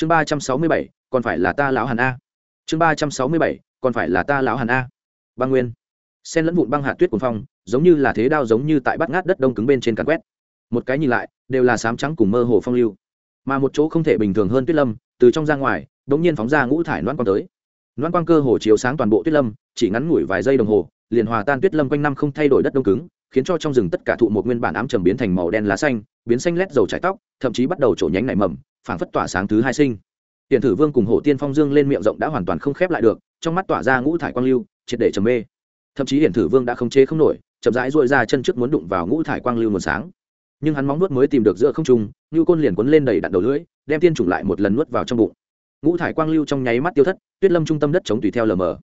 chương ba trăm sáu mươi bảy, còn phải là ta lão hàn a. Chương ba trăm sáu mươi bảy, còn phải là ta lão hàn a. Băng nguyên. Sen lẫn vụn băng hạt tuyết cuồng phong, giống như là thế đao giống như tại bắt ngát đất đông cứng bên trên cắn quét. Một cái nhìn lại, đều là sám trắng cùng mơ hồ phong lưu. Mà một chỗ không thể bình thường hơn tuyết lâm, từ trong ra ngoài đ ỗ n g nhiên phóng ra ngũ thải loan quang tới. Loan quang cơ hồ chiếu sáng toàn bộ tuyết lâm, chỉ ngắn ngủi vài giây đồng hồ, liền hòa tan tuyết lâm quanh năm không thay đổi đất đông cứng, khiến cho trong rừng tất cả thụ một nguyên bản ám trầm biến thành màu đen lá xanh, biến xanh lét dầu trái tóc, thậm chí bắt đầu trổ nhánh nảy mầm phảng phất tỏa sáng thứ hai sinh. Tiền thử vương cùng hổ tiên phong dương lên miệng rộng đã hoàn toàn không khép lại được, trong mắt tỏa ra ngũ thải quang lưu, triệt để trầm mê. Thậm chí hiển thử vương đã không chế không nổi, chậm rãi dội ra chân trước muốn đụng vào ngũ thải quang lưu nguồn sáng. Nhưng hắn móng nuốt mới tìm được giữa không trung như côn liền quấn lên đầy đặn đầu lưỡi, đem tiên chủng lại một lần nuốt vào trong bụng. Ngũ thải quang lưu trong nháy mắt tiêu thất, tuyết lâm trung tâm đất chống tùy theo lờ mờ.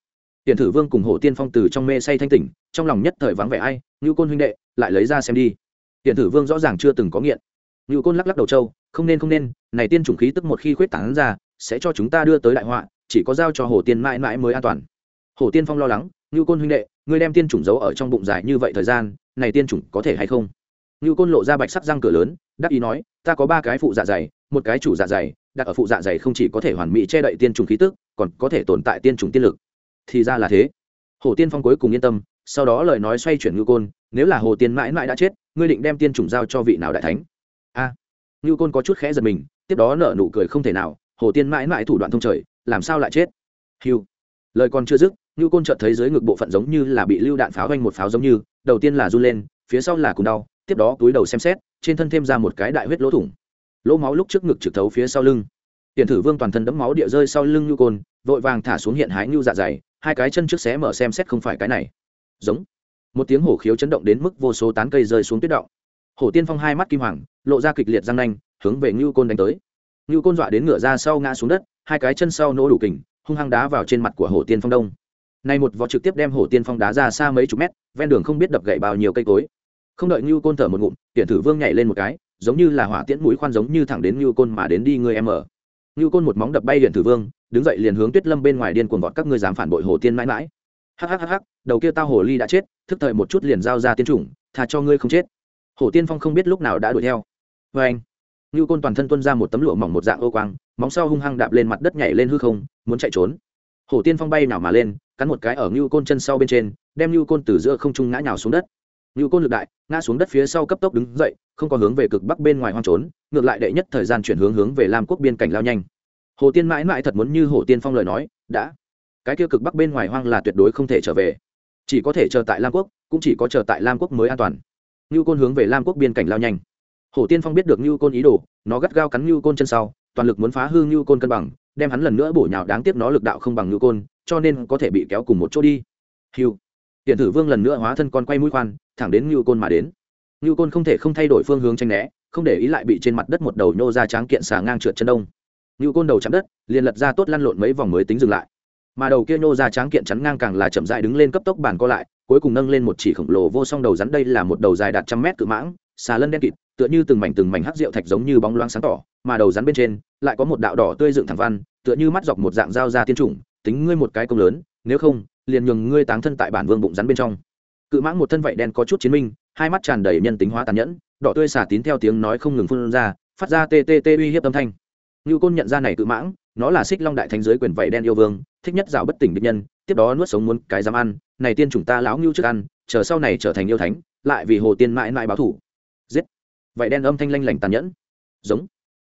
Tiền thử vương cùng hổ tiên phong từ trong mê say thanh tỉnh, trong lòng nhất thời vắng vẻ ai như côn huynh đệ, lại lấy ra xem đi. Tiền thử vương rõ ràng chưa từng có nghiện như côn lắc lắc đầu châu không nên không nên, này tiên chủng khí tức một khi khuyết tảng ra, sẽ cho chúng ta đưa tới đại họa, chỉ có giao cho hồ tiên mãi mãi mới an toàn. Hồ tiên phong lo lắng như côn huynh đệ, ngươi đem tiên chủng giấu ở trong bụng dài như vậy thời gian, này tiên chủng có thể hay không? Như côn lộ ra bạch sắc răng cửa lớn, đắc ý nói, ta có ba cái phụ dạ dày, một cái chủ dạ dày, đặt ở phụ dạ dày không chỉ có thể hoàn mỹ che đậy tiên trùng khí tức, còn có thể tồn tại tiên trùng tiên lực. Thì ra là thế. Hồ tiên phong cuối cùng yên tâm, sau đó lời nói xoay chuyển ngưu côn, nếu là hồ tiên mãi mãi đã chết, ngươi định đem tiên trùng giao cho vị nào đại thánh? Ngưu côn có chút khẽ giật mình, tiếp đó nở nụ cười không thể nào, hồ tiên mãi mãi thủ đoạn thông trời, làm sao lại chết? Hiu lời còn chưa dứt, ngưu côn chợt thấy dưới ngực bộ phận giống như là bị lưu đạn pháo vanh một pháo giống như, đầu tiên là run lên, phía sau là cùng đau, tiếp đó túi đầu xem xét, trên thân thêm ra một cái đại huyết lỗ thủng. Lỗ máu lúc trước ngực trực thấu phía sau lưng. Tiền thử vương toàn thân đẫm máu địa rơi sau lưng ngưu côn, vội vàng thả xuống hiện hái ngưu dạ dày, hai cái chân trước xé mở xem xét không phải cái này. Giống. Một tiếng hổ khiếu chấn động đến mức vô số tán cây rơi xuống tuyết động hổ tiên phong hai mắt kim hoàng lộ ra kịch liệt răng nanh hướng về ngưu côn đánh tới. Ngưu côn dọa đến ngửa ra sau ngã xuống đất hai cái chân sau nỗ đủ kình hung hăng đá vào trên mặt của hổ tiên phong đông. Này một vò trực tiếp đem hổ tiên phong đá ra xa mấy chục mét ven đường không biết đập gậy bao nhiêu cây cối. Không đợi ngưu côn thở một ngụm tiện thử vương nhảy lên một cái giống như là hỏa tiễn mũi khoan giống như thẳng đến ngưu côn mà đến đi người em ở. Ngưu côn một móng đập bay hiện thử vương đứng dậy liền hướng tuyết lâm bên ngoài điên cuồng vọt các ngươi dám phản bội hồ tiên mãi mãi. Hắc hắc hắc, đầu kia tao hồ ly đã chết thức thời một chút liền giao ra tiên chủng thà cho ngươi không chết. Hổ tiên phong không biết lúc nào đã đuổi theo. Vê anh, ngưu côn toàn thân tuân ra một tấm lụa mỏng một dạng ô quang, móng sau hung hăng đạp lên mặt đất nhảy lên hư không, muốn chạy trốn. Hổ tiên phong bay nào mà lên, cắn một cái ở ngưu côn chân sau bên trên, đem ngưu côn từ giữa không trung ngã nhào xuống đất. Ngưu côn lực đại, ngã xuống đất phía sau cấp tốc đứng dậy, không có hướng về cực bắc bên ngoài hoang trốn, ngược lại đệ nhất thời gian chuyển hướng hướng về lam quốc biên cảnh lao nhanh. Hồ tiên mãi mãi thật muốn như hồ tiên phong lời nói, đã, cái kia cực bắc bên ngoài hoang là tuyệt đối không thể trở về. Chỉ có thể chờ tại lam quốc, cũng chỉ có chờ tại lam quốc mới an toàn. Nưu côn hướng về lam quốc biên cảnh lao nhanh. Hổ tiên phong biết được Nưu côn ý đồ, nó gắt gao cắn Nưu côn chân sau, toàn lực muốn phá hư Nưu côn cân bằng, đem hắn lần nữa bổ nhào đáng tiếc nó lực đạo không bằng Nưu côn, cho nên có thể bị kéo cùng một chỗ đi. Hiu điện tử vương lần nữa hóa thân con quay mũi khoan, thẳng đến Nưu côn mà đến. Nưu côn không thể không thay đổi phương hướng tránh né, không để ý lại bị trên mặt đất một đầu nhô ra tráng kiện xà ngang trượt chân đông. Nưu côn đầu chạm đất, liền lật ra tốt lăn lộn mấy vòng mới tính dừng lại. Mà đầu kia nhô ra tráng kiện chắn ngang càng là chậm rãi đứng lên cấp tốc bản co lại cuối cùng nâng lên một chỉ khổng lồ vô song đầu rắn. Đây là một đầu dài đạt trăm mét cự mãng, xà lân đen kịt, tựa như từng mảnh từng mảnh hắc rượu thạch giống như bóng loáng sáng tỏ, mà đầu rắn bên trên lại có một đạo đỏ tươi dựng thẳng văn, tựa như mắt dọc một dạng dao ra tiên chủng, tính ngươi một cái công lớn, nếu không, liền nhường ngươi táng thân tại bản vương bụng rắn bên trong. Cự mãng một thân vậy đen có chút chiến minh, hai mắt tràn đầy nhân tính hóa tàn nhẫn, đỏ tươi xả tín theo tiếng nói không ngừng phun ra, phát ra tê tê tê uy hiếp âm thanh. Như côn nhận ra này cự mãng nó là xích long đại thánh giới quyền vẩy đen yêu vương, thích nhất rào bất tỉnh địch nhân, tiếp đó nuốt sống muốn cái dám ăn, này tiên chủng ta lão ngưu trước ăn, chờ sau này trở thành yêu thánh, lại vì hồ tiên mãi mãi báo thủ. Giết. Vậy đen âm thanh lanh lảnh tàn nhẫn. Giống.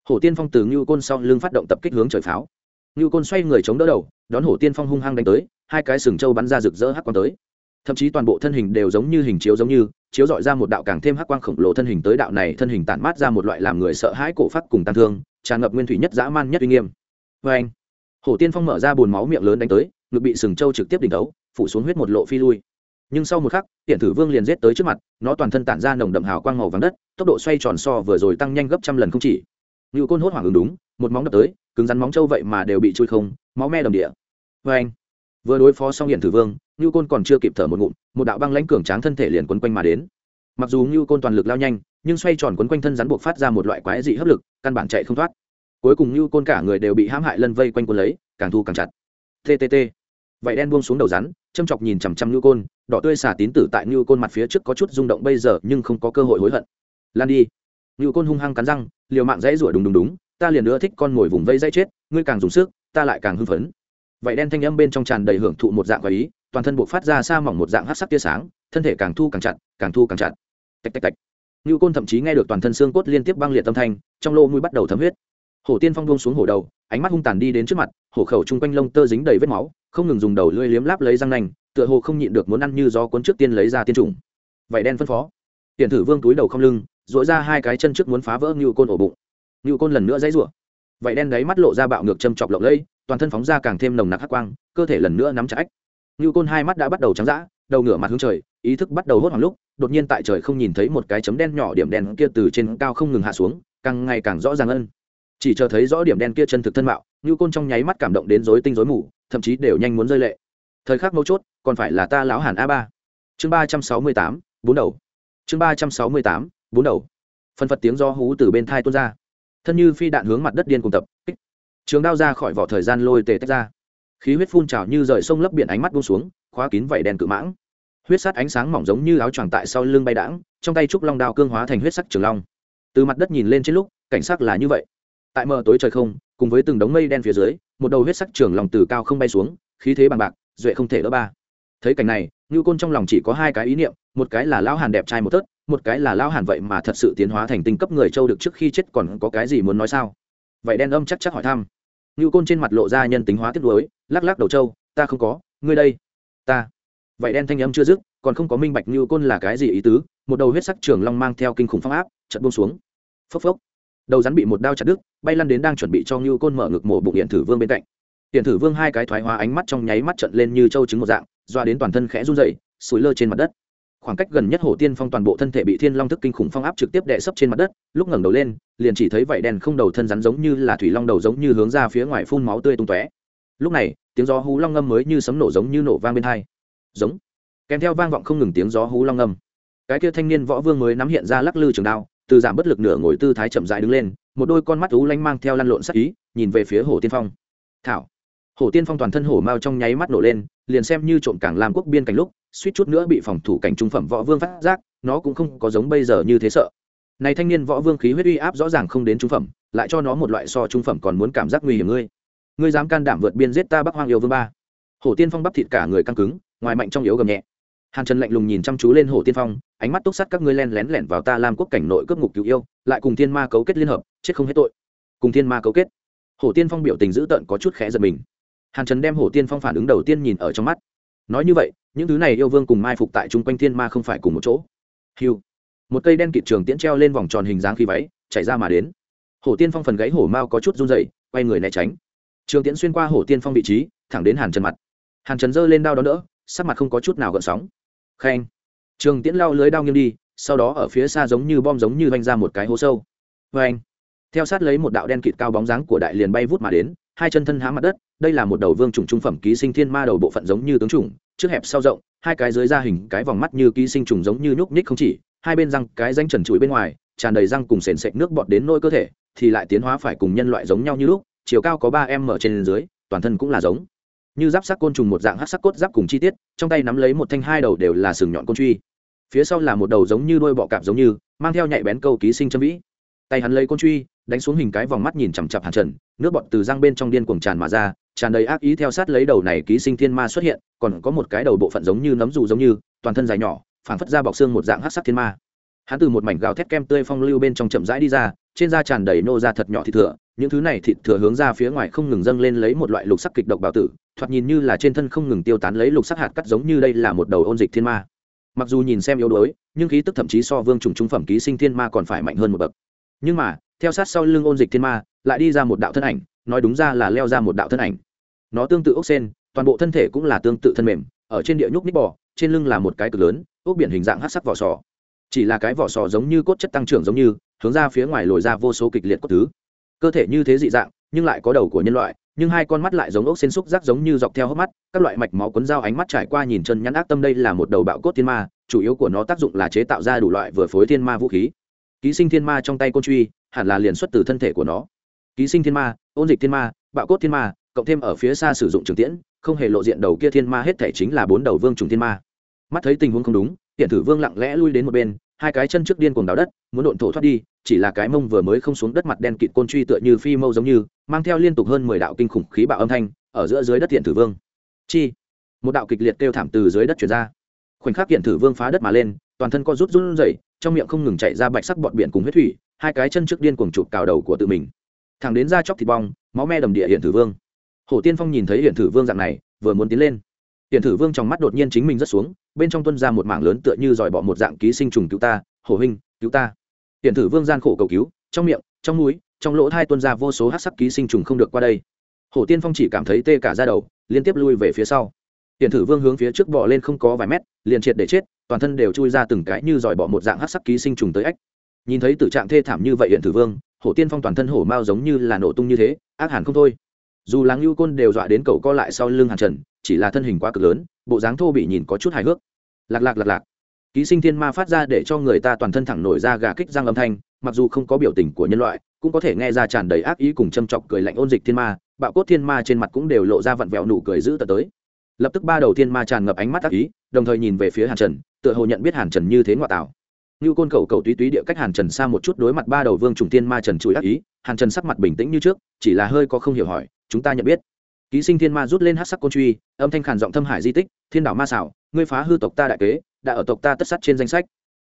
Hổ tiên phong từ ngưu côn sau lưng phát động tập kích hướng trời pháo. Ngưu côn xoay người chống đỡ đầu, đón hổ tiên phong hung hăng đánh tới, hai cái sừng trâu bắn ra rực rỡ hắc quang tới. Thậm chí toàn bộ thân hình đều giống như hình chiếu giống như, chiếu dọi ra một đạo càng thêm hắc quang khổng lồ thân hình tới đạo này thân hình tản mát ra một loại làm người sợ hãi cổ phát cùng tàn thương, tràn ngập nguyên thủy nhất dã man nhất uy nghiêm vê anh, hổ tiên phong mở ra bồn máu miệng lớn đánh tới, ngực bị sừng trâu trực tiếp đỉnh đấu phủ xuống huyết một lộ phi lui. Nhưng sau một khắc Tiện thử vương liền giết tới trước mặt, nó toàn thân tản ra nồng đậm hào quang màu vàng đất, tốc độ xoay tròn so vừa rồi tăng nhanh gấp trăm lần không chỉ. Ngự côn hốt hoảng ứng đúng, một móng đập tới, cứng rắn móng trâu vậy mà đều bị trôi không, máu me đầm địa. Vê anh, vừa đối phó xong hiện thử vương ngự côn còn chưa kịp thở một ngụm, một đạo băng lãnh cường tráng thân thể liền quấn quanh mà đến. Mặc dù ngự côn toàn lực lao nhanh, nhưng xoay tròn quấn quanh thân rắn buộc phát ra một loại quái dị hấp lực, căn bản chạy không thoát cuối cùng như côn cả người đều bị hãm hại lân vây quanh quân lấy, càng thu càng chặt. Ttt vậy đen buông xuống đầu rắn, châm chọc nhìn chằm chằm như côn, đỏ tươi xả tín tử tại như côn mặt phía trước có chút rung động bây giờ, nhưng không có cơ hội hối hận. Lan đi. Như côn hung hăng cắn răng, liều mạng dãy rủa đúng đúng đúng ta liền nữa thích con ngồi vùng vây dây chết, ngươi càng dùng sức, ta lại càng hưng phấn. Vậy đen thanh âm bên trong tràn đầy hưởng thụ một dạng và ý, toàn thân buộc phát ra xa mỏng một dạng hát sắc tia sáng, thân thể càng thu càng chặt, càng thu càng chặt. Tạch tạch tạch. Như côn thậm chí nghe được toàn thân xương cốt liên tiếp băng liệt tâm thanh, trong lô mũi bắt đầu thấm huyết hổ tiên phong buông xuống hổ đầu, ánh mắt hung tàn đi đến trước mặt, hổ khẩu chung quanh lông tơ dính đầy vết máu, không ngừng dùng đầu lưỡi liếm láp lấy răng nanh, tựa hồ không nhịn được muốn ăn như do cuốn trước tiên lấy ra tiên trùng. Vậy đen phân phó. Tiền thử vương túi đầu không lưng dội ra hai cái chân trước muốn phá vỡ ngưu côn ổ bụng. Ngưu côn lần nữa dãy rủa. Vậy đen đấy mắt lộ ra bạo ngược châm chọc lộng lẫy, toàn thân phóng ra càng thêm nồng nặc hắc quang, cơ thể lần nữa nắm chặt ách. Ngưu côn hai mắt đã bắt đầu trắng dã, đầu ngửa mặt hướng trời, ý thức bắt đầu hốt hoảng lúc, đột nhiên tại trời không nhìn thấy một cái chấm đen nhỏ điểm đen kia từ trên cao không ngừng hạ xuống, càng ngày càng rõ ràng hơn chỉ chờ thấy rõ điểm đen kia chân thực thân mạo như côn trong nháy mắt cảm động đến rối tinh rối mù, thậm chí đều nhanh muốn rơi lệ. Thời khắc mấu chốt, còn phải là ta lão hàn a ba. Chương ba trăm sáu mươi tám, bốn đầu. Chương ba trăm sáu mươi tám, bốn đầu. Phân phật tiếng do hú từ bên thai tuôn ra. Thân như phi đạn hướng mặt đất điên cùng tập, kích. Trường đao ra khỏi vỏ thời gian lôi tề tách ra. Khí huyết phun trào như rời sông lấp biển ánh mắt buông xuống, khóa kín vảy đèn cự mãng. Huyết sắt ánh sáng mỏng giống như áo choàng tại sau lưng bay đãng, trong tay trúc long đao cương hóa thành huyết sắc trường long. Từ mặt đất nhìn lên trên lúc, cảnh sắc là như vậy tại mờ tối trời không cùng với từng đống mây đen phía dưới một đầu huyết sắc trường long từ cao không bay xuống khí thế bằng bạc duệ không thể đỡ ba. Thấy cảnh này ngưu côn trong lòng chỉ có hai cái ý niệm một cái là lão hàn đẹp trai một tớt một cái là lão hàn vậy mà thật sự tiến hóa thành tinh cấp người châu được trước khi chết còn có cái gì muốn nói sao? Vậy đen âm chắc chắc hỏi thăm. Ngưu côn trên mặt lộ ra nhân tính hóa tiếp đối, lắc lắc đầu châu ta không có ngươi đây. Ta. Vậy đen thanh âm chưa dứt còn không có minh bạch ngưu côn là cái gì ý tứ một đầu huyết sắc trường long mang theo kinh khủng phong áp chật buông xuống. Phốc phốc đầu rắn bị một đao chặt đứt, bay lăn đến đang chuẩn bị cho ngưu côn mở ngực mổ bụng điện thử vương bên cạnh. Điện thử vương hai cái thoái hóa ánh mắt trong nháy mắt trận lên như châu trứng một dạng, doa đến toàn thân khẽ run dậy sủi lơ trên mặt đất. Khoảng cách gần nhất hổ tiên phong toàn bộ thân thể bị thiên long thức kinh khủng phong áp trực tiếp đè sấp trên mặt đất, lúc ngẩng đầu lên, liền chỉ thấy vảy đen không đầu thân rắn giống như là thủy long đầu giống như hướng ra phía ngoài phun máu tươi tung tóe. Lúc này, tiếng gió hú long ngâm mới như sấm nổ giống như nổ vang bên hai. Giống. Kèm theo vang vọng không ngừng tiếng gió hú long ngâm. Cái kia thanh niên võ vương mới nắm hiện ra lắc lư trường đao từ giảm bất lực nửa ngồi tư thái chậm dại đứng lên, một đôi con mắt ú lanh mang theo lăn lộn sắc ý, nhìn về phía hồ tiên phong. Thảo. Hồ tiên phong toàn thân hổ mao trong nháy mắt nổ lên, liền xem như trộm cảng làm quốc biên cảnh lúc, suýt chút nữa bị phòng thủ cảnh trung phẩm võ vương phát giác, nó cũng không có giống bây giờ như thế sợ. Này thanh niên võ vương khí huyết uy áp rõ ràng không đến trung phẩm, lại cho nó một loại so trung phẩm còn muốn cảm giác nguy hiểm ngươi. Ngươi dám can đảm vượt biên giết ta bắc hoang yêu vương ba. Hổ tiên phong bắp thịt cả người căng cứng, ngoài mạnh trong yếu gầm nhẹ hàn trần lạnh lùng nhìn chăm chú lên hổ tiên phong, ánh mắt túc sắt các ngươi len lén lẻn vào ta làm quốc cảnh nội cướp ngục cứu yêu, lại cùng thiên ma cấu kết liên hợp, chết không hết tội. Cùng thiên ma cấu kết. Hổ tiên phong biểu tình dữ tợn có chút khẽ giật mình. Hàn trần đem hổ tiên phong phản ứng đầu tiên nhìn ở trong mắt. Nói như vậy, những thứ này yêu vương cùng mai phục tại chung quanh thiên ma không phải cùng một chỗ. Hiu một cây đen kịt trường tiễn treo lên vòng tròn hình dáng khi váy chạy ra mà đến. Hổ tiên phong phần gáy hổ mao có chút run dậy quay người né tránh. Trường tiễn xuyên qua hổ tiên phong vị trí, thẳng đến hàn trần mặt. Hàn trần giơ lên đao đó nữa sắc mặt không có chút nào gợn sóng khen trường tiễn lao lưới đao nghiêng đi, sau đó ở phía xa giống như bom giống như vanh ra một cái hố sâu. Vê anh theo sát lấy một đạo đen kịt cao bóng dáng của đại liền bay vút mà đến, hai chân thân há mặt đất, đây là một đầu vương trùng trung phẩm ký sinh thiên ma đầu bộ phận giống như tướng trùng, trước hẹp sau rộng, hai cái dưới da hình cái vòng mắt như ký sinh trùng giống như nhúc nhích không chỉ, hai bên răng cái danh trần chuỗi bên ngoài, tràn đầy răng cùng sền sệt nước bọt đến nôi cơ thể, thì lại tiến hóa phải cùng nhân loại giống nhau như lúc, chiều cao có ba m ở trên dưới, toàn thân cũng là giống như giáp sắc côn trùng một dạng hát sắc cốt giáp cùng chi tiết, trong tay nắm lấy một thanh hai đầu đều là sừng nhọn côn truy. Phía sau là một đầu giống như đôi bọ cạp giống như, mang theo nhạy bén câu ký sinh châm vĩ. Tay hắn lấy côn truy, đánh xuống hình cái vòng mắt nhìn chằm chặp hàn trần, nước bọt từ răng bên trong điên cuồng tràn mà ra, tràn đầy ác ý theo sát lấy đầu này ký sinh thiên ma xuất hiện, còn có một cái đầu bộ phận giống như nấm dù giống như, toàn thân dài nhỏ, phảng phất ra bọc xương một dạng hát sắc thiên ma. Hắn từ một mảnh gào thét kem tươi phong lưu bên trong chậm rãi đi ra, trên da tràn đầy nô ra thật nhỏ thịt thừa, những thứ này thịt thừa hướng ra phía ngoài không ngừng dâng lên lấy một loại lục sắc kịch độc bào tử thoạt nhìn như là trên thân không ngừng tiêu tán lấy lục sắc hạt cắt giống như đây là một đầu ôn dịch thiên ma. Mặc dù nhìn xem yếu đuối, nhưng khí tức thậm chí so vương trùng trung phẩm ký sinh thiên ma còn phải mạnh hơn một bậc. Nhưng mà, theo sát sau lưng ôn dịch thiên ma, lại đi ra một đạo thân ảnh, nói đúng ra là leo ra một đạo thân ảnh. Nó tương tự ốc sen, toàn bộ thân thể cũng là tương tự thân mềm, ở trên địa nhúc ních bò, trên lưng là một cái cực lớn, ốc biển hình dạng hát sắc vỏ sò. Chỉ là cái vỏ sò giống như cốt chất tăng trưởng giống như, hướng ra phía ngoài lồi ra vô số kịch liệt cốt thứ. Cơ thể như thế dị dạng, nhưng lại có đầu của nhân loại nhưng hai con mắt lại giống ốc xên xúc rác giống như dọc theo hốc mắt, các loại mạch máu cuốn dao ánh mắt trải qua nhìn chân nhắn ác tâm đây là một đầu bạo cốt thiên ma, chủ yếu của nó tác dụng là chế tạo ra đủ loại vừa phối thiên ma vũ khí. Ký sinh thiên ma trong tay côn truy, hẳn là liền xuất từ thân thể của nó. Ký sinh thiên ma, ôn dịch thiên ma, bạo cốt thiên ma, cộng thêm ở phía xa sử dụng trường tiễn, không hề lộ diện đầu kia thiên ma hết thể chính là bốn đầu vương trùng thiên ma. Mắt thấy tình huống không đúng hiện thử vương lặng lẽ lui đến một bên hai cái chân trước điên cuồng đào đất muốn độn thổ thoát đi chỉ là cái mông vừa mới không xuống đất mặt đen kịt côn truy tựa như phi mâu giống như mang theo liên tục hơn mười đạo kinh khủng khí bạo âm thanh ở giữa dưới đất thiện thử vương. Chi! Một đạo kịch liệt kêu thảm từ dưới đất chuyển ra. Khoảnh khắc hiện thử vương phá đất mà lên toàn thân co rút rút rẩy, trong miệng không ngừng chạy ra bạch sắc bọt biển cùng huyết thủy hai cái chân trước điên cuồng chụp cào đầu của tự mình. Thẳng đến ra chóc thịt bong máu me đầm địa hiện thử vương. Hổ tiên phong nhìn thấy hiện thử vương dạng này vừa muốn tiến lên. Tiền thử vương trong mắt đột nhiên chính mình rất xuống, bên trong tuân ra một mảng lớn tựa như dòi bỏ một dạng ký sinh trùng cứu ta, hổ huynh, cứu ta. Tiền thử vương gian khổ cầu cứu, trong miệng, trong mũi, trong lỗ thai tuân ra vô số hát sắc ký sinh trùng không được qua đây. Hổ tiên phong chỉ cảm thấy tê cả ra đầu, liên tiếp lui về phía sau. Tiền thử vương hướng phía trước bò lên không có vài mét, liền triệt để chết, toàn thân đều chui ra từng cái như dòi bỏ một dạng hát sắc ký sinh trùng tới ếch nhìn thấy tử trạng thê thảm như vậy hiện thử vương, hổ tiên phong toàn thân hổ mao giống như là nổ tung như thế, ác hẳn không thôi. Dù láng lưu côn đều dọa đến cậu co lại sau lưng hàn trần chỉ là thân hình quá cực lớn bộ dáng thô bị nhìn có chút hài hước. Lạc lạc lạc lạc. Ký sinh thiên ma phát ra để cho người ta toàn thân thẳng nổi ra gà kích răng âm thanh mặc dù không có biểu tình của nhân loại cũng có thể nghe ra tràn đầy ác ý cùng châm chọc cười lạnh ôn dịch thiên ma bạo cốt thiên ma trên mặt cũng đều lộ ra vặn vẹo nụ cười giữ tờ tới. Lập tức ba đầu thiên ma tràn ngập ánh mắt ác ý đồng thời nhìn về phía hàn trần tựa hồ nhận biết hàn trần như thế ngoại tạo, như côn cầu cầu túy túy địa cách hàn trần xa một chút đối mặt ba đầu vương trùng thiên ma trần chùi ác ý hàn trần sắc mặt bình tĩnh như trước chỉ là hơi có không hiểu hỏi chúng ta nhận biết? Ký sinh thiên ma rút lên hát sắc côn truy, âm thanh khản giọng thâm hải di tích, thiên đảo ma xảo, ngươi phá hư tộc ta đại kế, đã ở tộc ta tất sắt trên danh sách.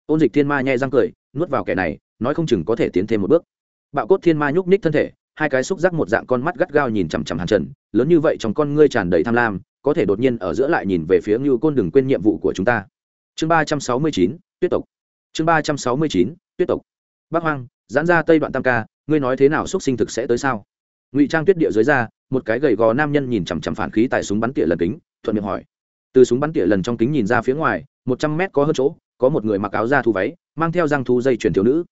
Ôn dịch thiên ma nhai răng cười, nuốt vào kẻ này, nói không chừng có thể tiến thêm một bước. Bạo cốt thiên ma nhúc ních thân thể, hai cái xúc giác một dạng con mắt gắt gao nhìn chằm chằm hàn trần, lớn như vậy trong con ngươi tràn đầy tham lam, có thể đột nhiên ở giữa lại nhìn về phía như côn đừng quên nhiệm vụ của chúng ta. Chương ba trăm sáu mươi chín, tuyết tộc. Chương ba trăm sáu mươi chín, tuyết tộc. Bắc hoang, giãn ra tây đoạn tam ca, ngươi nói thế nào xúc sinh thực sẽ tới sao? Ngụy trang tuyết địa dưới ra một cái gầy gò nam nhân nhìn chằm chằm phản khí tại súng bắn tỉa lần kính, thuận miệng hỏi. Từ súng bắn tỉa lần trong kính nhìn ra phía ngoài, một trăm mét có hơn chỗ, có một người mặc áo da thu váy, mang theo răng thu dây chuyển thiếu nữ.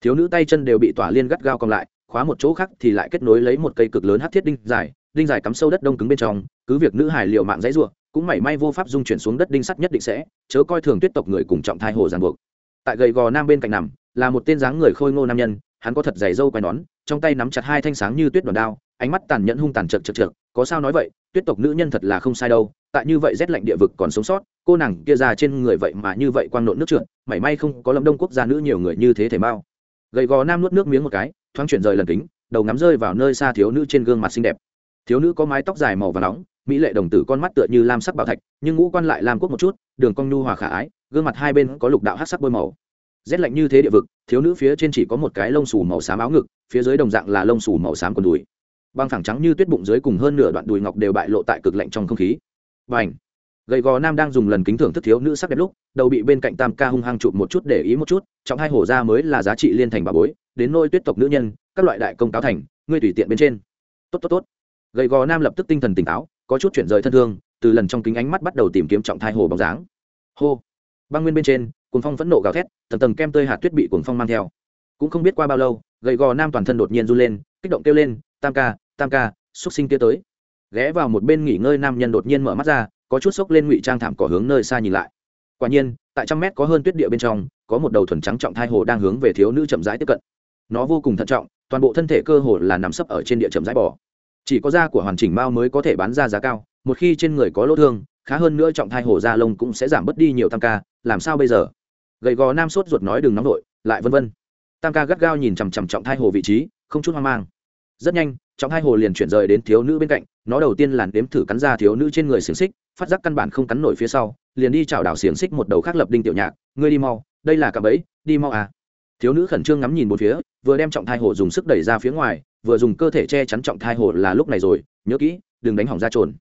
Thiếu nữ tay chân đều bị tỏa liên gắt gao còn lại, khóa một chỗ khác thì lại kết nối lấy một cây cực lớn hát thiết đinh dài đinh dài cắm sâu đất đông cứng bên trong, cứ việc nữ hải liệu mạng dãy ruộng cũng mảy may vô pháp dung chuyển xuống đất đinh sắt nhất định sẽ, chớ coi thường tuyết tộc người cùng trọng thai hồ giàn buộc. Tại gầy gò nam bên cạnh nằm, là một tên dáng người khôi ngô nam nhân hắn có thật dày râu quai nón, trong tay nắm chặt hai thanh sáng như tuyết đoàn đao, ánh mắt tàn nhẫn hung tàn chật chật chật có sao nói vậy, tuyết tộc nữ nhân thật là không sai đâu, tại như vậy rét lạnh địa vực còn sống sót, cô nàng kia ra trên người vậy mà như vậy quang nộn nước trượt, mảy may không có lâm đông quốc gia nữ nhiều người như thế thể mau. Gầy gò nam nuốt nước miếng một cái, thoáng chuyển rời lần kính, đầu ngắm rơi vào nơi xa thiếu nữ trên gương mặt xinh đẹp. Thiếu nữ có mái tóc dài màu và nóng, mỹ lệ đồng tử con mắt tựa như lam sắc bảo thạch, nhưng ngũ quan lại lam quốc một chút, đường cong nhu hòa khả ái, gương mặt hai bên có lục đạo hát sắc bôi màu rét lạnh như thế địa vực, thiếu nữ phía trên chỉ có một cái lông xù màu xám áo ngực, phía dưới đồng dạng là lông xù màu xám còn đùi. Băng thẳng trắng như tuyết bụng dưới cùng hơn nửa đoạn đùi ngọc đều bại lộ tại cực lạnh trong không khí. Và ảnh gầy gò nam đang dùng lần kính thưởng thức thiếu nữ sắc đẹp lúc, đầu bị bên cạnh tam ca hung hăng chụp một chút để ý một chút trong hai hổ ra mới là giá trị liên thành bà bối, đến nôi tuyết tộc nữ nhân, các loại đại công cáo thành, ngươi tùy tiện bên trên. Tốt tốt tốt. Gầy gò nam lập tức tinh thần tỉnh táo, có chút chuyển rời thân thương, từ lần trong kính ánh mắt bắt đầu tìm kiếm trọng thai hồ bóng dáng. Hô! Băng nguyên bên trên cuồng phong vẫn nộ gào thét, tầng tầng kem tơi hạt tuyết bị cuồng phong mang theo. Cũng không biết qua bao lâu, gầy gò nam toàn thân đột nhiên run lên, kích động kêu lên, tam ca tam ca, xúc sinh kia tới. Ghé vào một bên nghỉ ngơi nam nhân đột nhiên mở mắt ra, có chút sốc lên ngụy trang thảm cỏ hướng nơi xa nhìn lại. Quả nhiên, tại trăm mét có hơn tuyết địa bên trong, có một đầu thuần trắng trọng thai hồ đang hướng về thiếu nữ chậm rãi tiếp cận. Nó vô cùng thận trọng, toàn bộ thân thể cơ hồ là nằm sấp ở trên địa chậm rãi bò. Chỉ có da của hoàn chỉnh mao mới có thể bán ra giá cao, một khi trên người có lỗ thương, khá hơn nữa trọng thai hồ da lông cũng sẽ giảm bớt đi nhiều tam ca, làm sao bây giờ? Gầy gò nam sốt ruột nói đừng nóng vội, lại vân vân. Tam ca gắt gao nhìn chằm chằm trọng thai hồ vị trí, không chút hoang mang. Rất nhanh, trọng thai hồ liền chuyển rời đến thiếu nữ bên cạnh, nó đầu tiên làn đếm thử cắn ra thiếu nữ trên người xiềng xích, phát giác căn bản không cắn nổi phía sau, liền đi chảo đảo xiềng xích một đầu khác lập đinh tiểu nhạc, ngươi đi mau, đây là cạm bẫy, đi mau à. Thiếu nữ khẩn trương ngắm nhìn một phía, vừa đem trọng thai hồ dùng sức đẩy ra phía ngoài, vừa dùng cơ thể che chắn trọng thai hồ là lúc này rồi, nhớ kỹ, đừng đánh hỏng ra trồn.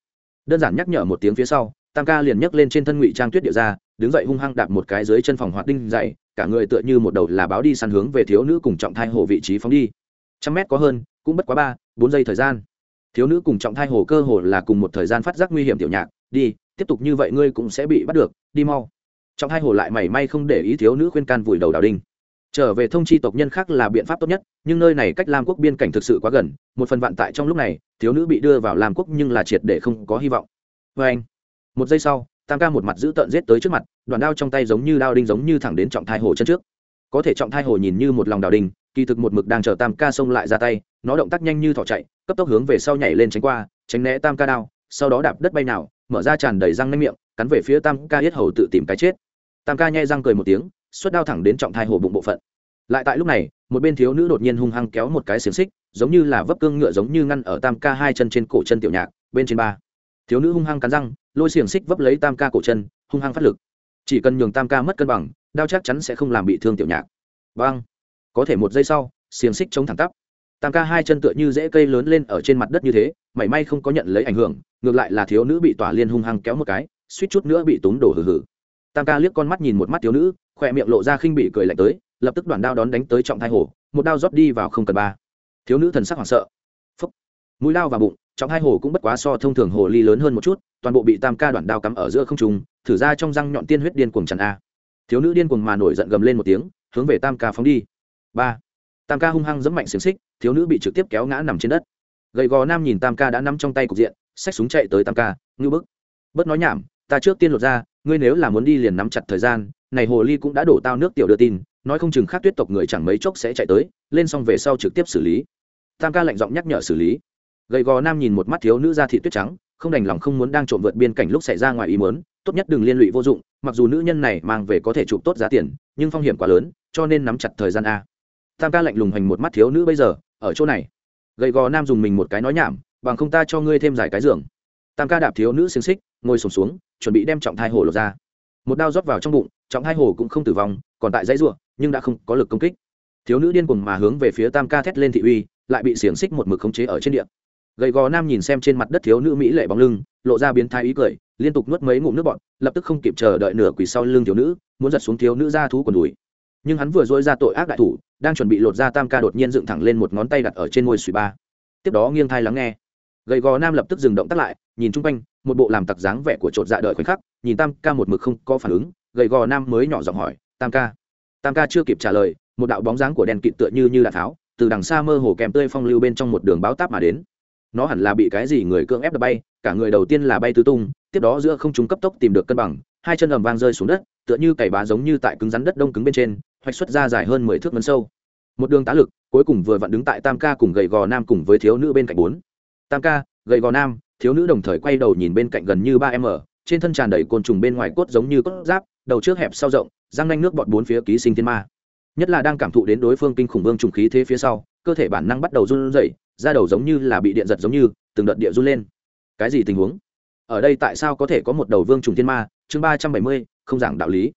Đơn giản nhắc nhở một tiếng phía sau, tam ca liền nhấc lên trên thân ngụy trang tuyết địa ra đứng dậy hung hăng đạp một cái dưới chân phòng hoạt đinh dậy, cả người tựa như một đầu là báo đi săn hướng về thiếu nữ cùng trọng thai hồ vị trí phóng đi. Trăm mét có hơn, cũng bất quá ba, bốn giây thời gian. Thiếu nữ cùng trọng thai hồ cơ hồ là cùng một thời gian phát giác nguy hiểm tiểu nhạc, đi, tiếp tục như vậy ngươi cũng sẽ bị bắt được, đi mau. Trọng thai hồ lại mảy may không để ý thiếu nữ khuyên can vùi đầu đào đinh. Trở về thông chi tộc nhân khác là biện pháp tốt nhất, nhưng nơi này cách lam quốc biên cảnh thực sự quá gần, một phần vạn tại trong lúc này, thiếu nữ bị đưa vào lam quốc nhưng là triệt để không có hy vọng. Vê anh. Một giây sau tam ca một mặt giữ tợn giết tới trước mặt đoạn đao trong tay giống như đao đinh giống như thẳng đến trọng thai hồ chân trước. Có thể trọng thai hồ nhìn như một lòng đào đình. kỳ thực một mực đang chờ tam ca xông lại ra tay, nó động tác nhanh như thỏ chạy, cấp tốc hướng về sau nhảy lên tránh qua, tránh né tam ca đao, sau đó đạp đất bay nào, mở ra tràn đầy răng nanh miệng, cắn về phía tam ca yết hầu tự tìm cái chết. Tam ca nhai răng cười một tiếng, xuất đao thẳng đến trọng thai hồ bụng bộ phận. Lại tại lúc này, một bên thiếu nữ đột nhiên hung hăng kéo một cái xiềng xích, giống như là vấp cương ngựa giống như ngăn ở tam ca hai chân trên cổ chân tiểu nhạc, bên trên ba. Thiếu nữ hung hăng cắn răng lôi xiềng xích vấp lấy tam ca cổ chân, hung hăng phát lực. Chỉ cần nhường tam ca mất cân bằng, đao chắc chắn sẽ không làm bị thương tiểu nhạc. Vâng có thể một giây sau, xiềng xích chống thẳng tắp. Tam ca hai chân tựa như dễ cây lớn lên ở trên mặt đất như thế, mảy may không có nhận lấy ảnh hưởng, ngược lại là thiếu nữ bị tỏa liên hung hăng kéo một cái, suýt chút nữa bị tốn đổ hử hử tam ca liếc con mắt nhìn một mắt thiếu nữ, khỏe miệng lộ ra khinh bị cười lạnh tới, lập tức đoạn đao đón đánh tới trọng thai hổ một đao rót đi vào không cần ba. Thiếu nữ thần sắc hoảng sợ. Phấp mũi lao vào bụng, trọng hai hồ cũng bất quá so thông thường hồ ly lớn hơn một chút toàn bộ bị tam ca đoạn đao cắm ở giữa không trung, thử ra trong răng nhọn tiên huyết điên cuồng chặn a. Thiếu nữ điên cuồng mà nổi giận gầm lên một tiếng hướng về tam ca phóng đi. Ba. Tam ca hung hăng dẫm mạnh xiềng xích thiếu nữ bị trực tiếp kéo ngã nằm trên đất. Gầy gò nam nhìn tam ca đã nắm trong tay cục diện xách súng chạy tới tam ca ngưu bức. Bớt nói nhảm ta trước tiên lột ra ngươi nếu là muốn đi liền nắm chặt thời gian này hồ ly cũng đã đổ tao nước tiểu đưa tin nói không chừng khác tuyết tộc người chẳng mấy chốc sẽ chạy tới lên xong về sau trực tiếp xử lý. Tam ca lạnh giọng nhắc nhở xử lý. Gầy gò nam nhìn một mắt thiếu nữ ra thị tuyết trắng không đành lòng không muốn đang trộm vượt biên cảnh lúc xảy ra ngoài ý muốn, tốt nhất đừng liên lụy vô dụng mặc dù nữ nhân này mang về có thể chụp tốt giá tiền nhưng phong hiểm quá lớn cho nên nắm chặt thời gian a. Tam ca lạnh lùng hành một mắt thiếu nữ bây giờ ở chỗ này. Gầy gò nam dùng mình một cái nói nhảm bằng không ta cho ngươi thêm giải cái giường. Tam ca đạp thiếu nữ xiềng xích ngồi sùng xuống, xuống chuẩn bị đem trọng thai hồ lột ra. Một đao rót vào trong bụng trọng thai hồ cũng không tử vong còn tại dãy ruộng nhưng đã không có lực công kích. Thiếu nữ điên cuồng mà hướng về phía tam ca thét lên thị uy lại bị xiềng xích một mực khống chế ở trên địa gầy gò nam nhìn xem trên mặt đất thiếu nữ mỹ lệ bóng lưng, lộ ra biến thái ý cười, liên tục nuốt mấy ngụm nước bọt, lập tức không kịp chờ đợi nửa quỳ sau lưng thiếu nữ, muốn giật xuống thiếu nữ ra thú quần đùi. Nhưng hắn vừa dỗi ra tội ác đại thủ, đang chuẩn bị lột ra tam ca đột nhiên dựng thẳng lên một ngón tay đặt ở trên ngôi suy ba. Tiếp đó nghiêng thai lắng nghe. Gầy gò nam lập tức dừng động tác lại, nhìn chung quanh, một bộ làm tặc dáng vẻ của chột dạ đợi khoảnh khắc, nhìn tam ca một mực không có phản ứng, gầy gò nam mới nhỏ giọng hỏi, tam ca? Tam ca chưa kịp trả lời, một đạo bóng dáng của đèn kịt tựa như như đạn tháo, từ đằng xa mơ hồ kèm tươi phong lưu bên trong một đường báo táp mà đến nó hẳn là bị cái gì người cưỡng ép đập bay, cả người đầu tiên là bay tứ tung, tiếp đó giữa không trung cấp tốc tìm được cân bằng, hai chân ầm vang rơi xuống đất, tựa như cày bá giống như tại cứng rắn đất đông cứng bên trên, hoạch xuất ra dài hơn mười thước ngân sâu. Một đường tá lực, cuối cùng vừa vặn đứng tại tam ca cùng gầy gò nam cùng với thiếu nữ bên cạnh bốn. Tam ca, gầy gò nam, thiếu nữ đồng thời quay đầu nhìn bên cạnh gần như ba m trên thân tràn đầy côn trùng bên ngoài cốt giống như cốt giáp, đầu trước hẹp sau rộng, răng nanh nước bọt bốn phía ký sinh thiên ma. Nhất là đang cảm thụ đến đối phương kinh khủng vương trùng khí thế phía sau, cơ thể bản năng bắt đầu run rẩy da đầu giống như là bị điện giật giống như, từng đợt địa run lên. Cái gì tình huống? Ở đây tại sao có thể có một đầu vương trùng thiên ma? Chương ba trăm bảy mươi, không giảng đạo lý.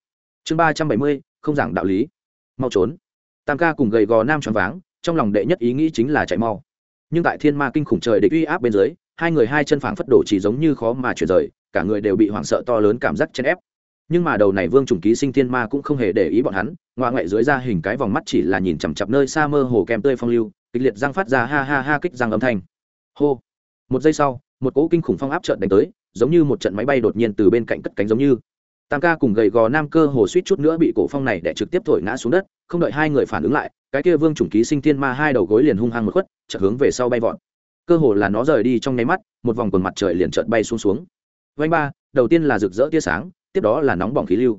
Chương ba trăm bảy mươi, không giảng đạo lý. Mau trốn. Tam ca cùng gầy gò nam tròn váng, trong lòng đệ nhất ý nghĩ chính là chạy mau. Nhưng tại thiên ma kinh khủng trời địch uy áp bên dưới, hai người hai chân phảng phất đổ chỉ giống như khó mà chuyển rời, cả người đều bị hoảng sợ to lớn cảm giác chèn ép. Nhưng mà đầu này vương trùng ký sinh thiên ma cũng không hề để ý bọn hắn ngoa ngoại dưới ra hình cái vòng mắt chỉ là nhìn chằm chặp nơi xa mơ hồ kem tươi phong lưu kịch liệt răng phát ra ha ha ha kích răng âm thanh. Hô. Một giây sau, một cỗ kinh khủng phong áp trợn đánh tới, giống như một trận máy bay đột nhiên từ bên cạnh cất cánh giống như. Tam ca cùng gầy gò nam cơ hồ suýt chút nữa bị cổ phong này để trực tiếp thổi ngã xuống đất, không đợi hai người phản ứng lại, cái kia vương trùng ký sinh thiên ma hai đầu gối liền hung hăng một khuất, chợt hướng về sau bay vọt. Cơ hồ là nó rời đi trong nháy mắt, một vòng quần mặt trời liền chợt bay xuống xuống. Vanh ba, đầu tiên là rực rỡ tia sáng, tiếp đó là nóng bỏng khí lưu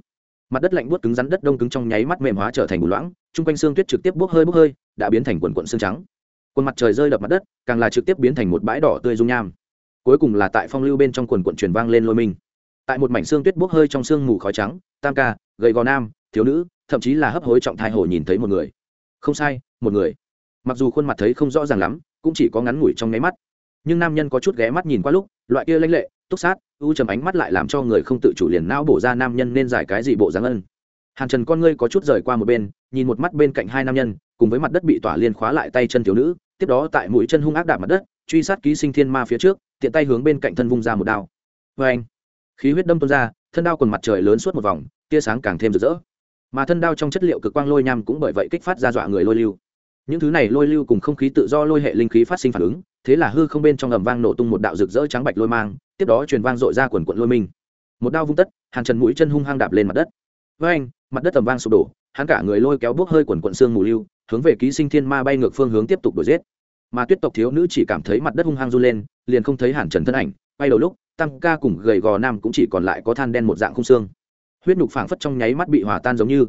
mặt đất lạnh buốt cứng rắn đất đông cứng trong nháy mắt mềm hóa trở thành bù loãng, chung quanh xương tuyết trực tiếp bốc hơi bốc hơi, đã biến thành quần quận xương trắng. Quần mặt trời rơi đập mặt đất, càng là trực tiếp biến thành một bãi đỏ tươi dung nham. Cuối cùng là tại phong lưu bên trong quần quận truyền vang lên lôi mình. Tại một mảnh xương tuyết bốc hơi trong xương mù khói trắng, tam ca, gầy gò nam, thiếu nữ, thậm chí là hấp hối trọng thai hồ nhìn thấy một người. Không sai, một người. Mặc dù khuôn mặt thấy không rõ ràng lắm, cũng chỉ có ngắn ngủi trong nháy mắt. Nhưng nam nhân có chút ghé mắt nhìn qua lúc, loại kia lãnh lệ túc sát, u trầm ánh mắt lại làm cho người không tự chủ liền não bổ ra nam nhân nên giải cái gì bộ dáng ân. Hàn trần con ngươi có chút rời qua một bên, nhìn một mắt bên cạnh hai nam nhân, cùng với mặt đất bị tỏa liên khóa lại tay chân thiếu nữ, tiếp đó tại mũi chân hung ác đạp mặt đất, truy sát ký sinh thiên ma phía trước, tiện tay hướng bên cạnh thân vung ra một đao. Vê anh, khí huyết đâm tuôn ra, thân đao quần mặt trời lớn suốt một vòng, tia sáng càng thêm rực rỡ. Mà thân đao trong chất liệu cực quang lôi nham cũng bởi vậy kích phát ra dọa người lôi lưu những thứ này lôi lưu cùng không khí tự do lôi hệ linh khí phát sinh phản ứng, thế là hư không bên trong ầm vang nổ tung một đạo rực rỡ trắng bạch lôi mang, tiếp đó truyền vang dội ra quần quận lôi minh. Một đao vung tất, hàng trần mũi chân hung hăng đạp lên mặt đất. Với anh, mặt đất tầm vang sụp đổ, hắn cả người lôi kéo bốc hơi quần quận xương mù lưu, hướng về ký sinh thiên ma bay ngược phương hướng tiếp tục đuổi giết. Mà tuyết tộc thiếu nữ chỉ cảm thấy mặt đất hung hăng run lên, liền không thấy hàn trần thân ảnh bay đầu lúc, tăng ca cùng gầy gò nam cũng chỉ còn lại có than đen một dạng khung xương. Huyết nhục phảng phất trong nháy mắt bị hòa tan giống như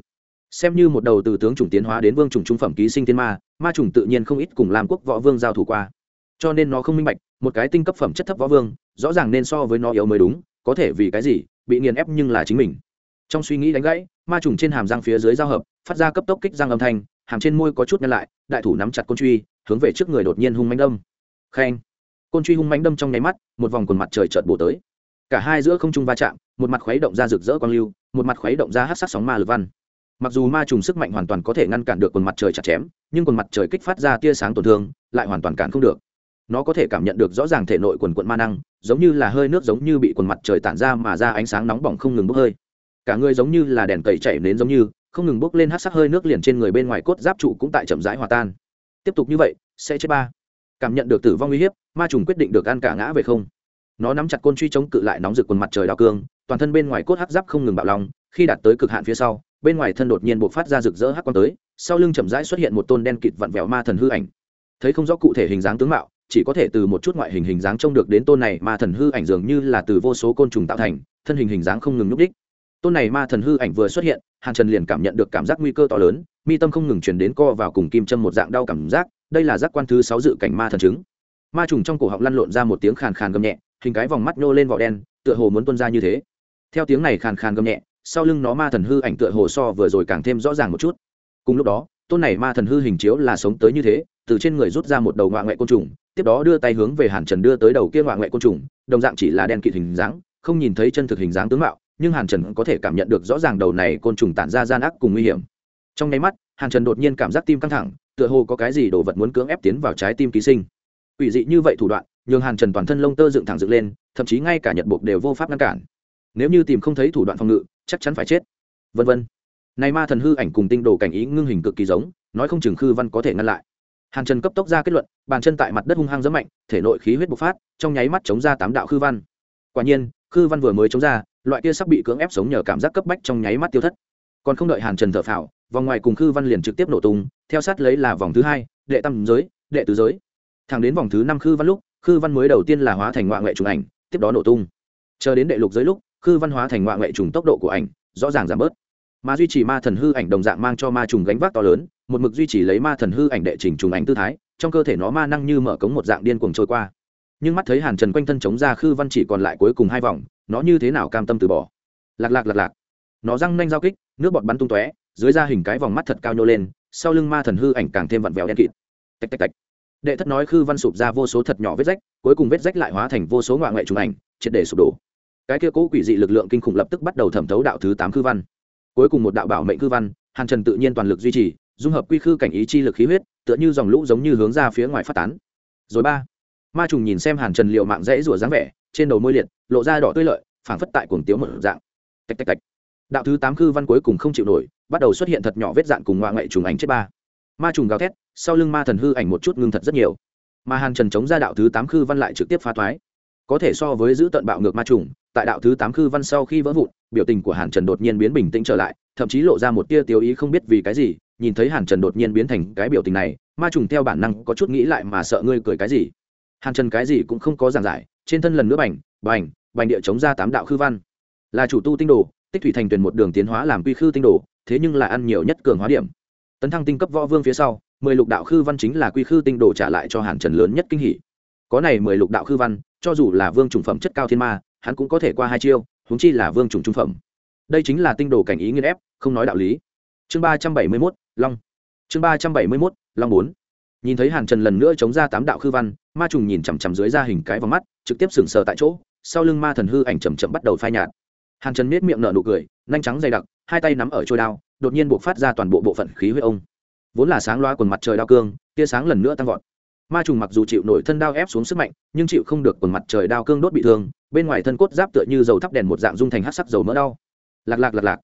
xem như một đầu từ tướng chủng tiến hóa đến vương chủng trung phẩm ký sinh thiên ma ma chủng tự nhiên không ít cùng làm quốc võ vương giao thủ qua. Cho nên nó không minh bạch, một cái tinh cấp phẩm chất thấp võ vương, rõ ràng nên so với nó yếu mới đúng, có thể vì cái gì, bị nghiền ép nhưng là chính mình. Trong suy nghĩ đánh gãy, ma trùng trên hàm răng phía dưới giao hợp, phát ra cấp tốc kích răng âm thanh, hàm trên môi có chút nhăn lại, đại thủ nắm chặt côn truy, hướng về trước người đột nhiên hung mánh đâm. Khen. Côn truy hung mánh đâm trong nháy mắt, một vòng quần mặt trời chợt bổ tới. Cả hai giữa không trung va chạm, một mặt khuấy động ra rực rỡ quang lưu, một mặt khuấy động ra hát sắc sóng ma lực văn mặc dù ma trùng sức mạnh hoàn toàn có thể ngăn cản được quần mặt trời chặt chém, nhưng quần mặt trời kích phát ra tia sáng tổn thương, lại hoàn toàn cản không được. Nó có thể cảm nhận được rõ ràng thể nội quần quận ma năng, giống như là hơi nước giống như bị quần mặt trời tản ra mà ra ánh sáng nóng bỏng không ngừng bốc hơi. Cả người giống như là đèn cầy chạy đến giống như, không ngừng bốc lên hát sắc hơi nước liền trên người bên ngoài cốt giáp trụ cũng tại chậm rãi hòa tan. Tiếp tục như vậy, sẽ chết ba. Cảm nhận được tử vong uy hiếp, ma trùng quyết định được ăn cả ngã về không. Nó nắm chặt côn truy chống cự lại nóng rực quần mặt trời đào cương, toàn thân bên ngoài cốt hát giáp không ngừng bạo lòng khi đạt tới cực hạn phía sau bên ngoài thân đột nhiên bộc phát ra rực rỡ hắc quang tới, sau lưng chậm rãi xuất hiện một tôn đen kịt vặn vẹo ma thần hư ảnh. Thấy không rõ cụ thể hình dáng tướng mạo, chỉ có thể từ một chút ngoại hình hình dáng trông được đến tôn này ma thần hư ảnh dường như là từ vô số côn trùng tạo thành, thân hình hình dáng không ngừng nhúc đích tôn này ma thần hư ảnh vừa xuất hiện, hàn trần liền cảm nhận được cảm giác nguy cơ to lớn, mi tâm không ngừng truyền đến co vào cùng kim châm một dạng đau cảm giác, đây là giác quan thứ sáu dự cảnh ma thần chứng. Ma trùng trong cổ họng lăn lộn ra một tiếng khàn khàn gầm nhẹ, hình cái vòng mắt nhô lên vỏ đen, tựa hồ muốn tuôn ra như thế. Theo tiếng này khàn khàn gầm nhẹ sau lưng nó ma thần hư ảnh tựa hồ so vừa rồi càng thêm rõ ràng một chút. Cùng lúc đó, tôn này ma thần hư hình chiếu là sống tới như thế, từ trên người rút ra một đầu ngoại ngoại côn trùng, tiếp đó đưa tay hướng về hàn trần đưa tới đầu kia ngoại ngoại côn trùng, đồng dạng chỉ là đen kịt hình dáng, không nhìn thấy chân thực hình dáng tướng mạo, nhưng hàn trần có thể cảm nhận được rõ ràng đầu này côn trùng tản ra gian ác cùng nguy hiểm. Trong nháy mắt, hàn trần đột nhiên cảm giác tim căng thẳng, tựa hồ có cái gì đồ vật muốn cưỡng ép tiến vào trái tim ký sinh. Ủy dị như vậy thủ đoạn, nhường hàn trần toàn thân lông tơ dựng thẳng dựng lên, thậm chí ngay cả nhật buộc đều vô pháp ngăn cản. Nếu như tìm không thấy thủ đoạn phòng ngự chắc chắn phải chết. Vân vân. Này ma thần hư ảnh cùng tinh đồ cảnh ý ngưng hình cực kỳ giống, nói không chừng khư văn có thể ngăn lại. Hàn trần cấp tốc ra kết luận, bàn chân tại mặt đất hung hăng rất mạnh, thể nội khí huyết bộc phát, trong nháy mắt chống ra tám đạo khư văn. Quả nhiên, khư văn vừa mới chống ra, loại kia sắp bị cưỡng ép sống nhờ cảm giác cấp bách trong nháy mắt tiêu thất. Còn không đợi hàn trần thở phào, vòng ngoài cùng khư văn liền trực tiếp nổ tung, theo sát lấy là vòng thứ hai, đệ tam giới, đệ tứ giới. Thẳng đến vòng thứ năm khư văn lúc, khư văn mới đầu tiên là hóa thành ngoại ngoại trùng ảnh, tiếp đó nổ tung. Chờ đến đệ lục giới lúc khư văn hóa thành ngoại ngoại trùng tốc độ của ảnh, rõ ràng giảm bớt. Mà duy trì ma thần hư ảnh đồng dạng mang cho ma trùng gánh vác to lớn, một mực duy trì lấy ma thần hư ảnh đệ trình trùng ảnh tư thái, trong cơ thể nó ma năng như mở cống một dạng điên cuồng trôi qua. Nhưng mắt thấy hàn trần quanh thân chống ra khư văn chỉ còn lại cuối cùng hai vòng, nó như thế nào cam tâm từ bỏ? Lạc lạc lạc lạc. Nó răng nanh giao kích, nước bọt bắn tung tóe, dưới da hình cái vòng mắt thật cao nhô lên, sau lưng ma thần hư ảnh càng thêm vặn vẹo đen kịt. Tạch tạch tạch. Đệ thất nói khư văn sụp ra vô số thật nhỏ vết rách, cuối cùng vết rách lại hóa thành vô số ngoại ngoại trùng ảnh, triệt để sụp đổ cái kia cố quỷ dị lực lượng kinh khủng lập tức bắt đầu thẩm thấu đạo thứ tám khư văn. Cuối cùng một đạo bảo mệnh khư văn, hàn trần tự nhiên toàn lực duy trì, dung hợp quy khư cảnh ý chi lực khí huyết, tựa như dòng lũ giống như hướng ra phía ngoài phát tán. Rồi ba, ma trùng nhìn xem hàn trần liệu mạng rẽ rủa dáng vẻ, trên đầu môi liệt, lộ ra đỏ tươi lợi, phảng phất tại cuồng tiếu một dạng. Tạch tạch tạch. Đạo thứ tám khư văn cuối cùng không chịu nổi, bắt đầu xuất hiện thật nhỏ vết dạn cùng ngoại ngoại trùng ảnh chết ba. Ma trùng gào thét, sau lưng ma thần hư ảnh một chút ngưng thật rất nhiều. Mà hàn trần chống ra đạo thứ tám khư văn lại trực tiếp phá thoái có thể so với giữ tận bạo ngược ma trùng, tại đạo thứ tám khư văn sau khi vỡ vụn, biểu tình của hàn trần đột nhiên biến bình tĩnh trở lại, thậm chí lộ ra một tia tiêu ý không biết vì cái gì, nhìn thấy hàn trần đột nhiên biến thành cái biểu tình này, ma trùng theo bản năng có chút nghĩ lại mà sợ ngươi cười cái gì. Hàn trần cái gì cũng không có giảng giải, trên thân lần nữa bành bành bành địa chống ra tám đạo khư văn. Là chủ tu tinh đồ, tích thủy thành tuyển một đường tiến hóa làm quy khư tinh đồ, thế nhưng là ăn nhiều nhất cường hóa điểm. Tấn thăng tinh cấp võ vương phía sau, mười lục đạo khư văn chính là quy khư tinh đồ trả lại cho hàn trần lớn nhất kinh hỷ có này mười lục đạo khư văn cho dù là vương trùng phẩm chất cao thiên ma, hắn cũng có thể qua hai chiêu, huống chi là vương trùng trung phẩm. Đây chính là tinh đồ cảnh ý nghiên ép, không nói đạo lý. Chương ba trăm bảy mươi mốt, long. Chương ba trăm bảy mươi mốt, long bốn. Nhìn thấy hàn trần lần nữa chống ra tám đạo khư văn, ma trùng nhìn chằm chằm dưới ra hình cái vào mắt, trực tiếp sừng sờ tại chỗ, sau lưng ma thần hư ảnh chầm chậm bắt đầu phai nhạt. Hàn trần nết miệng nở nụ cười, nhanh trắng dày đặc, hai tay nắm ở trôi đao, đột nhiên buộc phát ra toàn bộ bộ phận khí huyết ông. Vốn là sáng loa quần mặt trời đao cương, tia sáng lần nữa tăng vọt ma trùng mặc dù chịu nổi thân đao ép xuống sức mạnh, nhưng chịu không được quần mặt trời đao cương đốt bị thương, bên ngoài thân cốt giáp tựa như dầu thắp đèn một dạng dung thành hát sắc dầu mỡ đau. Lạc lạc lạc lạc.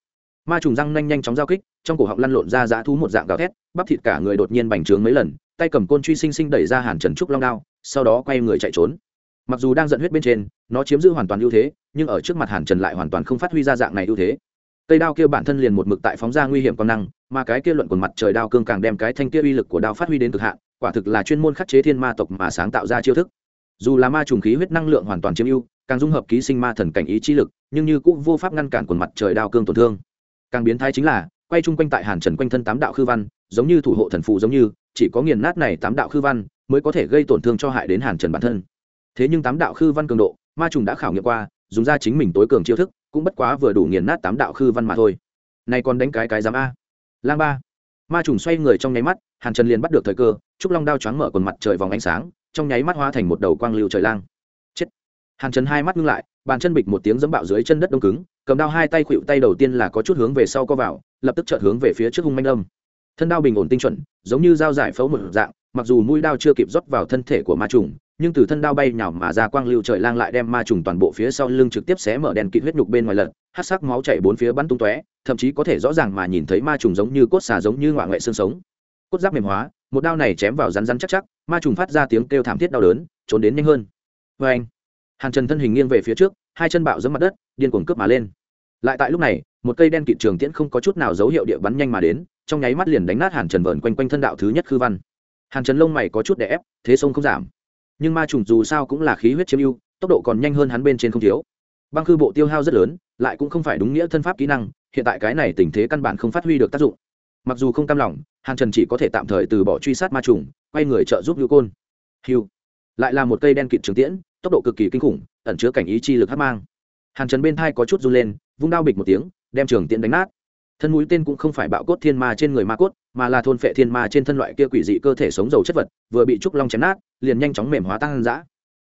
Ma trùng răng nhanh nhanh chóng giao kích, trong cổ họng lăn lộn ra dã thú một dạng gào thét, bắp thịt cả người đột nhiên bành trướng mấy lần, tay cầm côn truy sinh sinh đẩy ra hàn trần trúc long đao, sau đó quay người chạy trốn. Mặc dù đang giận huyết bên trên, nó chiếm giữ hoàn toàn ưu thế, nhưng ở trước mặt hàn trần lại hoàn toàn không phát huy ra dạng này ưu thế. Cây đao kia bản thân liền một mực tại phóng ra nguy hiểm còn năng, mà cái kia luận quần mặt trời đao cương càng đem cái thanh kia uy lực của đao phát huy đến cực hạn quả thực là chuyên môn khắc chế thiên ma tộc mà sáng tạo ra chiêu thức. Dù là ma trùng khí huyết năng lượng hoàn toàn chiếm ưu, càng dung hợp ký sinh ma thần cảnh ý chi lực, nhưng như cũng vô pháp ngăn cản quần mặt trời đao cương tổn thương. Càng biến thái chính là, quay chung quanh tại hàn trần quanh thân tám đạo khư văn, giống như thủ hộ thần phụ giống như, chỉ có nghiền nát này tám đạo khư văn mới có thể gây tổn thương cho hại đến hàn trần bản thân. Thế nhưng tám đạo khư văn cường độ, ma trùng đã khảo nghiệm qua, dùng ra chính mình tối cường chiêu thức, cũng bất quá vừa đủ nghiền nát tám đạo khư văn mà thôi. Này còn đánh cái cái giám a. Lang ba. Ma trùng xoay người trong nháy mắt, hàn trần liền bắt được thời cơ trúc long đao choáng mở quần mặt trời vòng ánh sáng, trong nháy mắt hoa thành một đầu quang lưu trời lang. Chết! Hàn trần hai mắt ngưng lại, bàn chân bịch một tiếng dẫm bạo dưới chân đất đông cứng, cầm đao hai tay khuỵu tay đầu tiên là có chút hướng về sau co vào, lập tức chợt hướng về phía trước hung manh đâm thân đao bình ổn tinh chuẩn, giống như dao giải phẫu một dạng, mặc dù mũi đao chưa kịp rót vào thân thể của ma trùng, nhưng từ thân đao bay nhào mà ra quang lưu trời lang lại đem ma trùng toàn bộ phía sau lưng trực tiếp xé mở đèn kịt huyết nhục bên ngoài lật hát sắc máu chảy bốn phía bắn tung tóe, thậm chí có thể rõ ràng mà nhìn thấy ma trùng giống như cốt xà giống như ngoại ngoại xương sống. Cốt giáp mềm hóa một đao này chém vào rắn rắn chắc chắc, ma trùng phát ra tiếng kêu thảm thiết đau đớn, trốn đến nhanh hơn. Vê anh, hàn trần thân hình nghiêng về phía trước, hai chân bạo dẫm mặt đất, điên cuồng cướp mà lên. Lại tại lúc này, một cây đen kịt trường tiễn không có chút nào dấu hiệu địa bắn nhanh mà đến, trong nháy mắt liền đánh nát hàn trần vờn quanh quanh thân đạo thứ nhất khư văn. Hàn trần lông mày có chút đè ép, thế sông không giảm. Nhưng ma trùng dù sao cũng là khí huyết chiếm ưu, tốc độ còn nhanh hơn hắn bên trên không thiếu. Băng khư bộ tiêu hao rất lớn, lại cũng không phải đúng nghĩa thân pháp kỹ năng, hiện tại cái này tình thế căn bản không phát huy được tác dụng. Mặc dù không cam lòng hàn trần chỉ có thể tạm thời từ bỏ truy sát ma trùng, quay người trợ giúp hữu côn. Hiu lại là một cây đen kịt trường tiễn, tốc độ cực kỳ kinh khủng, ẩn chứa cảnh ý chi lực hát mang. Hàn trần bên thai có chút run lên, vung đao bịch một tiếng, đem trường tiễn đánh nát. Thân mũi tên cũng không phải bạo cốt thiên ma trên người ma cốt, mà là thôn phệ thiên ma trên thân loại kia quỷ dị cơ thể sống dầu chất vật, vừa bị trúc long chém nát, liền nhanh chóng mềm hóa tăng dã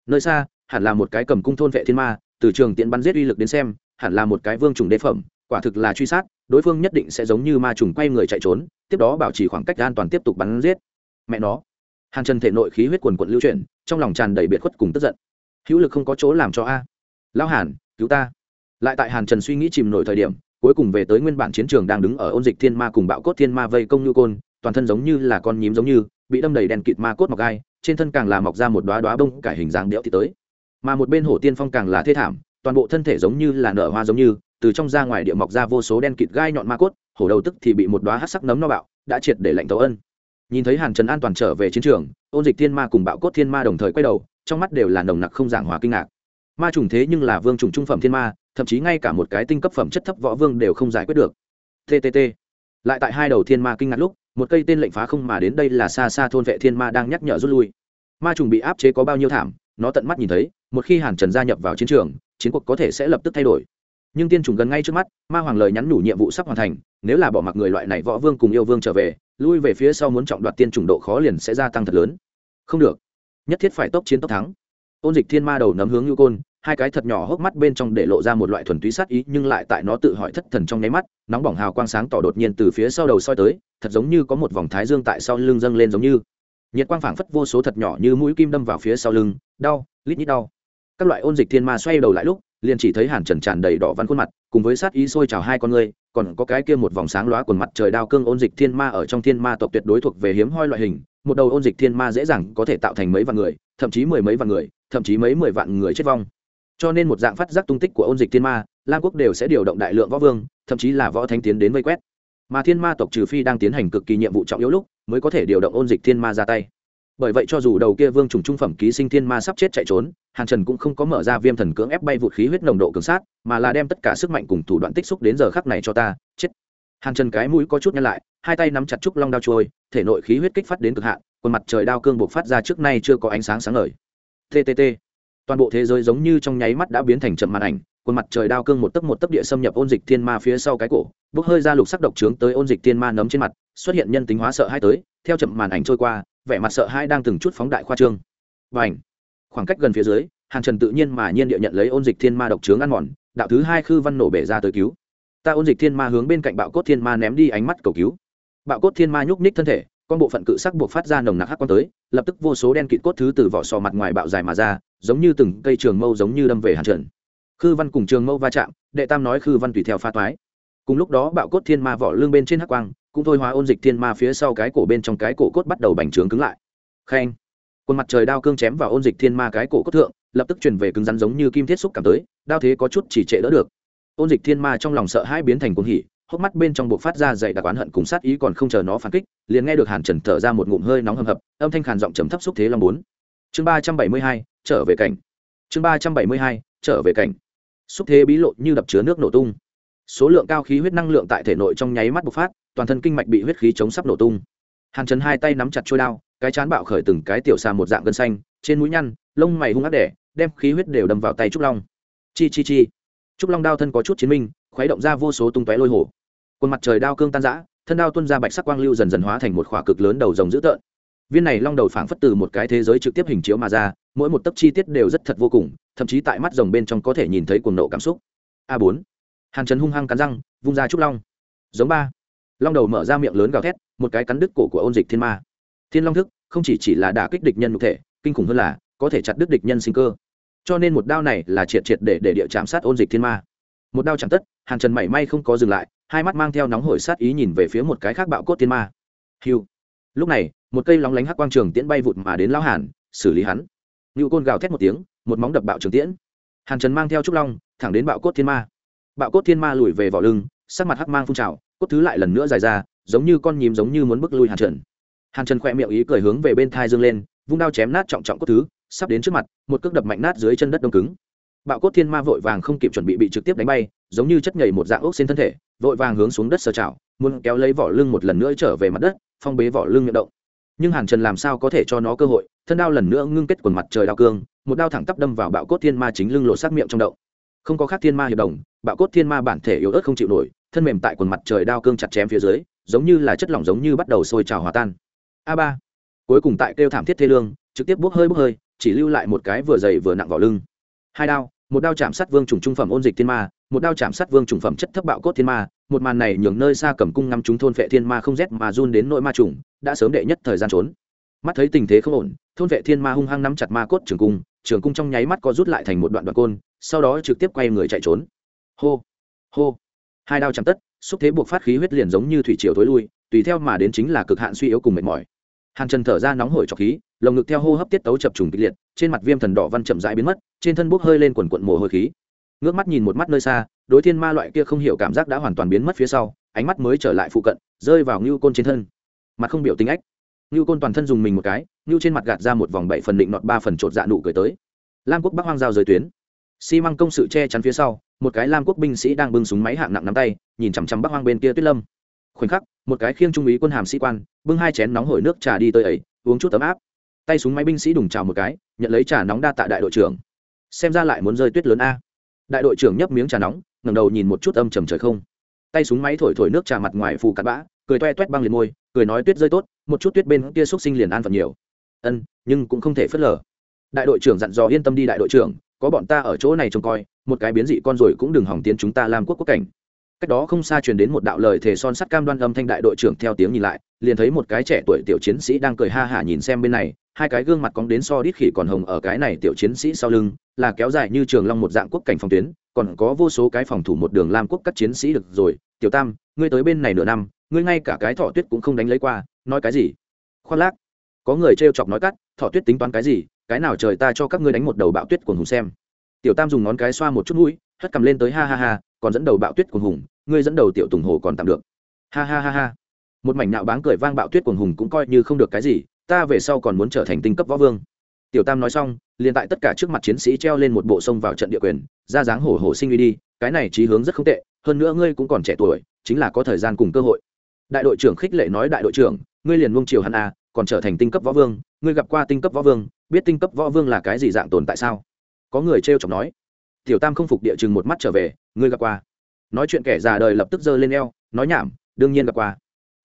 nơi xa, hẳn là một cái cầm cung thôn vệ thiên ma, từ trường tiễn bắn giết uy lực đến xem, hẳn là một cái vương trùng đế phẩm, quả thực là truy sát đối phương nhất định sẽ giống như ma trùng quay người chạy trốn, tiếp đó bảo trì khoảng cách an toàn tiếp tục bắn giết. Mẹ nó. Hàn trần thể nội khí huyết quần quận lưu chuyển, trong lòng tràn đầy biệt khuất cùng tức giận. Hữu lực không có chỗ làm cho a. Lão hàn, cứu ta. Lại tại hàn trần suy nghĩ chìm nổi thời điểm, cuối cùng về tới nguyên bản chiến trường đang đứng ở ôn dịch thiên ma cùng bạo cốt thiên ma vây công như côn, toàn thân giống như là con nhím giống như, bị đâm đầy đèn kịt ma cốt mọc gai, trên thân càng là mọc ra một đoá đoá bông cải hình dáng đẽo thì tới. Mà một bên hổ tiên phong càng là thê thảm, toàn bộ thân thể giống như là nở hoa giống như từ trong ra ngoài địa mọc ra vô số đen kịt gai nhọn ma cốt, hổ đầu tức thì bị một đoá hát sắc nấm no bạo, đã triệt để lạnh tấu ân. Nhìn thấy hàn trần an toàn trở về chiến trường, ôn dịch thiên ma cùng bạo cốt thiên ma đồng thời quay đầu, trong mắt đều là nồng nặc không giảng hòa kinh ngạc. Ma trùng thế nhưng là vương trùng trung phẩm thiên ma, thậm chí ngay cả một cái tinh cấp phẩm chất thấp võ vương đều không giải quyết được. Ttt lại tại hai đầu thiên ma kinh ngạc lúc, một cây tên lệnh phá không mà đến đây là xa xa thôn vệ thiên ma đang nhắc nhở rút lui. Ma trùng bị áp chế có bao nhiêu thảm, nó tận mắt nhìn thấy, một khi hàn trần gia nhập vào chiến trường, chiến cuộc có thể sẽ lập tức thay đổi nhưng tiên trùng gần ngay trước mắt, ma hoàng lời nhắn nhủ nhiệm vụ sắp hoàn thành, nếu là bỏ mặc người loại này võ vương cùng yêu vương trở về, lui về phía sau muốn trọng đoạt tiên trùng độ khó liền sẽ gia tăng thật lớn. Không được. Nhất thiết phải tốc chiến tốc thắng. Ôn dịch thiên ma đầu nấm hướng ngưu côn, hai cái thật nhỏ hốc mắt bên trong để lộ ra một loại thuần túy sát ý, nhưng lại tại nó tự hỏi thất thần trong nháy mắt, nóng bỏng hào quang sáng tỏ đột nhiên từ phía sau đầu soi tới, thật giống như có một vòng thái dương tại sau lưng dâng lên giống như. Nhiệt quang phảng phất vô số thật nhỏ như mũi kim đâm vào phía sau lưng, đau, lít nhít đau. Các loại ôn dịch thiên ma xoay đầu lại lúc liền chỉ thấy hàn trần tràn đầy đỏ văn khuôn mặt, cùng với sát ý sôi trào hai con người còn có cái kia một vòng sáng lóa quần mặt trời đao cương ôn dịch thiên ma ở trong thiên ma tộc tuyệt đối thuộc về hiếm hoi loại hình, một đầu ôn dịch thiên ma dễ dàng có thể tạo thành mấy vạn người, thậm chí mười mấy vạn người, thậm chí mấy mười vạn người chết vong. Cho nên một dạng phát giác tung tích của ôn dịch thiên ma, lam quốc đều sẽ điều động đại lượng võ vương, thậm chí là võ thánh tiến đến vây quét. Mà thiên ma tộc trừ phi đang tiến hành cực kỳ nhiệm vụ trọng yếu lúc, mới có thể điều động ôn dịch thiên ma ra tay bởi vậy cho dù đầu kia vương trùng trung phẩm ký sinh thiên ma sắp chết chạy trốn, hàn trần cũng không có mở ra viêm thần cưỡng ép bay vụt khí huyết nồng độ cường sát, mà là đem tất cả sức mạnh cùng thủ đoạn tích xúc đến giờ khắc này cho ta, chết. Hàn trần cái mũi có chút nhăn lại, hai tay nắm chặt trúc long đao trôi, thể nội khí huyết kích phát đến cực hạn, quần mặt trời đao cương buộc phát ra trước nay chưa có ánh sáng sáng ngời. Ttt toàn bộ thế giới giống như trong nháy mắt đã biến thành chậm màn ảnh, quần mặt trời đao cương một tấc một tấc địa xâm nhập ôn dịch thiên ma phía sau cái cổ, bốc hơi ra lục sắc độc trướng tới ôn dịch thiên ma nấm trên mặt, xuất hiện nhân tính hóa sợ hai tới, theo chậm màn ảnh trôi qua vẻ mặt sợ hãi đang từng chút phóng đại khoa trương. Và ảnh khoảng cách gần phía dưới, hàn trần tự nhiên mà nhiên địa nhận lấy ôn dịch thiên ma độc trướng ăn mòn, đạo thứ hai khư văn nổ bể ra tới cứu. Ta ôn dịch thiên ma hướng bên cạnh bạo cốt thiên ma ném đi ánh mắt cầu cứu. Bạo cốt thiên ma nhúc ních thân thể, con bộ phận cự sắc buộc phát ra nồng nặc hắc quang tới, lập tức vô số đen kịt cốt thứ từ vỏ sò mặt ngoài bạo dài mà ra, giống như từng cây trường mâu giống như đâm về hàn trần. Khư văn cùng trường mâu va chạm, đệ tam nói khư văn tùy theo pha toái. Cùng lúc đó bạo cốt thiên ma vỏ lương bên trên hắc quang cũng thôi hóa ôn dịch thiên ma phía sau cái cổ bên trong cái cổ cốt bắt đầu bành trướng cứng lại. Khen. Quân mặt trời đao cương chém vào ôn dịch thiên ma cái cổ cốt thượng, lập tức truyền về cứng rắn giống như kim thiết xúc cảm tới, đao thế có chút chỉ trệ đỡ được. Ôn dịch thiên ma trong lòng sợ hai biến thành cuồng hỉ, hốc mắt bên trong buộc phát ra dày đặc oán hận cùng sát ý còn không chờ nó phản kích, liền nghe được hàn trần thở ra một ngụm hơi nóng hầm hập, âm thanh khàn giọng trầm thấp xúc thế long bốn. Chương ba trăm bảy mươi hai, trở về cảnh. Chương ba trăm bảy mươi hai, trở về cảnh. Xúc thế bí lộ như đập chứa nước nổ tung. Số lượng cao khí huyết năng lượng tại thể nội trong nháy mắt bộc phát toàn thân kinh mạch bị huyết khí chống sắp nổ tung. Hàn trần hai tay nắm chặt trôi đao, cái chán bạo khởi từng cái tiểu xà một dạng gân xanh, trên mũi nhăn, lông mày hung ác đẻ, đem khí huyết đều đâm vào tay trúc long. Chi chi chi. Trúc long đao thân có chút chiến minh, khuấy động ra vô số tung tóe lôi hổ. Quần mặt trời đao cương tan giã thân đao tuân ra bạch sắc quang lưu dần dần hóa thành một khỏa cực lớn đầu rồng dữ tợn. Viên này long đầu phảng phất từ một cái thế giới trực tiếp hình chiếu mà ra, mỗi một tấc chi tiết đều rất thật vô cùng, thậm chí tại mắt rồng bên trong có thể nhìn thấy cuồng nộ cảm xúc. A bốn. Hàn trần hung hăng cắn răng, vung ra trúc long. Giống ba long đầu mở ra miệng lớn gào thét, một cái cắn đứt cổ của ôn dịch thiên ma. Thiên long thức, không chỉ chỉ là đả kích địch nhân cụ thể, kinh khủng hơn là, có thể chặt đứt địch nhân sinh cơ. Cho nên một đao này là triệt triệt để để địa chạm sát ôn dịch thiên ma. Một đao chẳng tất, hàn trần mảy may không có dừng lại, hai mắt mang theo nóng hổi sát ý nhìn về phía một cái khác bạo cốt thiên ma. Hiu lúc này, một cây lóng lánh hắc quang trường tiễn bay vụt mà đến lão hàn, xử lý hắn. Ngưu côn gào thét một tiếng, một móng đập bạo trường tiễn. Hàn trần mang theo trúc long, thẳng đến bạo cốt thiên ma. Bạo cốt thiên ma lùi về vỏ lưng, sắc mặt hắc mang phun trào cốt thứ lại lần nữa dài ra, giống như con nhím giống như muốn bước lui hàn trần. Hàn trần khỏe miệng ý cười hướng về bên thai dương lên, vung đao chém nát trọng trọng cốt thứ, sắp đến trước mặt, một cước đập mạnh nát dưới chân đất đông cứng. Bạo cốt thiên ma vội vàng không kịp chuẩn bị bị trực tiếp đánh bay, giống như chất nhảy một dạng ốc trên thân thể, vội vàng hướng xuống đất sờ chảo, muốn kéo lấy vỏ lưng một lần nữa trở về mặt đất, phong bế vỏ lưng miệng động. Nhưng hàn trần làm sao có thể cho nó cơ hội, thân đao lần nữa ngưng kết quần mặt trời đao cương, một đao thẳng tắp đâm vào bạo cốt thiên ma chính lưng lộ sát miệng trong đậu không có khác thiên ma hiệp đồng, bạo cốt thiên ma bản thể yếu ớt không chịu nổi thân mềm tại quần mặt trời đao cương chặt chém phía dưới, giống như là chất lỏng giống như bắt đầu sôi trào hòa tan. A ba. Cuối cùng tại kêu thảm thiết thê lương, trực tiếp bốc hơi bốc hơi, chỉ lưu lại một cái vừa dày vừa nặng vào lưng. Hai đao, một đao chạm sát vương trùng trung phẩm ôn dịch thiên ma, một đao chạm sát vương trùng phẩm chất thấp bạo cốt thiên ma, một màn này nhường nơi xa cầm cung ngắm chúng thôn vệ thiên ma không rét mà run đến nội ma trùng, đã sớm đệ nhất thời gian trốn. Mắt thấy tình thế không ổn, thôn vệ thiên ma hung hăng nắm chặt ma cốt trường cung trường cung trong nháy mắt có rút lại thành một đoạn đoạn côn, sau đó trực tiếp quay người chạy trốn. Hô hô hai đao chạm tất, xúc thế buộc phát khí huyết liền giống như thủy triều thối lui, tùy theo mà đến chính là cực hạn suy yếu cùng mệt mỏi. Hàn trần thở ra nóng hổi trọc khí, lồng ngực theo hô hấp tiết tấu chập trùng kịch liệt, trên mặt viêm thần đỏ văn chậm rãi biến mất, trên thân bốc hơi lên quần quận mồ hôi khí. Ngước mắt nhìn một mắt nơi xa, đối thiên ma loại kia không hiểu cảm giác đã hoàn toàn biến mất phía sau, ánh mắt mới trở lại phụ cận, rơi vào ngưu côn trên thân. Mặt không biểu tính ách. Ngưu côn toàn thân dùng mình một cái, ngưu trên mặt gạt ra một vòng bảy phần định nọt ba phần chột dạ nụ cười tới. Lam quốc bắc hoang giao giới tuyến. Xi măng công sự che chắn phía sau một cái lam quốc binh sĩ đang bưng súng máy hạng nặng nắm tay, nhìn chằm chằm bắc hoang bên kia tuyết lâm. Khoảnh khắc, một cái khiêng trung úy quân hàm sĩ quan, bưng hai chén nóng hổi nước trà đi tới ấy, uống chút tấm áp. Tay súng máy binh sĩ đùng chào một cái, nhận lấy trà nóng đa tạ đại đội trưởng. Xem ra lại muốn rơi tuyết lớn a. Đại đội trưởng nhấp miếng trà nóng, ngẩng đầu nhìn một chút âm trầm trời không. Tay súng máy thổi thổi nước trà mặt ngoài phù cắt bã, cười toe toét băng liền môi, cười nói tuyết rơi tốt, một chút tuyết bên kia xúc sinh liền an phận nhiều. Ân, nhưng cũng không thể phớt lờ. Đại đội trưởng dặn dò yên tâm đi đại đội trưởng, có bọn ta ở chỗ này trông coi một cái biến dị con rồi cũng đừng hỏng tiến chúng ta làm quốc quốc cảnh. Cách đó không xa truyền đến một đạo lời thề son sắt cam đoan âm thanh đại đội trưởng theo tiếng nhìn lại, liền thấy một cái trẻ tuổi tiểu chiến sĩ đang cười ha hả nhìn xem bên này, hai cái gương mặt cóng đến so đít khỉ còn hồng ở cái này tiểu chiến sĩ sau lưng, là kéo dài như trường long một dạng quốc cảnh phòng tuyến, còn có vô số cái phòng thủ một đường lam quốc các chiến sĩ được rồi. Tiểu tam, ngươi tới bên này nửa năm, ngươi ngay cả cái thọ tuyết cũng không đánh lấy qua, nói cái gì? Khoác lác. Có người trêu chọc nói cắt, thọ tuyết tính toán cái gì, cái nào trời ta cho các ngươi đánh một đầu bạo tuyết cuồng hùng xem tiểu tam dùng ngón cái xoa một chút mũi, hất cầm lên tới ha ha ha, còn dẫn đầu bạo tuyết cuồng hùng, ngươi dẫn đầu tiểu tùng hồ còn tạm được. Ha ha ha ha. Một mảnh nạo báng cười vang bạo tuyết cuồng hùng cũng coi như không được cái gì, ta về sau còn muốn trở thành tinh cấp võ vương. Tiểu tam nói xong, liền tại tất cả trước mặt chiến sĩ treo lên một bộ sông vào trận địa quyền, ra dáng hổ hổ sinh uy đi, cái này trí hướng rất không tệ, hơn nữa ngươi cũng còn trẻ tuổi, chính là có thời gian cùng cơ hội. Đại đội trưởng khích lệ nói đại đội trưởng, ngươi liền luông chiều hắn à còn trở thành tinh cấp võ vương, ngươi gặp qua tinh cấp võ vương, biết tinh cấp võ vương là cái gì dạng tồn tại sao? Có người trêu chọc nói, tiểu tam không phục địa chừng một mắt trở về, ngươi gặp qua? Nói chuyện kẻ già đời lập tức giơ lên eo, nói, nhảm, đương nhiên gặp qua.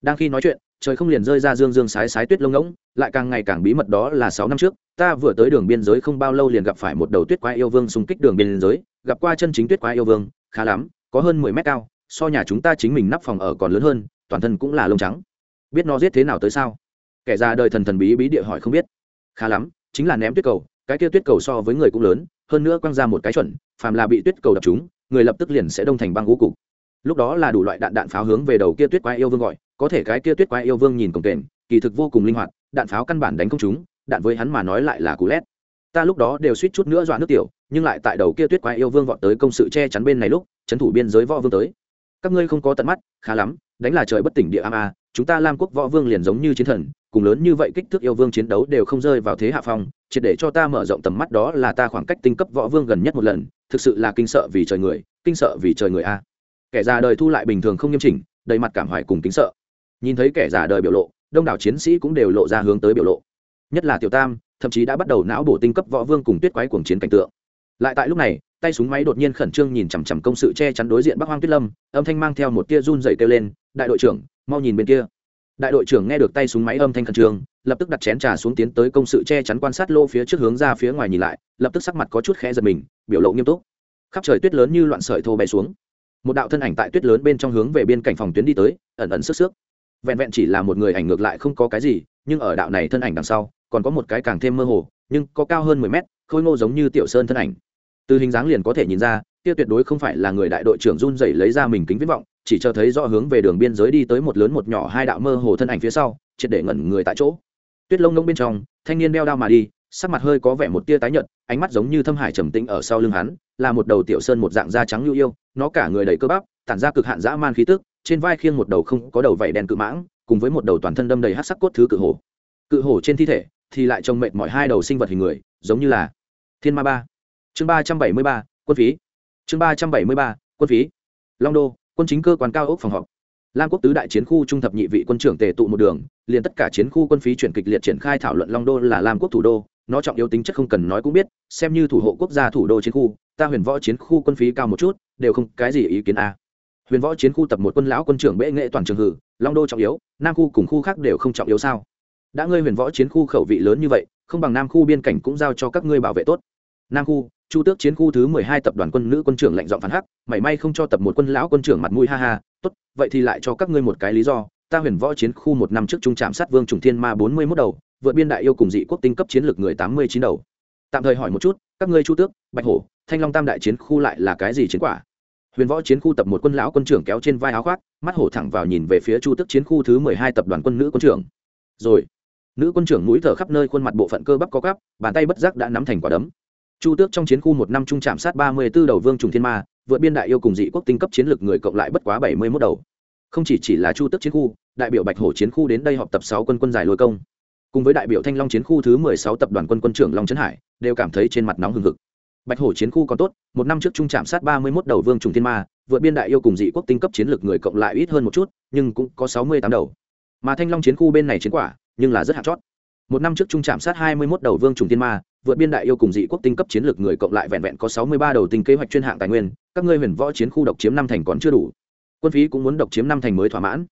Đang khi nói chuyện, trời không liền rơi ra dương dương sái sái tuyết lông ngỗng, lại càng ngày càng bí mật đó là sáu năm trước, ta vừa tới đường biên giới không bao lâu liền gặp phải một đầu tuyết quái yêu vương xung kích đường biên giới, gặp qua chân chính tuyết quái yêu vương, khá lắm, có hơn mười mét cao, so nhà chúng ta chính mình nắp phòng ở còn lớn hơn, toàn thân cũng là lông trắng. Biết nó giết thế nào tới sao? Kẻ già đời thần thần bí bí địa hỏi không biết. Khá lắm, chính là ném tuyết cầu, cái kia tuyết cầu so với người cũng lớn hơn nữa quăng ra một cái chuẩn, phàm là bị tuyết cầu đập chúng, người lập tức liền sẽ đông thành băng ngũ cục. Lúc đó là đủ loại đạn đạn pháo hướng về đầu kia tuyết quái yêu vương gọi, có thể cái kia tuyết quái yêu vương nhìn cổng kềnh, kỳ thực vô cùng linh hoạt, đạn pháo căn bản đánh không chúng, đạn với hắn mà nói lại là cú lét. Ta lúc đó đều suýt chút nữa dọa nước tiểu, nhưng lại tại đầu kia tuyết quái yêu vương vọt tới công sự che chắn bên này lúc trấn thủ biên giới võ vương tới. Các ngươi không có tận mắt, khá lắm, đánh là trời bất tỉnh địa am a, chúng ta lam quốc võ vương liền giống như chiến thần cùng lớn như vậy kích thước yêu vương chiến đấu đều không rơi vào thế hạ phong chỉ để cho ta mở rộng tầm mắt đó là ta khoảng cách tinh cấp võ vương gần nhất một lần, thực sự là kinh sợ vì trời người, kinh sợ vì trời người a. Kẻ già đời thu lại bình thường không nghiêm chỉnh, đầy mặt cảm hoài cùng kính sợ. Nhìn thấy kẻ già đời biểu lộ, đông đảo chiến sĩ cũng đều lộ ra hướng tới biểu lộ. Nhất là tiểu tam, thậm chí đã bắt đầu não bổ tinh cấp võ vương cùng tuyết quái cuồng chiến cảnh tượng. Lại tại lúc này, tay súng máy đột nhiên khẩn trương nhìn chằm chằm công sự che chắn đối diện bắc hoang tuyết lâm, âm thanh mang theo một tia run dày kêu lên, đại đội trưởng, mau nhìn bên kia đại đội trưởng nghe được tay súng máy âm thanh khẩn trương, lập tức đặt chén trà xuống tiến tới công sự che chắn quan sát lô phía trước hướng ra phía ngoài nhìn lại, lập tức sắc mặt có chút khẽ giật mình, biểu lộ nghiêm túc. Khắp trời tuyết lớn như loạn sợi thô bay xuống. Một đạo thân ảnh tại tuyết lớn bên trong hướng về biên cảnh phòng tuyến đi tới, ẩn ẩn sức sức vẹn vẹn chỉ là một người ảnh ngược lại không có cái gì, nhưng ở đạo này thân ảnh đằng sau, còn có một cái càng thêm mơ hồ, nhưng có cao hơn mười mét, khôi ngô giống như tiểu sơn thân ảnh. Từ hình dáng liền có thể nhìn ra, kia tuyệt đối không phải là người đại đội trưởng run rẩy lấy ra mình kính viễn vọng chỉ cho thấy rõ hướng về đường biên giới đi tới một lớn một nhỏ hai đạo mơ hồ thân ảnh phía sau, triệt để ngẩn người tại chỗ. Tuyết lông lông bên trong, thanh niên đeo đao mà đi, sắc mặt hơi có vẻ một tia tái nhợt, ánh mắt giống như thâm hải trầm tĩnh ở sau lưng hắn, là một đầu tiểu sơn một dạng da trắng lưu yêu, nó cả người đầy cơ bắp, tản ra cực hạn dã man khí tức, trên vai khiêng một đầu không có đầu vảy đen cự mãng, cùng với một đầu toàn thân đâm đầy hát sắc cốt thứ cự hổ. Cự hổ trên thi thể thì lại trông mệt mọi hai đầu sinh vật hình người, giống như là thiên ma ba. Chương ba trăm bảy mươi ba, quân phí. Chương ba trăm bảy mươi ba, quân phí. Long đô quân chính cơ quan cao ốc phòng họp. Lam quốc tứ đại chiến khu trung thập nhị vị quân trưởng tề tụ một đường, liền tất cả chiến khu quân phí chuyển kịch liệt triển khai thảo luận long đô là lam quốc thủ đô, nó trọng yếu tính chất không cần nói cũng biết, xem như thủ hộ quốc gia thủ đô chiến khu, ta huyền võ chiến khu quân phí cao một chút, đều không cái gì ý kiến a. Huyền võ chiến khu tập một quân lão quân trưởng bệ nghệ toàn trường hử, long đô trọng yếu, nam khu cùng khu khác đều không trọng yếu sao? Đã ngươi huyền võ chiến khu khẩu vị lớn như vậy, không bằng nam khu biên cảnh cũng giao cho các ngươi bảo vệ tốt. Nam khu chu tước chiến khu thứ mười hai tập đoàn quân nữ quân trưởng lệnh dọn phản hắc, mảy may không cho tập một quân lão quân trưởng mặt mũi, ha ha, tốt, vậy thì lại cho các ngươi một cái lý do. Ta huyền võ chiến khu một năm trước trung trạm sát vương trùng thiên ma bốn mươi mốt đầu, vượt biên đại yêu cùng dị quốc tinh cấp chiến lược người tám mươi chín đầu. Tạm thời hỏi một chút, các ngươi chu tước, bạch hổ, thanh long tam đại chiến khu lại là cái gì chiến quả? Huyền võ chiến khu tập một quân lão quân trưởng kéo trên vai áo khoác, mắt hổ thẳng vào nhìn về phía chu tước chiến khu thứ mười hai tập đoàn quân nữ quân trưởng. Rồi. Nữ quân trưởng mũi thở khắp nơi, khuôn mặt bộ phận cơ bắp có cắp bàn tay bất giác đã nắm thành quả đấm chu tước trong chiến khu một năm trung chạm sát ba mươi b ố đầu vương trùng thiên ma, vượt biên đại yêu cùng dị quốc tinh cấp chiến lược người cộng lại bất quá bảy mươi mốt đầu. Không chỉ chỉ là chu tước chiến khu, đại biểu bạch hổ chiến khu đến đây họp tập sáu quân quân giải lôi công. Cùng với đại biểu thanh long chiến khu thứ mười sáu tập đoàn quân quân trưởng long trấn hải, đều cảm thấy trên mặt nóng hừng hực. Bạch hổ chiến khu còn tốt, một năm trước trung trạm sát ba mươi mốt đầu vương trùng thiên ma, vượt biên đại yêu cùng dị quốc tinh cấp chiến lược người cộng lại ít hơn một chút, nhưng cũng có sáu mươi tám đầu. Mà thanh long chiến khu bên này chiến quả, nhưng là rất hạt chót một năm trước trung trạm sát hai mươi mốt đầu vương trùng tiên ma, vượt biên đại yêu cùng dị quốc tinh cấp chiến lược người cộng lại vẹn vẹn có sáu mươi ba đầu tinh kế hoạch chuyên hạng tài nguyên, các ngươi huyền võ chiến khu độc chiếm năm thành còn chưa đủ. Quân phí cũng muốn độc chiếm năm thành mới thỏa mãn.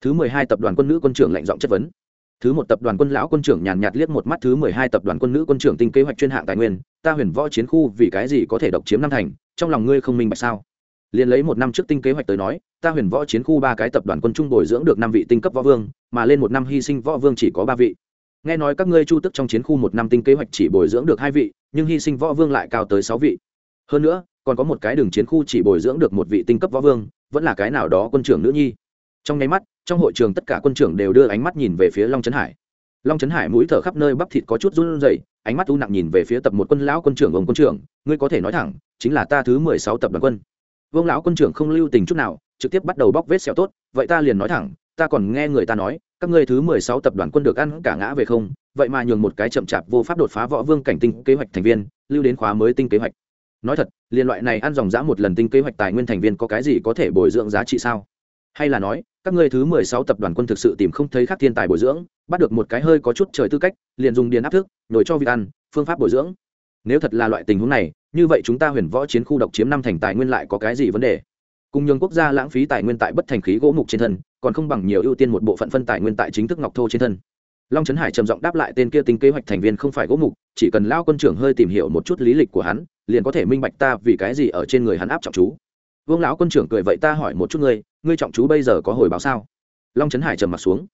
Thứ mười hai tập đoàn quân nữ quân trưởng lệnh giọng chất vấn. Thứ một tập đoàn quân lão quân trưởng nhàn nhạt liếc một mắt thứ mười hai tập đoàn quân nữ quân trưởng tinh kế hoạch chuyên hạng tài nguyên, ta huyền võ chiến khu vì cái gì có thể độc chiếm năm thành, trong lòng ngươi không minh bạch sao? Liền lấy một năm trước tinh kế hoạch tới nói, ta huyền võ chiến khu ba cái tập đoàn quân trung bồi dưỡng được năm vị tinh cấp võ vương, mà lên một năm hy sinh võ vương chỉ có ba vị nghe nói các ngươi chu tức trong chiến khu một năm tinh kế hoạch chỉ bồi dưỡng được hai vị, nhưng hy sinh võ vương lại cao tới sáu vị. Hơn nữa, còn có một cái đường chiến khu chỉ bồi dưỡng được một vị tinh cấp võ vương, vẫn là cái nào đó quân trưởng nữ nhi. Trong nháy mắt, trong hội trường tất cả quân trưởng đều đưa ánh mắt nhìn về phía long trấn hải. Long trấn hải mũi thở khắp nơi bắp thịt có chút run rẩy, ánh mắt u nặng nhìn về phía tập một quân lão quân trưởng ông quân trưởng, ngươi có thể nói thẳng, chính là ta thứ mười sáu tập đoàn quân. Vương lão quân trưởng không lưu tình chút nào, trực tiếp bắt đầu bóc vết sẹo tốt, vậy ta liền nói thẳng, ta còn nghe người ta nói các ngươi thứ mười sáu tập đoàn quân được ăn cả ngã về không? Vậy mà nhường một cái chậm chạp vô pháp đột phá võ vương cảnh tinh kế hoạch thành viên, lưu đến khóa mới tinh kế hoạch. Nói thật, liên loại này ăn dòng dã một lần tinh kế hoạch tài nguyên thành viên có cái gì có thể bồi dưỡng giá trị sao? Hay là nói, các ngươi thứ mười sáu tập đoàn quân thực sự tìm không thấy khác thiên tài bồi dưỡng, bắt được một cái hơi có chút trời tư cách, liền dùng điền áp thức, nhồi cho việc ăn, phương pháp bồi dưỡng. Nếu thật là loại tình huống này, như vậy chúng ta huyền võ chiến khu độc chiếm năm thành tài nguyên lại có cái gì vấn đề? Cùng nhường quốc gia lãng phí tài nguyên tại bất thành khí gỗ mục trên thân còn không bằng nhiều ưu tiên một bộ phận phân tài nguyên tại chính thức ngọc thô trên thân. Long trấn hải trầm giọng đáp lại tên kia tính kế hoạch thành viên không phải gỗ mục, chỉ cần lao quân trưởng hơi tìm hiểu một chút lý lịch của hắn, liền có thể minh bạch ta vì cái gì ở trên người hắn áp trọng chú. Vương lão quân trưởng cười vậy ta hỏi một chút ngươi ngươi trọng chú bây giờ có hồi báo sao? Long trấn hải trầm mặt xuống.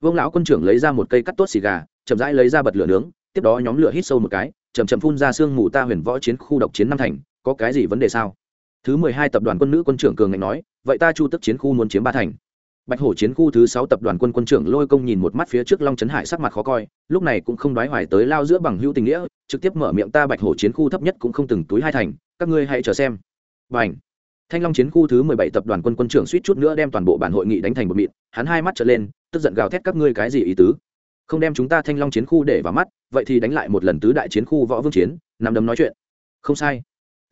Vương lão quân trưởng lấy ra một cây cắt tốt xì gà, chậm rãi lấy ra bật lửa nướng, tiếp đó nhóm lửa hít sâu một cái chầm chậm phun ra sương mù ta huyền võ chiến khu độc chiến năm thành, có cái gì vấn đề sao? Thứ mười hai tập đoàn quân nữ quân trưởng cường ngạnh nói, vậy ta chu tức chiến khu muốn chiếm ba thành bạch hổ chiến khu thứ sáu tập đoàn quân quân trưởng lôi công nhìn một mắt phía trước long trấn hải sắc mặt khó coi, lúc này cũng không đoái hoài tới lao giữa bằng hữu tình nghĩa, trực tiếp mở miệng ta bạch hổ chiến khu thấp nhất cũng không từng túi hai thành, các ngươi hãy chờ xem. Và ảnh thanh long chiến khu thứ mười bảy tập đoàn quân quân trưởng suýt chút nữa đem toàn bộ bản hội nghị đánh thành một mịn, hắn hai mắt trở lên, tức giận gào thét các ngươi cái gì ý tứ? Không đem chúng ta thanh long chiến khu để vào mắt, vậy thì đánh lại một lần tứ đại chiến khu võ vương chiến, nằm đấm nói chuyện. Không sai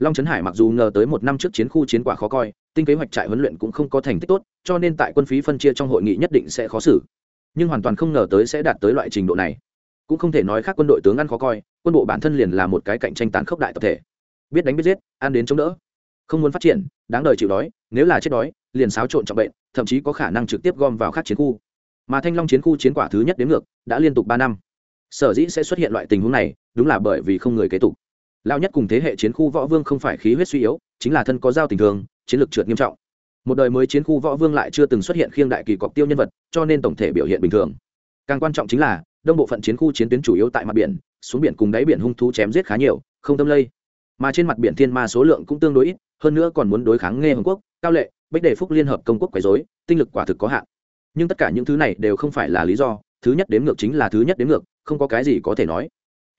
long trấn hải mặc dù ngờ tới một năm trước chiến khu chiến quả khó coi, tinh kế hoạch trại huấn luyện cũng không có thành tích tốt, cho nên tại quân phí phân chia trong hội nghị nhất định sẽ khó xử. Nhưng hoàn toàn không ngờ tới sẽ đạt tới loại trình độ này. Cũng không thể nói khác quân đội tướng ăn khó coi, quân bộ bản thân liền là một cái cạnh tranh tàn khốc đại tập thể. Biết đánh biết giết, ăn đến chống đỡ. Không muốn phát triển, đáng đời chịu đói, nếu là chết đói, liền xáo trộn trọng bệnh, thậm chí có khả năng trực tiếp gom vào các chiến khu. Mà thanh long chiến khu chiến quả thứ nhất đến ngược, đã liên tục ba năm. Sở dĩ sẽ xuất hiện loại tình huống này, đúng là bởi vì không người kế tục lao nhất cùng thế hệ chiến khu võ vương không phải khí huyết suy yếu, chính là thân có giao tình thường, chiến lược trượt nghiêm trọng. Một đời mới chiến khu võ vương lại chưa từng xuất hiện khiêng đại kỳ cọc tiêu nhân vật, cho nên tổng thể biểu hiện bình thường. Càng quan trọng chính là, đông bộ phận chiến khu chiến tuyến chủ yếu tại mặt biển, xuống biển cùng đáy biển hung thú chém giết khá nhiều, không tâm lây. Mà trên mặt biển thiên ma số lượng cũng tương đối ít, hơn nữa còn muốn đối kháng nghe hồng quốc, cao lệ bách đề phúc liên hợp công quốc quấy dối tinh lực quả thực có hạn. Nhưng tất cả những thứ này đều không phải là lý do, thứ nhất đếm ngược chính là thứ nhất đếm ngược, không có cái gì có thể nói.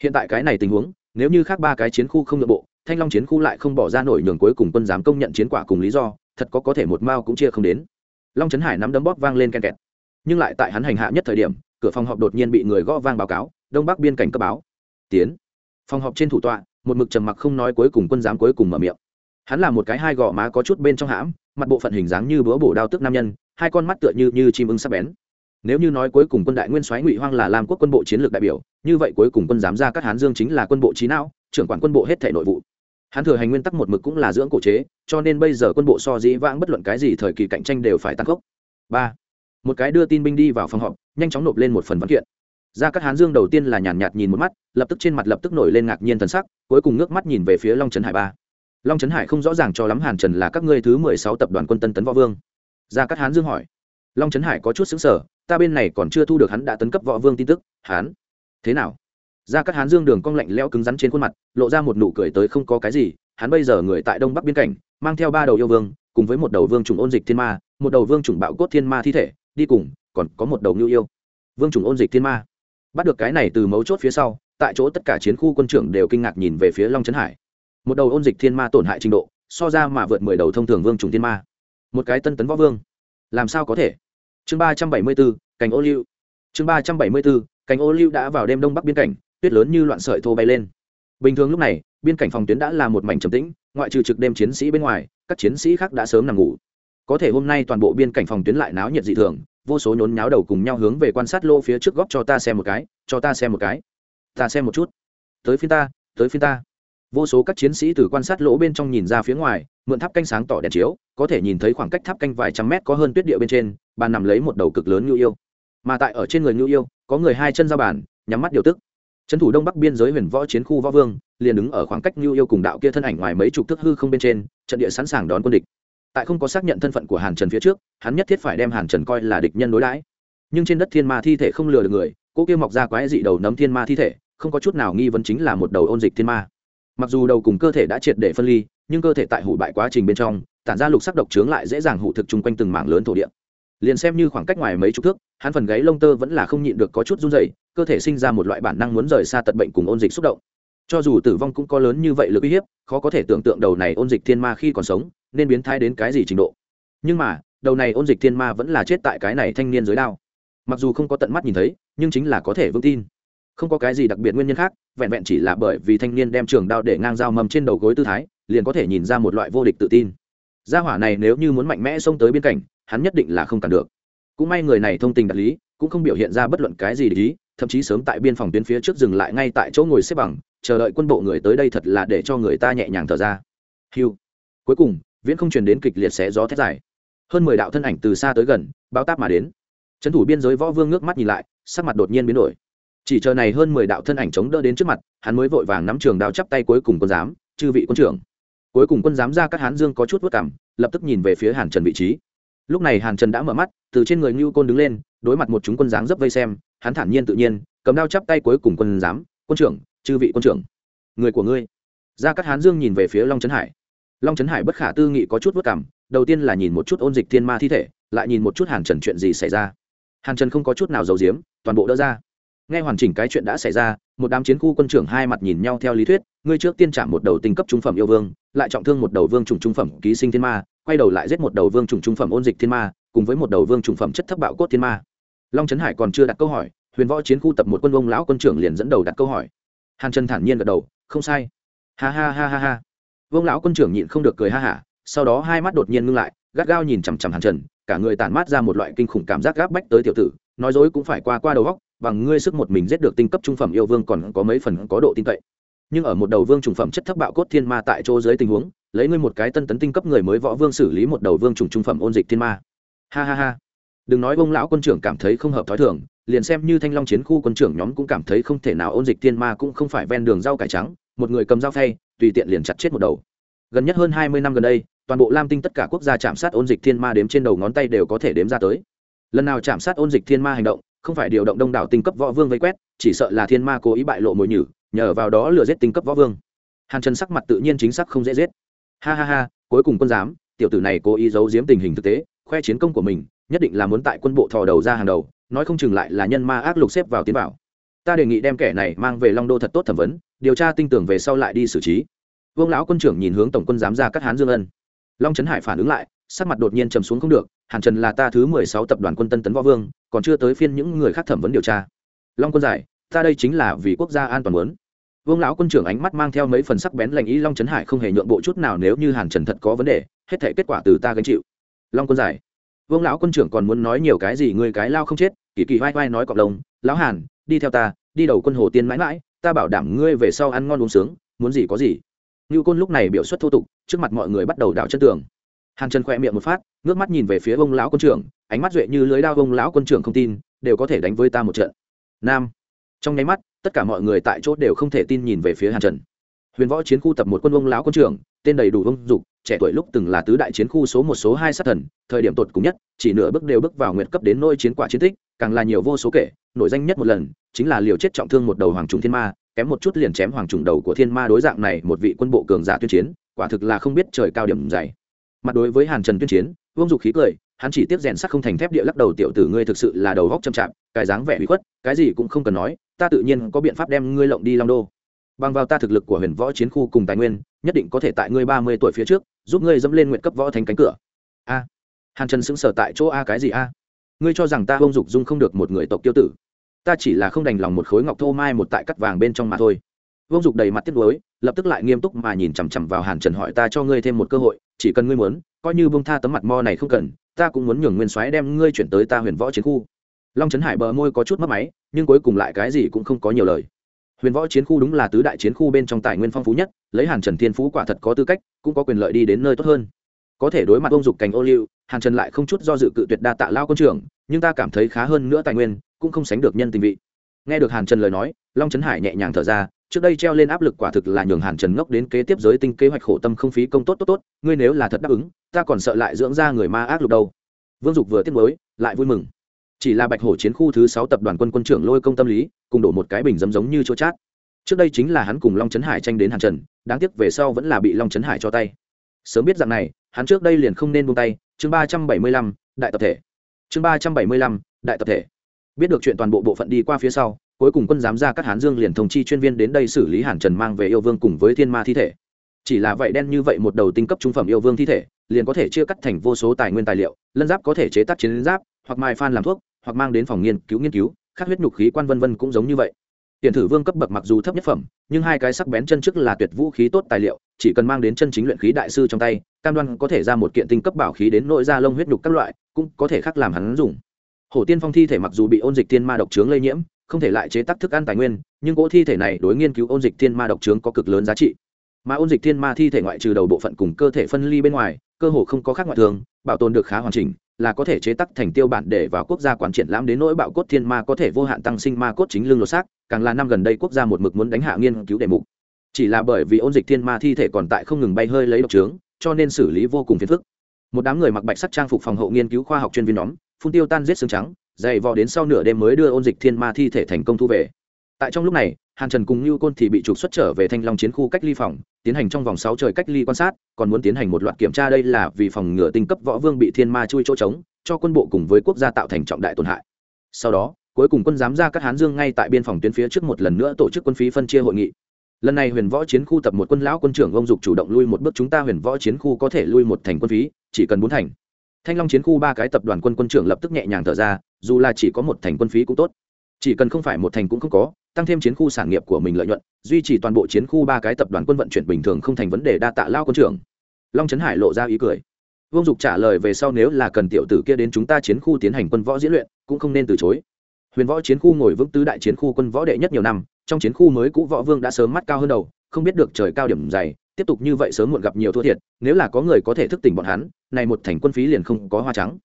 Hiện tại cái này tình huống nếu như khác ba cái chiến khu không nội bộ, thanh long chiến khu lại không bỏ ra nổi nhường cuối cùng quân giám công nhận chiến quả cùng lý do, thật có có thể một mao cũng chia không đến. Long trấn hải nắm đấm bóp vang lên ken kẹt. Nhưng lại tại hắn hành hạ nhất thời điểm, cửa phòng họp đột nhiên bị người gõ vang báo cáo, đông bắc biên cảnh cấp báo. Tiến. Phòng họp trên thủ tọa, một mực trầm mặc không nói cuối cùng quân giám cuối cùng mở miệng. Hắn là một cái hai gò má có chút bên trong hãm, mặt bộ phận hình dáng như búa bổ đao tức nam nhân, hai con mắt tựa như như chim ưng sắc bén nếu như nói cuối cùng quân đại nguyên soái ngụy hoang là làm quốc quân bộ chiến lược đại biểu như vậy cuối cùng quân giám ra các hán dương chính là quân bộ trí não trưởng quản quân bộ hết thể nội vụ. Hán thừa hành nguyên tắc một mực cũng là dưỡng cổ chế cho nên bây giờ quân bộ so dĩ vãng bất luận cái gì thời kỳ cạnh tranh đều phải tăng cốc ba một cái đưa tin binh đi vào phòng họp nhanh chóng nộp lên một phần văn kiện. Ra các hán dương đầu tiên là nhàn nhạt, nhạt nhìn một mắt lập tức trên mặt lập tức nổi lên ngạc nhiên thần sắc cuối cùng nước mắt nhìn về phía long trấn hải ba. Long trấn hải không rõ ràng cho lắm hàn trần là các ngươi thứ mười sáu tập đoàn quân tân tấn võ vương. Ra các hán dương hỏi long trấn hải có chút xứng sở ta bên này còn chưa thu được hắn đã tấn cấp võ vương tin tức hán thế nào ra các hán dương đường cong lạnh lẽo cứng rắn trên khuôn mặt lộ ra một nụ cười tới không có cái gì hắn bây giờ người tại đông bắc biên cảnh mang theo ba đầu yêu vương cùng với một đầu vương trùng ôn dịch thiên ma một đầu vương trùng bạo cốt thiên ma thi thể đi cùng còn có một đầu ngưu yêu vương trùng ôn dịch thiên ma bắt được cái này từ mấu chốt phía sau tại chỗ tất cả chiến khu quân trưởng đều kinh ngạc nhìn về phía long trấn hải một đầu ôn dịch thiên ma tổn hại trình độ so ra mà vượt mười đầu thông thường vương trùng thiên ma một cái tân tấn võ vương làm sao có thể chương ba trăm bảy mươi bốn, cành ô liu. Chương ba trăm bảy mươi bốn, cành ô liu đã vào đêm đông bắc biên cảnh, tuyết lớn như loạn sợi thô bay lên. Bình thường lúc này, biên cảnh phòng tuyến đã là một mảnh trầm tĩnh, ngoại trừ trực đêm chiến sĩ bên ngoài, các chiến sĩ khác đã sớm nằm ngủ. Có thể hôm nay toàn bộ biên cảnh phòng tuyến lại náo nhiệt dị thường, vô số nhốn nháo đầu cùng nhau hướng về quan sát lô phía trước góc cho ta xem một cái, cho ta xem một cái. Ta xem một chút. Tới phiên ta, tới phiên ta. Vô số các chiến sĩ từ quan sát lỗ bên trong nhìn ra phía ngoài mượn tháp canh sáng tỏ đèn chiếu, có thể nhìn thấy khoảng cách tháp canh vài trăm mét có hơn tuyết địa bên trên bàn nằm lấy một đầu cực lớn nhu yêu. Mà tại ở trên người nhu yêu, có người hai chân ra bàn, nhắm mắt điều tức. Trấn thủ đông bắc biên giới huyền võ chiến khu võ vương, liền đứng ở khoảng cách nhu yêu cùng đạo kia thân ảnh ngoài mấy chục thước hư không bên trên, trận địa sẵn sàng đón quân địch. Tại không có xác nhận thân phận của hàn trần phía trước, hắn nhất thiết phải đem hàn trần coi là địch nhân đối đãi. Nhưng trên đất thiên ma thi thể không lừa được người, cô kia mọc ra quái dị đầu nấm thiên ma thi thể, không có chút nào nghi vấn chính là một đầu ôn dịch thiên ma. Mặc dù đầu cùng cơ thể đã triệt để phân ly nhưng cơ thể tại hủ bại quá trình bên trong, tản ra lục sắc độc trướng lại dễ dàng hủ thực chung quanh từng mảng lớn thổ địa. Liền xem như khoảng cách ngoài mấy chục thước, hắn phần gáy lông tơ vẫn là không nhịn được có chút run dày cơ thể sinh ra một loại bản năng muốn rời xa tật bệnh cùng ôn dịch xúc động. Cho dù tử vong cũng có lớn như vậy lực uy hiếp, khó có thể tưởng tượng đầu này ôn dịch thiên ma khi còn sống, nên biến thái đến cái gì trình độ. Nhưng mà, đầu này ôn dịch thiên ma vẫn là chết tại cái này thanh niên dưới đao. Mặc dù không có tận mắt nhìn thấy, nhưng chính là có thể vững tin. Không có cái gì đặc biệt nguyên nhân khác, vẹn vẹn chỉ là bởi vì thanh niên đem trường đao để ngang dao mầm trên đầu gối tư thái liền có thể nhìn ra một loại vô địch tự tin. Gia hỏa này nếu như muốn mạnh mẽ xông tới biên cảnh, hắn nhất định là không cản được. Cũng may người này thông tình đạt lý, cũng không biểu hiện ra bất luận cái gì để ý, thậm chí sớm tại biên phòng tuyến phía trước dừng lại ngay tại chỗ ngồi xếp bằng, chờ đợi quân bộ người tới đây thật là để cho người ta nhẹ nhàng thở ra. Hiu cuối cùng, viễn không truyền đến kịch liệt xé gió thét dài. Hơn mười đạo thân ảnh từ xa tới gần, bao táp mà đến. Trấn thủ biên giới võ vương ngước mắt nhìn lại, sắc mặt đột nhiên biến đổi. Chỉ chờ này hơn mười đạo thân ảnh chống đỡ đến trước mặt, hắn mới vội vàng nắm trường đao chắp tay cuối cùng quân giám, chư vị quân trưởng cuối cùng quân giám ra các hán dương có chút vất cảm, lập tức nhìn về phía hàn trần vị trí. Lúc này hàn trần đã mở mắt, từ trên người ngưu côn đứng lên, đối mặt một chúng quân giáng dấp vây xem, hắn thản nhiên tự nhiên, cầm đao chắp tay cuối cùng quân giám, quân trưởng, chư vị quân trưởng, người của ngươi. Ra các hán dương nhìn về phía long trấn hải. Long trấn hải bất khả tư nghị có chút vất cảm, đầu tiên là nhìn một chút ôn dịch thiên ma thi thể, lại nhìn một chút hàn trần chuyện gì xảy ra. Hàn trần không có chút nào giấu giếm, toàn bộ đỡ ra nghe hoàn chỉnh cái chuyện đã xảy ra, một đám chiến khu quân trưởng hai mặt nhìn nhau theo lý thuyết, ngươi trước tiên trả một đầu tinh cấp trung phẩm yêu vương, lại trọng thương một đầu vương trùng trung phẩm ký sinh thiên ma, quay đầu lại giết một đầu vương trùng trung phẩm ôn dịch thiên ma, cùng với một đầu vương trùng phẩm chất thấp bạo cốt thiên ma. Long trấn hải còn chưa đặt câu hỏi, huyền võ chiến khu tập một quân ông lão quân trưởng liền dẫn đầu đặt câu hỏi. Hàn trần thản nhiên gật đầu, không sai. Ha ha ha ha ha. Vương lão quân trưởng nhịn không được cười ha hả, sau đó hai mắt đột nhiên ngưng lại, gắt gao nhìn chằm chằm hàn trần, cả người tản mát ra một loại kinh khủng cảm giác gáp bách tới tiểu tử, nói dối cũng phải qua qua đầu góc bằng ngươi sức một mình giết được tinh cấp trung phẩm yêu vương còn có mấy phần có độ tin cậy. Nhưng ở một đầu vương trùng phẩm chất thấp bạo cốt thiên ma tại chỗ dưới tình huống, lấy ngươi một cái tân tấn tinh cấp người mới võ vương xử lý một đầu vương trùng trung phẩm ôn dịch thiên ma. Ha ha ha. Đừng nói ông lão quân trưởng cảm thấy không hợp thói thường, liền xem như thanh long chiến khu quân trưởng nhóm cũng cảm thấy không thể nào ôn dịch thiên ma cũng không phải ven đường rau cải trắng, một người cầm dao phay, tùy tiện liền chặt chết một đầu. Gần nhất hơn hai mươi năm gần đây, toàn bộ lam tinh tất cả quốc gia chạm sát ôn dịch thiên ma đếm trên đầu ngón tay đều có thể đếm ra tới. Lần nào chạm sát ôn dịch thiên ma hành động không phải điều động đông đảo tinh cấp võ vương vây quét, chỉ sợ là thiên ma cố ý bại lộ mồi nhử, nhờ vào đó lừa giết tinh cấp võ vương. Hàn trần sắc mặt tự nhiên chính xác không dễ giết. Ha ha ha, cuối cùng quân giám, tiểu tử này cố ý giấu giếm tình hình thực tế, khoe chiến công của mình, nhất định là muốn tại quân bộ thò đầu ra hàng đầu, nói không chừng lại là nhân ma ác lục xếp vào tiến bảo. Ta đề nghị đem kẻ này mang về long đô thật tốt thẩm vấn, điều tra tinh tưởng về sau lại đi xử trí. Vương lão quân trưởng nhìn hướng tổng quân giám ra cắt hán dương ân. Long trấn hải phản ứng lại, sắc mặt đột nhiên trầm xuống không được hàn trần là ta thứ mười sáu tập đoàn quân tân tấn võ vương, còn chưa tới phiên những người khác thẩm vấn điều tra. Long quân giải, ta đây chính là vì quốc gia an toàn muốn. Vương lão quân trưởng ánh mắt mang theo mấy phần sắc bén lành ý long trấn hải không hề nhượng bộ chút nào nếu như hàn trần thật có vấn đề, hết thể kết quả từ ta gánh chịu. Long quân giải, vương lão quân trưởng còn muốn nói nhiều cái gì người cái lao không chết, kỳ kỳ vai vai nói cọc lông, lão hàn, đi theo ta, đi đầu quân hồ tiên mãi mãi, ta bảo đảm ngươi về sau ăn ngon uống sướng, muốn gì có gì. Như côn lúc này biểu xuất thô tục, trước mặt mọi người bắt đầu đảo chân tường hàn trần khỏe miệng một phát, ngước mắt nhìn về phía ông lão quân trưởng, ánh mắt duệ như lưới đao, ông lão quân trưởng không tin, đều có thể đánh với ta một trận. Nam. Trong nháy mắt, tất cả mọi người tại chỗ đều không thể tin nhìn về phía hàn trần. Huyền võ chiến khu tập một quân ông lão quân trưởng, tên đầy đủ ông dục, trẻ tuổi lúc từng là tứ đại chiến khu số một, số hai sát thần, thời điểm tột cùng nhất, chỉ nửa bước đều bước vào nguyện cấp đến nôi chiến quả chiến tích, càng là nhiều vô số kể, nổi danh nhất một lần, chính là liều chết trọng thương một đầu hoàng trùng thiên ma, kém một chút liền chém hoàng trùng đầu của thiên ma đối dạng này một vị quân bộ cường giả tuyên chiến, quả thực là không biết trời cao điểm dày mặt đối với hàn trần tuyên chiến, vương dục khí cười, hắn chỉ tiếp rèn sắc không thành thép địa lắc đầu, tiểu tử ngươi thực sự là đầu góc chậm chạp, cái dáng vẻ bị khuất, cái gì cũng không cần nói, ta tự nhiên có biện pháp đem ngươi lộng đi long đô. Bằng vào ta thực lực của huyền võ chiến khu cùng tài nguyên, nhất định có thể tại ngươi ba mươi tuổi phía trước, giúp ngươi dẫm lên nguyện cấp võ thành cánh cửa. A. Hàn trần sững sờ tại chỗ, a, cái gì a? Ngươi cho rằng ta Vương dục dung không được một người tộc tiêu tử? Ta chỉ là không đành lòng một khối ngọc thô mai một tại cắt vàng bên trong mà thôi. Vông dục đầy mặt tiếc nuối, lập tức lại nghiêm túc mà nhìn chằm chằm vào hàn trần hỏi, ta cho ngươi thêm một cơ hội chỉ cần ngươi muốn, coi như bông tha tấm mặt mo này không cần, ta cũng muốn nhường nguyên soái đem ngươi chuyển tới ta huyền võ chiến khu. Long trấn hải bờ môi có chút mất máy, nhưng cuối cùng lại cái gì cũng không có nhiều lời. Huyền võ chiến khu đúng là tứ đại chiến khu bên trong tài nguyên phong phú nhất, lấy hàn trần thiên phú quả thật có tư cách, cũng có quyền lợi đi đến nơi tốt hơn. Có thể đối mặt ông dục cành ô liu, hàn trần lại không chút do dự cự tuyệt đa tạ lao quân trưởng, nhưng ta cảm thấy khá hơn nữa tài nguyên, cũng không sánh được nhân tình vị. Nghe được hàn trần lời nói, long trấn hải nhẹ nhàng thở ra trước đây treo lên áp lực quả thực là nhường hàn trần ngốc đến kế tiếp giới tinh kế hoạch khổ tâm không phí công tốt tốt tốt, ngươi nếu là thật đáp ứng, ta còn sợ lại dưỡng ra người ma ác lục đâu. Vương dục vừa tiếp mới lại vui mừng. Chỉ là bạch hổ chiến khu thứ sáu tập đoàn quân quân trưởng lôi công tâm lý, cùng đổ một cái bình dấm giống như chỗ chát. Trước đây chính là hắn cùng long trấn hải tranh đến hàn trần, đáng tiếc về sau vẫn là bị long trấn hải cho tay. Sớm biết rằng này, hắn trước đây liền không nên buông tay. Chương ba trăm bảy mươi lăm, đại tập thể. Chương ba trăm bảy mươi lăm, đại tập thể. Biết được chuyện toàn bộ bộ phận đi qua phía sau cuối cùng quân giám ra các hán dương liền thông chi chuyên viên đến đây xử lý hàn trần mang về yêu vương cùng với thiên ma thi thể. Chỉ là vậy đen như vậy một đầu tinh cấp trung phẩm yêu vương thi thể, liền có thể chia cắt thành vô số tài nguyên tài liệu, lân giáp có thể chế tác chiến giáp, hoặc mai phan làm thuốc, hoặc mang đến phòng nghiên cứu nghiên cứu khắc huyết nhục khí quan vân vân cũng giống như vậy. Tiền thử vương cấp bậc mặc dù thấp nhất phẩm, nhưng hai cái sắc bén chân trước là tuyệt vũ khí tốt tài liệu, chỉ cần mang đến chân chính luyện khí đại sư trong tay, cam đoan có thể ra một kiện tinh cấp bảo khí đến nội ra lông huyết nhục các loại, cũng có thể khắc làm hắn dùng. Hổ tiên phong thi thể mặc dù bị ôn dịch tiên ma độc trướng lây nhiễm không thể lại chế tác thức ăn tài nguyên, nhưng cỗ thi thể này đối nghiên cứu ôn dịch thiên ma độc trướng có cực lớn giá trị. Mà ôn dịch thiên ma thi thể ngoại trừ đầu bộ phận cùng cơ thể phân ly bên ngoài, cơ hồ không có khác ngoại thường, bảo tồn được khá hoàn chỉnh, là có thể chế tác thành tiêu bản để vào quốc gia quản triển lãm đến nỗi bạo cốt thiên ma có thể vô hạn tăng sinh ma cốt chính lưng lột xác, càng là năm gần đây quốc gia một mực muốn đánh hạ nghiên cứu đề mục. Chỉ là bởi vì ôn dịch thiên ma thi thể còn tại không ngừng bay hơi lấy độc trướng, cho nên xử lý vô cùng phiền phức. Một đám người mặc bạch sắc trang phục phòng hộ nghiên cứu khoa học chuyên viên nhóm, phun tiêu tan giết xương trắng dày vò đến sau nửa đêm mới đưa ôn dịch thiên ma thi thể thành công thu về. Tại trong lúc này, hàn trần cùng như côn thì bị trục xuất trở về thanh long chiến khu cách ly phòng, tiến hành trong vòng sáu trời cách ly quan sát, còn muốn tiến hành một loạt kiểm tra đây là vì phòng ngừa tinh cấp võ vương bị thiên ma chui chỗ trống, cho quân bộ cùng với quốc gia tạo thành trọng đại tổn hại. Sau đó, cuối cùng quân giám ra các hán dương ngay tại biên phòng tuyến phía trước một lần nữa tổ chức quân phí phân chia hội nghị. Lần này huyền võ chiến khu tập một quân lão quân trưởng ông dục chủ động lui một bước, chúng ta huyền võ chiến khu có thể lui một thành quân phí, chỉ cần bốn thành thanh long chiến khu ba cái tập đoàn quân quân trưởng lập tức nhẹ nhàng thở ra, dù là chỉ có một thành quân phí cũng tốt. Chỉ cần không phải một thành cũng không có, tăng thêm chiến khu sản nghiệp của mình lợi nhuận, duy trì toàn bộ chiến khu ba cái tập đoàn quân vận chuyển bình thường không thành vấn đề đa tạ lao quân trưởng. Long trấn hải lộ ra ý cười. Vương dục trả lời về sau nếu là cần tiểu tử kia đến chúng ta chiến khu tiến hành quân võ diễn luyện, cũng không nên từ chối. Huyền võ chiến khu ngồi vững tứ đại chiến khu quân võ đệ nhất nhiều năm, trong chiến khu mới cũ võ vương đã sớm mắt cao hơn đầu, không biết được trời cao điểm dày tiếp tục như vậy sớm muộn gặp nhiều thua thiệt, nếu là có người có thể thức tỉnh bọn hắn, này một thành quân phí liền không có hoa trắng.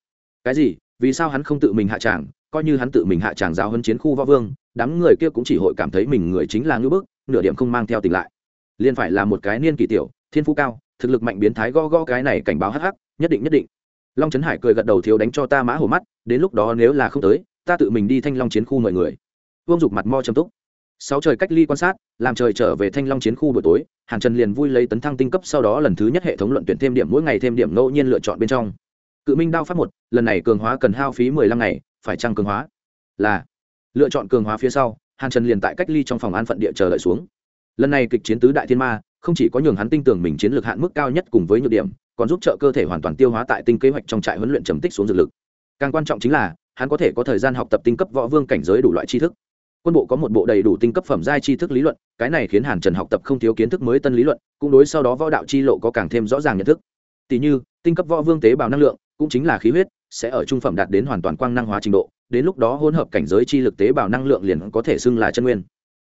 Cái gì? Vì sao hắn không tự mình hạ tràng? Coi như hắn tự mình hạ tràng giáo hơn chiến khu võ vương, đám người kia cũng chỉ hội cảm thấy mình người chính là ngưỡng bức, nửa điểm không mang theo tỉnh lại. Liền phải là một cái niên kỳ tiểu, thiên phú cao, thực lực mạnh biến thái go go cái này cảnh báo hắc hắc, nhất định nhất định. Long trấn hải cười gật đầu thiếu đánh cho ta mã hổ mắt, đến lúc đó nếu là không tới, ta tự mình đi thanh long chiến khu mọi người. Vương dục mặt mo trầm túc sáu trời cách ly quan sát, làm trời trở về thanh long chiến khu buổi tối, hàn trần liền vui lấy tấn thăng tinh cấp sau đó lần thứ nhất hệ thống luận tuyển thêm điểm mỗi ngày thêm điểm ngẫu nhiên lựa chọn bên trong. Cự minh đao pháp một, lần này cường hóa cần hao phí mười lăm ngày, phải trăng cường hóa? Là. Lựa chọn cường hóa phía sau, hàn trần liền tại cách ly trong phòng an phận địa chờ đợi xuống. Lần này kịch chiến tứ đại thiên ma, không chỉ có nhường hắn tinh tưởng mình chiến lược hạn mức cao nhất cùng với nhược điểm, còn giúp trợ cơ thể hoàn toàn tiêu hóa tại tinh kế hoạch trong trại huấn luyện trầm tích xuống dược lực. Càng quan trọng chính là, hắn có thể có thời gian học tập tinh cấp võ vương cảnh giới đủ loại tri thức quân bộ có một bộ đầy đủ tinh cấp phẩm giai tri thức lý luận, cái này khiến hàn trần học tập không thiếu kiến thức mới tân lý luận, cũng đối sau đó võ đạo chi lộ có càng thêm rõ ràng nhận thức. Tỷ như, tinh cấp võ vương tế bào năng lượng, cũng chính là khí huyết, sẽ ở trung phẩm đạt đến hoàn toàn quang năng hóa trình độ, đến lúc đó hỗn hợp cảnh giới chi lực tế bào năng lượng liền có thể xưng là chân nguyên.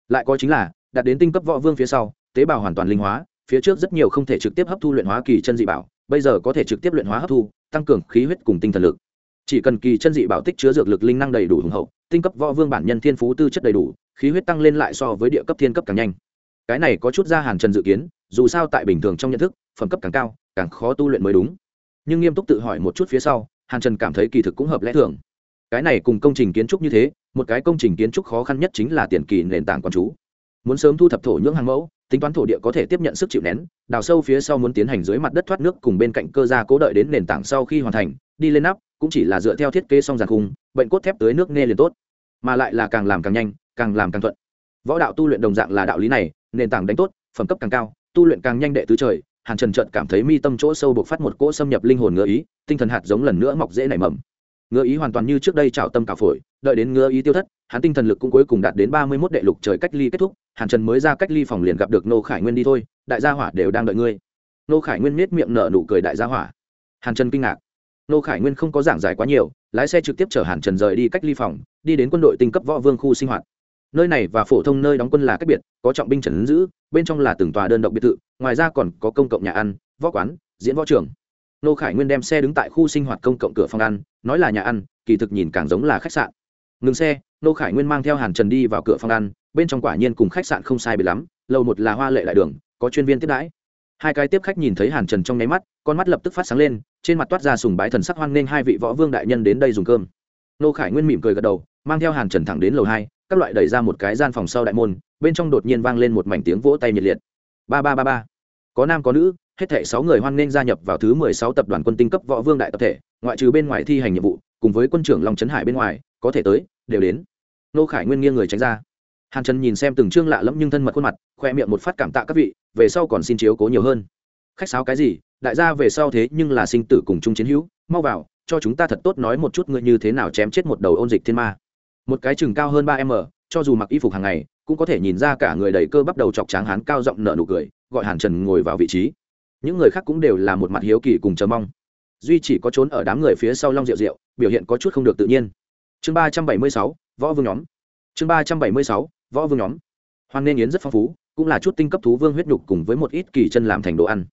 Lại có chính là, đạt đến tinh cấp võ vương phía sau, tế bào hoàn toàn linh hóa, phía trước rất nhiều không thể trực tiếp hấp thu luyện hóa kỳ chân dị bảo, bây giờ có thể trực tiếp luyện hóa hấp thu, tăng cường khí huyết cùng tinh thần lực. Chỉ cần kỳ chân dị bảo tích chứa dược lực linh năng đầy đủ hùng hậu tinh cấp võ vương bản nhân thiên phú tư chất đầy đủ, khí huyết tăng lên lại so với địa cấp thiên cấp càng nhanh. Cái này có chút ra hàn trần dự kiến, dù sao tại bình thường trong nhận thức, phẩm cấp càng cao, càng khó tu luyện mới đúng. Nhưng nghiêm túc tự hỏi một chút phía sau, hàn trần cảm thấy kỳ thực cũng hợp lẽ thường. Cái này cùng công trình kiến trúc như thế, một cái công trình kiến trúc khó khăn nhất chính là tiền kỳ nền tảng quản chú. Muốn sớm thu thập thổ nhưỡng hàng mẫu, tính toán thổ địa có thể tiếp nhận sức chịu nén, đào sâu phía sau muốn tiến hành dưới mặt đất thoát nước cùng bên cạnh cơ gia cố đợi đến nền tảng sau khi hoàn thành, đi lên nắp cũng chỉ là dựa theo thiết kế song giàn khung, bệnh cốt thép tới nước nghe liền tốt. Mà lại là càng làm càng nhanh, càng làm càng thuận. Võ đạo tu luyện đồng dạng là đạo lý này, nền tảng đánh tốt, phẩm cấp càng cao, tu luyện càng nhanh đệ tứ trời, hàn trần trợt cảm thấy mi tâm chỗ sâu buộc phát một cỗ xâm nhập linh hồn ngựa ý, tinh thần hạt giống lần nữa mọc dễ nảy mầm. Ngựa ý hoàn toàn như trước đây trào tâm cả phổi, đợi đến ngựa ý tiêu thất, hắn tinh thần lực cũng cuối cùng đạt đến ba mươi mốt đệ lục trời cách ly kết thúc, hàn trần mới ra cách ly phòng liền gặp được nô khải nguyên đi thôi, đại gia hỏa đều đang đợi ngươi. Nô khải nguyên nết miệng nở nụ cười đại gia hỏa. Hàn trần kinh ngạc nô khải nguyên không có giảng giải quá nhiều, lái xe trực tiếp chở hàn trần rời đi cách ly phòng, đi đến quân đội tinh cấp võ vương khu sinh hoạt. Nơi này và phổ thông nơi đóng quân là cách biệt, có trọng binh trần giữ, bên trong là từng tòa đơn độc biệt thự, ngoài ra còn có công cộng nhà ăn, võ quán, diễn võ trường. Nô khải nguyên đem xe đứng tại khu sinh hoạt công cộng cửa phòng ăn, nói là nhà ăn, kỳ thực nhìn càng giống là khách sạn. Ngừng xe, nô khải nguyên mang theo hàn trần đi vào cửa phòng ăn, bên trong quả nhiên cùng khách sạn không sai bị lắm, lầu một là hoa lệ đại đường, có chuyên viên tiếp đãi. Hai cái tiếp khách nhìn thấy hàn trần trong nháy mắt, con mắt lập tức phát sáng lên trên mặt toát ra sùng bái thần sắc hoan nghênh hai vị võ vương đại nhân đến đây dùng cơm. Nô khải nguyên mỉm cười gật đầu, mang theo hàn trần thẳng đến lầu hai, các loại đẩy ra một cái gian phòng sau đại môn, bên trong đột nhiên vang lên một mảnh tiếng vỗ tay nhiệt liệt. Ba ba ba ba. Có nam có nữ, hết thảy sáu người hoan nghênh gia nhập vào thứ mười sáu tập đoàn quân tinh cấp võ vương đại tập thể, ngoại trừ bên ngoài thi hành nhiệm vụ, cùng với quân trưởng long trấn hải bên ngoài, có thể tới, đều đến. Nô khải nguyên nghiêng người tránh ra. Hàn trần nhìn xem từng chương lạ lẫm nhưng thân mật khuôn mặt, khoe miệng một phát cảm tạ các vị, về sau còn xin chiếu cố nhiều hơn. Khách sáo cái gì đại gia về sau thế nhưng là sinh tử cùng chung chiến hữu, mau vào, cho chúng ta thật tốt nói một chút ngươi như thế nào chém chết một đầu ôn dịch thiên ma. Một cái chừng cao hơn ba m cho dù mặc y phục hàng ngày, cũng có thể nhìn ra cả người đầy cơ bắp đầu chọc tráng hán cao giọng nở nụ cười, gọi hàn trần ngồi vào vị trí. Những người khác cũng đều là một mặt hiếu kỳ cùng chờ mong. Duy chỉ có trốn ở đám người phía sau long rượu rượu biểu hiện có chút không được tự nhiên. Chương ba trăm bảy mươi sáu, võ vương nhóm. Chương ba trăm bảy mươi sáu, võ vương nhóm. Hoan nghênh yến rất phong phú, cũng là chút tinh cấp thú vương huyết nhục cùng với một ít kỳ chân làm thành đồ ăn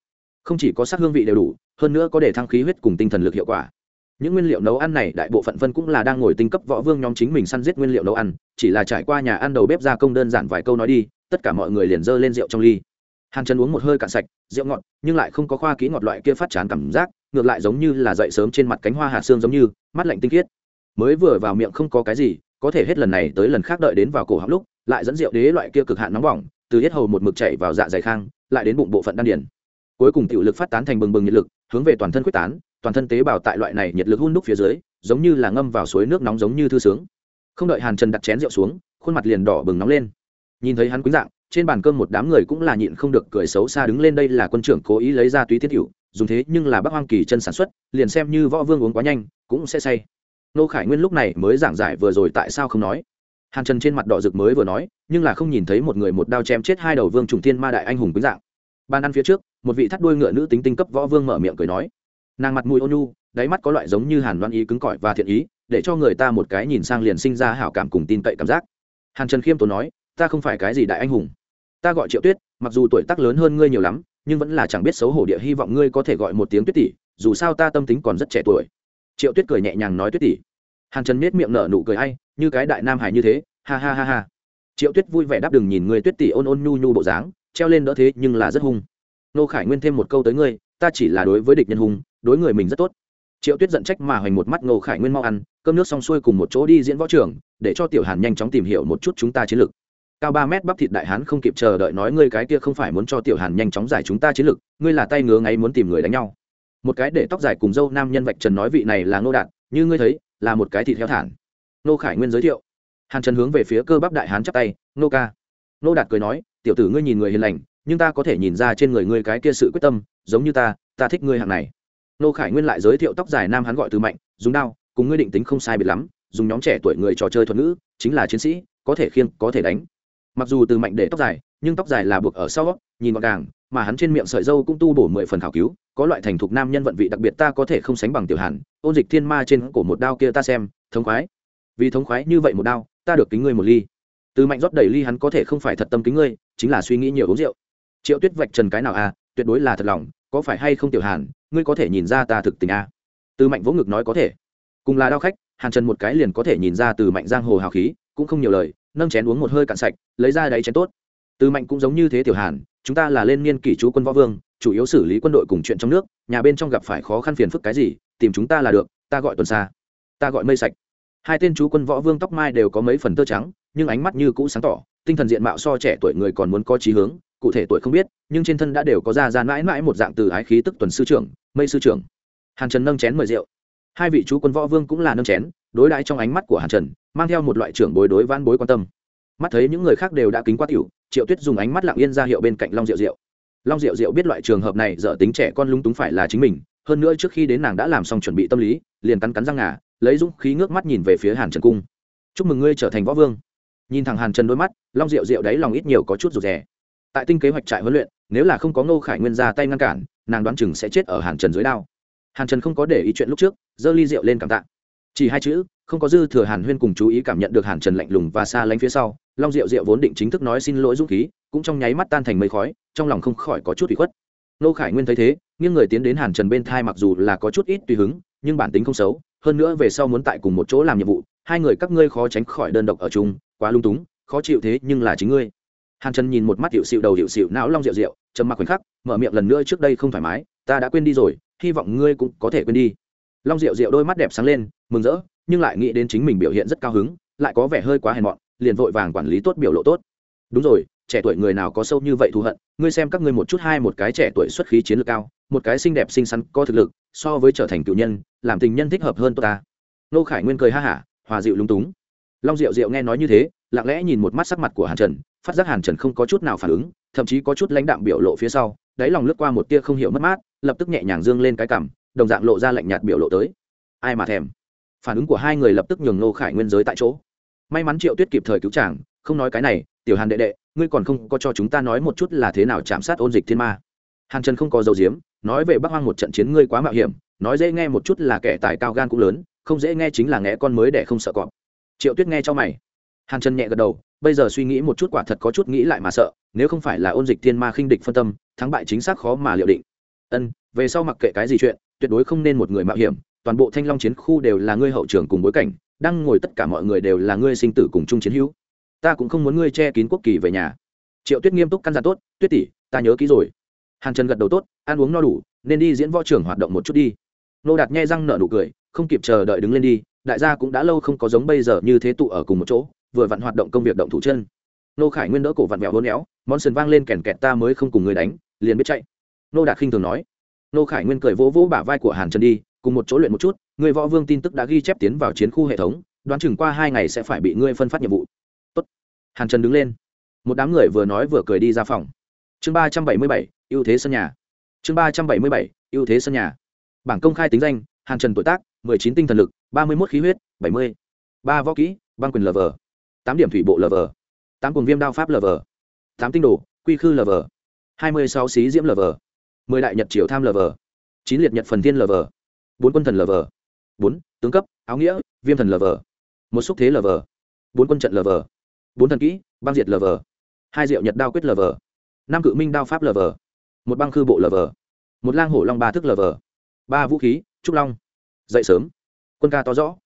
không chỉ có sắc hương vị đều đủ, hơn nữa có để thăng khí huyết cùng tinh thần lực hiệu quả. Những nguyên liệu nấu ăn này, đại bộ phận phân cũng là đang ngồi tinh cấp võ vương nhóm chính mình săn giết nguyên liệu nấu ăn, chỉ là trải qua nhà ăn đầu bếp gia công đơn giản vài câu nói đi, tất cả mọi người liền dơ lên rượu trong ly. Hàn chân uống một hơi cạn sạch, rượu ngọt, nhưng lại không có khoa kỹ ngọt loại kia phát chán cảm giác, ngược lại giống như là dậy sớm trên mặt cánh hoa hạ xương giống như, mắt lạnh tinh khiết. Mới vừa vào miệng không có cái gì, có thể hết lần này tới lần khác đợi đến vào cổ họng lúc, lại dẫn rượu đế loại kia cực hạn nóng bỏng, từ hết hầu một mực chảy vào dạ dày khang, lại đến bụng bộ phận đan điền cuối cùng tiểu lực phát tán thành bừng bừng nhiệt lực, hướng về toàn thân quyết tán, toàn thân tế bào tại loại này nhiệt lực hun đúc phía dưới, giống như là ngâm vào suối nước nóng giống như thư sướng. Không đợi hàn trần đặt chén rượu xuống, khuôn mặt liền đỏ bừng nóng lên. Nhìn thấy hắn quý dạng, trên bàn cơm một đám người cũng là nhịn không được cười xấu xa đứng lên đây là quân trưởng cố ý lấy ra túy thiết hữu dùng thế nhưng là bác hoang kỳ chân sản xuất, liền xem như võ vương uống quá nhanh, cũng sẽ say. Nô khải nguyên lúc này mới giảng giải vừa rồi tại sao không nói. Hàn trần trên mặt đỏ rực mới vừa nói, nhưng là không nhìn thấy một người một đao chém chết hai đầu vương trùng thiên ma đại anh hùng quý dạng ban ăn phía trước, một vị thắt đuôi ngựa nữ tính tinh cấp võ vương mở miệng cười nói. Nàng mặt mũi ôn nhu, đáy mắt có loại giống như hàn Loan ý cứng cỏi và thiện ý, để cho người ta một cái nhìn sang liền sinh ra hảo cảm cùng tin cậy cảm giác. Hàn trần khiêm tốn nói, ta không phải cái gì đại anh hùng. Ta gọi triệu tuyết, mặc dù tuổi tác lớn hơn ngươi nhiều lắm, nhưng vẫn là chẳng biết xấu hổ địa hy vọng ngươi có thể gọi một tiếng tuyết tỷ, dù sao ta tâm tính còn rất trẻ tuổi. Triệu tuyết cười nhẹ nhàng nói tuyết tỷ. Hàn trần miết miệng nở nụ cười hay, như cái đại nam hải như thế, ha ha ha ha. Triệu tuyết vui vẻ đáp đừng nhìn người tuyết tỷ ôn ôn nhu nhu bộ dáng treo lên đỡ thế nhưng là rất hung. Nô khải nguyên thêm một câu tới ngươi, ta chỉ là đối với địch nhân hung, đối người mình rất tốt. Triệu tuyết giận trách mà hoành một mắt nô khải nguyên mau ăn, cơm nước xong xuôi cùng một chỗ đi diễn võ trường, để cho tiểu hàn nhanh chóng tìm hiểu một chút chúng ta chiến lược. Cao ba mét bắp thịt đại hán không kịp chờ đợi nói ngươi cái kia không phải muốn cho tiểu hàn nhanh chóng giải chúng ta chiến lược, ngươi là tay ngứa ngáy muốn tìm người đánh nhau. Một cái để tóc dài cùng dâu nam nhân vạch trần nói vị này là ngô đạt, như ngươi thấy, là một cái thịt heo thản. Nô khải nguyên giới thiệu. Hàn trần hướng về phía cơ bắp đại hán chắp tay, nô ca. Nô đạt cười nói tiểu tử ngươi nhìn người hiền lành, nhưng ta có thể nhìn ra trên người ngươi cái kia sự quyết tâm, giống như ta ta thích ngươi hạng này. Nô khải nguyên lại giới thiệu tóc dài nam hắn gọi từ mạnh, dùng đao, cùng ngươi định tính không sai biệt lắm, dùng nhóm trẻ tuổi người trò chơi thuật ngữ, chính là chiến sĩ, có thể khiêng, có thể đánh. Mặc dù từ mạnh để tóc dài, nhưng tóc dài là buộc ở sau nhìn gọn gàng, mà hắn trên miệng sợi dâu cũng tu bổ mười phần khảo cứu, có loại thành thục nam nhân vận vị đặc biệt ta có thể không sánh bằng tiểu hàn, ôn dịch thiên ma trên cổ một đao kia ta xem, thống khoái. Vì thống khoái như vậy một đao, ta được kính ngươi một ly từ mạnh rót đầy ly hắn có thể không phải thật tâm kính ngươi, chính là suy nghĩ nhiều uống rượu. Triệu tuyết vạch trần cái nào à tuyệt đối là thật lòng, có phải hay không tiểu hàn, ngươi có thể nhìn ra ta thực tình à? Từ mạnh vỗ ngực nói có thể. Cùng là đao khách, hàn trần một cái liền có thể nhìn ra từ mạnh giang hồ hào khí, cũng không nhiều lời, nâng chén uống một hơi cạn sạch, lấy ra đáy chén tốt. Từ mạnh cũng giống như thế tiểu hàn, chúng ta là lên niên kỷ chú quân võ vương, chủ yếu xử lý quân đội cùng chuyện trong nước, nhà bên trong gặp phải khó khăn phiền phức cái gì, tìm chúng ta là được, ta gọi tuần xa, ta gọi mây sạch. Hai tên chú quân võ vương tóc mai đều có mấy phần tơ trắng nhưng ánh mắt như cũ sáng tỏ, tinh thần diện mạo so trẻ tuổi người còn muốn có trí hướng, cụ thể tuổi không biết, nhưng trên thân đã đều có ra ra mãi mãi một dạng từ ái khí tức tuần sư trưởng, mây sư trưởng. Hàn trần nâng chén mời rượu. Hai vị chú quân võ vương cũng là nâng chén, đối đãi trong ánh mắt của hàn trần, mang theo một loại trưởng bối đối van bối quan tâm. Mắt thấy những người khác đều đã kính quá tiểu, triệu tuyết dùng ánh mắt lặng yên ra hiệu bên cạnh long rượu rượu long rượu rượu biết loại trường hợp này dở tính trẻ con lung túng phải là chính mình, hơn nữa trước khi đến nàng đã làm xong chuẩn bị tâm lý, liền cắn cắn răng ngà, lấy dũng khí ngước mắt nhìn về phía hàn trần cung. Chúc mừng ngươi trở thành võ vương nhìn thẳng hàn trần đôi mắt, long rượu rượu đáy lòng ít nhiều có chút rụt rè. Tại tinh kế hoạch trại huấn luyện, nếu là không có ngô khải nguyên ra tay ngăn cản, nàng đoán chừng sẽ chết ở hàn trần dưới đao. Hàn trần không có để ý chuyện lúc trước, giơ ly rượu lên cảm tạ. Chỉ hai chữ, không có dư thừa hàn huyên cùng chú ý cảm nhận được hàn trần lạnh lùng và xa lánh phía sau, long rượu rượu vốn định chính thức nói xin lỗi dũng khí, cũng trong nháy mắt tan thành mây khói, trong lòng không khỏi có chút bị khuất. Nô khải nguyên thấy thế, nghiêng người tiến đến hàn trần bên thai mặc dù là có chút ít tùy hứng, nhưng bản tính không xấu, hơn nữa về sau muốn tại cùng một chỗ làm nhiệm vụ, hai người các ngươi khó tránh khỏi đơn độc ở chung quá lung túng, khó chịu thế nhưng là chính ngươi. Hàn trần nhìn một mắt hiệu xịu đầu hiệu xịu não long rượu rượu, trầm mặc khoảnh khắc, mở miệng lần nữa trước đây không thoải mái, ta đã quên đi rồi, hy vọng ngươi cũng có thể quên đi. Long rượu rượu đôi mắt đẹp sáng lên, mừng rỡ, nhưng lại nghĩ đến chính mình biểu hiện rất cao hứng, lại có vẻ hơi quá hèn mọn, liền vội vàng quản lý tốt biểu lộ tốt. Đúng rồi, trẻ tuổi người nào có sâu như vậy thù hận, ngươi xem các ngươi một chút hai một cái trẻ tuổi xuất khí chiến lược cao, một cái xinh đẹp xinh xắn, có thực lực, so với trở thành cựu nhân, làm tình nhân thích hợp hơn tôi ta. Nô khải nguyên cười ha hả, hòa dịu lung túng long diệu diệu nghe nói như thế, lặng lẽ nhìn một mắt sắc mặt của hàn trần, phát giác hàn trần không có chút nào phản ứng, thậm chí có chút lãnh đạm biểu lộ phía sau, đáy lòng lướt qua một tia không hiểu mất mát, lập tức nhẹ nhàng dương lên cái cằm, đồng dạng lộ ra lạnh nhạt biểu lộ tới. Ai mà thèm? Phản ứng của hai người lập tức nhường nô khải nguyên giới tại chỗ. May mắn triệu tuyết kịp thời cứu chàng, không nói cái này, tiểu hàn đệ đệ, ngươi còn không có cho chúng ta nói một chút là thế nào chạm sát ôn dịch thiên ma. Hàn trần không có dầu diếm nói về bắc hoang một trận chiến ngươi quá mạo hiểm, nói dễ nghe một chút là kẻ tài cao gan cũng lớn, không dễ nghe chính là nghe con mới để không sợ cọp triệu tuyết nghe cho mày. Hàn trần nhẹ gật đầu, bây giờ suy nghĩ một chút quả thật có chút nghĩ lại mà sợ, nếu không phải là ôn dịch thiên ma khinh địch phân tâm, thắng bại chính xác khó mà liệu định. Ân, về sau mặc kệ cái gì chuyện, tuyệt đối không nên một người mạo hiểm, toàn bộ thanh long chiến khu đều là ngươi hậu trường cùng bối cảnh, đang ngồi tất cả mọi người đều là ngươi sinh tử cùng chung chiến hữu. Ta cũng không muốn ngươi che kín quốc kỳ về nhà. Triệu tuyết nghiêm túc căn dặn tốt, tuyết tỷ, ta nhớ kỹ rồi. Hàn trần gật đầu tốt, ăn uống no đủ, nên đi diễn võ trưởng hoạt động một chút đi. Nô đạt nghe răng nở nụ cười, không kịp chờ đợi đứng lên đi đại gia cũng đã lâu không có giống bây giờ như thế tụ ở cùng một chỗ, vừa vặn hoạt động công việc động thủ chân. Nô khải nguyên đỡ cổ vặn vẹo hôn éo món sườn vang lên kèn kẹt ta mới không cùng người đánh, liền biết chạy. Nô đạt khinh thường nói. Nô khải nguyên cười vỗ vỗ bả vai của hàn trần đi, cùng một chỗ luyện một chút, người võ vương tin tức đã ghi chép tiến vào chiến khu hệ thống, đoán chừng qua hai ngày sẽ phải bị ngươi phân phát nhiệm vụ. Tốt. hàn trần đứng lên. Một đám người vừa nói vừa cười đi ra phòng. Chương ba trăm bảy mươi bảy, ưu thế sân nhà. Chương ba trăm bảy mươi bảy, ưu thế sân nhà. Bảng công khai tính danh, hàn trần tuổi tác mười chín tinh thần lực ba mươi một khí huyết bảy mươi ba võ kỹ băng quyền lờ vờ, tám điểm thủy bộ lờ vờ, tám cùng viêm đao pháp lờ vờ, tám tinh đồ quy khư lờ vờ, hai mươi sáu xí diễm lờ vờ, mười đại nhật triều tham lờ vờ, chín liệt nhật phần thiên lờ vờ, bốn quân thần lờ vờ, bốn tướng cấp áo nghĩa viêm thần lờ vờ, một xúc thế lờ vờ, bốn quân trận lờ vờ, bốn thần kỹ băng diệt lờ vờ, hai diệu nhật đao quyết lờ vờ năm cự minh đao pháp lờ vờ một băng khư bộ lờ vờ một lang hổ long ba thức lờ vờ ba vũ khí trúc long dậy sớm. Quân ca to rõ.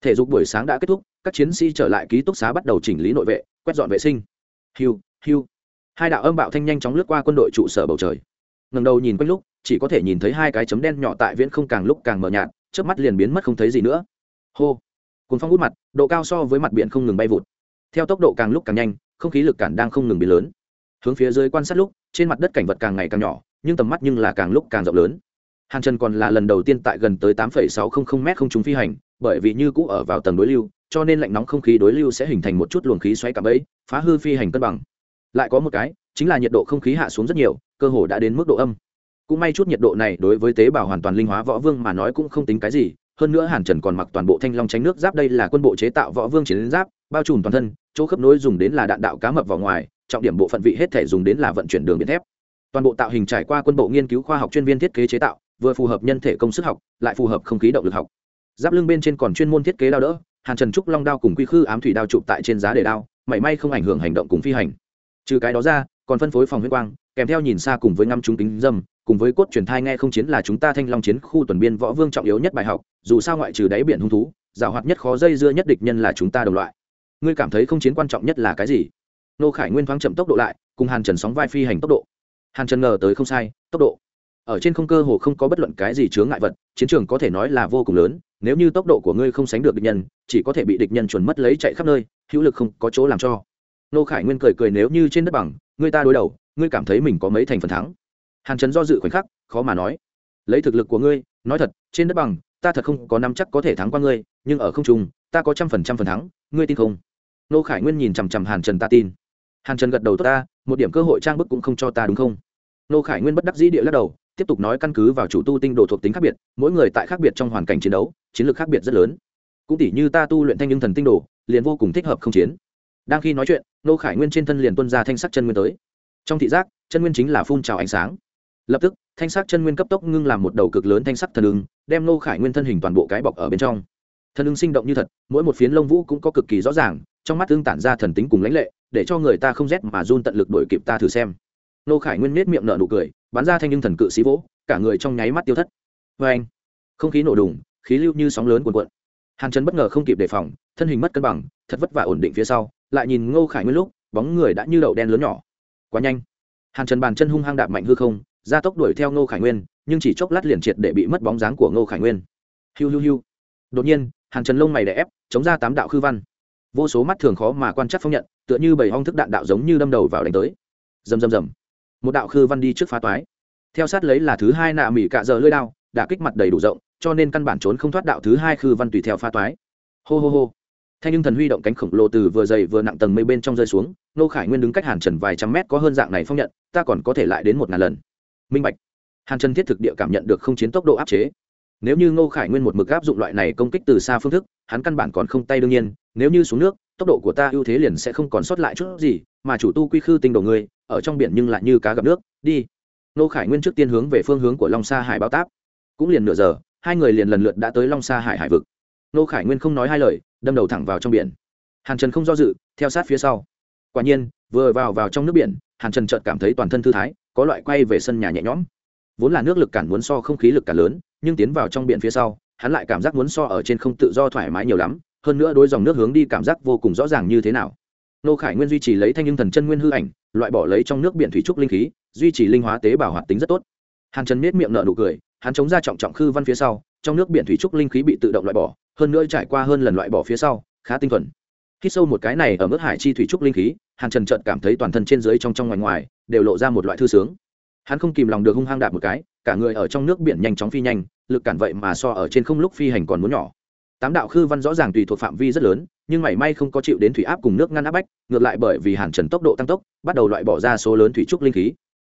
Thể dục buổi sáng đã kết thúc, các chiến sĩ trở lại ký túc xá bắt đầu chỉnh lý nội vệ, quét dọn vệ sinh. Hiu hiu. Hai đạo âm bạo thanh nhanh chóng lướt qua quân đội trụ sở bầu trời. Ngầm đầu nhìn quanh lúc, chỉ có thể nhìn thấy hai cái chấm đen nhỏ tại viễn không càng lúc càng mờ nhạt trước mắt liền biến mất không thấy gì nữa. Hô. Cuốn phong hút mặt, độ cao so với mặt biển không ngừng bay vụt. Theo tốc độ càng lúc càng nhanh, không khí lực cản đang không ngừng biến lớn. Hướng phía dưới quan sát lúc, trên mặt đất cảnh vật càng ngày càng nhỏ, nhưng tầm mắt nhưng là càng lúc càng rộng lớn hàn trần còn là lần đầu tiên tại gần tới tám sáu trăm linh m không trúng phi hành bởi vì như cũ ở vào tầng đối lưu cho nên lạnh nóng không khí đối lưu sẽ hình thành một chút luồng khí xoáy cả bẫy, phá hư phi hành cân bằng. Lại có một cái chính là nhiệt độ không khí hạ xuống rất nhiều cơ hồ đã đến mức độ âm. Cũng may chút nhiệt độ này đối với tế bào hoàn toàn linh hóa võ vương mà nói cũng không tính cái gì hơn nữa hàn trần còn mặc toàn bộ thanh long tránh nước giáp đây là quân bộ chế tạo võ vương chiến giáp bao trùm toàn thân chỗ khớp nối dùng đến là đạn đạo cá mập vào ngoài trọng điểm bộ phận vị hết thể dùng đến là vận chuyển đường biển thép. Toàn bộ tạo hình trải qua quân bộ nghiên cứu khoa học chuyên viên thiết kế chế tạo vừa phù hợp nhân thể công sức học, lại phù hợp không khí động lực học. Giáp lưng bên trên còn chuyên môn thiết kế đao đỡ, hàn trần trúc long đao cùng quy khư ám thủy đao chụp tại trên giá để đao, mảy may không ảnh hưởng hành động cùng phi hành. Trừ cái đó ra, còn phân phối phòng huyết quang, kèm theo nhìn xa cùng với ngăm chúng tính dâm, cùng với cốt truyền thai nghe không chiến là chúng ta thanh long chiến khu tuần biên võ vương trọng yếu nhất bài học, dù sao ngoại trừ đáy biển hung thú giảo hoạt nhất khó dây dưa nhất địch nhân là chúng ta đồng loại. Ngươi cảm thấy không chiến quan trọng nhất là cái gì? Nô khải nguyên thoáng chậm tốc độ lại, cùng hàn trần sóng vai phi hành tốc độ. Hàn trần ngờ tới không sai, tốc độ ở trên không cơ hồ không có bất luận cái gì chướng ngại vật, chiến trường có thể nói là vô cùng lớn, nếu như tốc độ của ngươi không sánh được địch nhân, chỉ có thể bị địch nhân chuẩn mất lấy chạy khắp nơi, hữu lực không có chỗ làm cho. Nô khải nguyên cười cười nếu như trên đất bằng, ngươi ta đối đầu, ngươi cảm thấy mình có mấy thành phần thắng? Hàn trần do dự khoảnh khắc, khó mà nói. Lấy thực lực của ngươi, nói thật, trên đất bằng, ta thật không có năm chắc có thể thắng qua ngươi, nhưng ở không trung, ta có trăm phần trăm phần thắng, ngươi tin không? Nô khải nguyên nhìn chằm chằm hàn trần ta tin. Hàn trần gật đầu tốt ta, một điểm cơ hội trang bức cũng không cho ta đúng không? Nô khải nguyên bất đắc dĩ địa lắc đầu tiếp tục nói căn cứ vào chủ tu tinh độ thuộc tính khác biệt, mỗi người tại khác biệt trong hoàn cảnh chiến đấu, chiến lược khác biệt rất lớn. Cũng tỉ như ta tu luyện thanh nhưng thần tinh đồ, liền vô cùng thích hợp không chiến. Đang khi nói chuyện, nô khải nguyên trên thân liền tuân ra thanh sắc chân nguyên tới. Trong thị giác, chân nguyên chính là phun trào ánh sáng. Lập tức, thanh sắc chân nguyên cấp tốc ngưng làm một đầu cực lớn thanh sắc thần ưng, đem nô khải nguyên thân hình toàn bộ cái bọc ở bên trong. Thần ưng sinh động như thật, mỗi một phiến lông vũ cũng có cực kỳ rõ ràng, trong mắt tương tản ra thần tính cùng lãnh lệ, để cho người ta không rét mà run tận lực đổi kịp ta thử xem. Nô khải nguyên nết miệng nở nụ cười bắn ra thanh nhưng thần cự xí vỗ, cả người trong nháy mắt tiêu thất. Vê anh, không khí nổ đùng, khí lưu như sóng lớn cuồn cuộn. Hàn trần bất ngờ không kịp đề phòng, thân hình mất cân bằng, thật vất vả ổn định phía sau, lại nhìn ngô khải nguyên lúc, bóng người đã như đậu đen lớn nhỏ. Quá nhanh. Hàn trần bàn chân hung hăng đạp mạnh hư không ra tốc đuổi theo ngô khải nguyên, nhưng chỉ chốc lát liền triệt để bị mất bóng dáng của ngô khải nguyên. Hiu hiu hiu. Đột nhiên, hàn trần lông mày đè ép, chống ra tám đạo khư văn. Vô số mắt thường khó mà quan trắc phong nhận, tựa như bảy hong thức đạn đạo giống như đâm đầu vào đánh tới. Rầm rầm rầm một đạo khư văn đi trước phá toái. Theo sát lấy là thứ hai nạ mỹ cạ giờ lơi đao, đã kích mặt đầy đủ rộng, cho nên căn bản trốn không thoát đạo thứ hai khư văn tùy theo phá toái. Hô hô hô. Thanh nhưng thần huy động cánh khổng lồ từ vừa dày vừa nặng tầng mây bên trong rơi xuống nô khải nguyên đứng cách hàn trần vài trăm mét có hơn dạng này phong nhận, ta còn có thể lại đến một ngàn lần. Minh bạch. Hàn trần thiết thực địa cảm nhận được không chiến tốc độ áp chế. Nếu như ngô khải nguyên một mực áp dụng loại này công kích từ xa phương thức, hắn căn bản còn không tay đương nhiên, nếu như xuống nước, tốc độ của ta ưu thế liền sẽ không còn sót lại chút gì, mà chủ tu quy khư tinh đồ người ở trong biển nhưng lại như cá gặp nước, đi. Nô khải nguyên trước tiên hướng về phương hướng của long sa hải báo táp. Cũng liền nửa giờ, hai người liền lần lượt đã tới long sa hải hải vực. Nô khải nguyên không nói hai lời, đâm đầu thẳng vào trong biển. Hàn trần không do dự, theo sát phía sau. Quả nhiên, vừa vào vào trong nước biển, hàn trần chợt cảm thấy toàn thân thư thái, có loại quay về sân nhà nhẹ nhõm. Vốn là nước lực cản muốn so không khí lực cản lớn, nhưng tiến vào trong biển phía sau, hắn lại cảm giác muốn so ở trên không tự do thoải mái nhiều lắm, hơn nữa đối dòng nước hướng đi cảm giác vô cùng rõ ràng như thế nào. Nô khải nguyên duy trì lấy thanh nhưng thần chân nguyên hư ảnh loại bỏ lấy trong nước biển thủy trúc linh khí, duy trì linh hóa tế bào hoạt tính rất tốt. Hàn trần miết miệng nợ nụ cười, hắn chống ra trọng trọng khư văn phía sau, trong nước biển thủy trúc linh khí bị tự động loại bỏ, hơn nữa trải qua hơn lần loại bỏ phía sau, khá tinh thuần. Khi sâu một cái này ở mức hải chi thủy trúc linh khí, hàn trần trợt cảm thấy toàn thân trên dưới trong trong ngoài ngoài, đều lộ ra một loại thư sướng. Hắn không kìm lòng được hung hăng đạp một cái, cả người ở trong nước biển nhanh chóng phi nhanh, lực cản vậy mà so ở trên không lúc phi hành còn muốn nhỏ tám đạo khư văn rõ ràng tùy thuộc phạm vi rất lớn, nhưng mảy may không có chịu đến thủy áp cùng nước ngăn áp bách, ngược lại bởi vì hàn trần tốc độ tăng tốc, bắt đầu loại bỏ ra số lớn thủy trúc linh khí.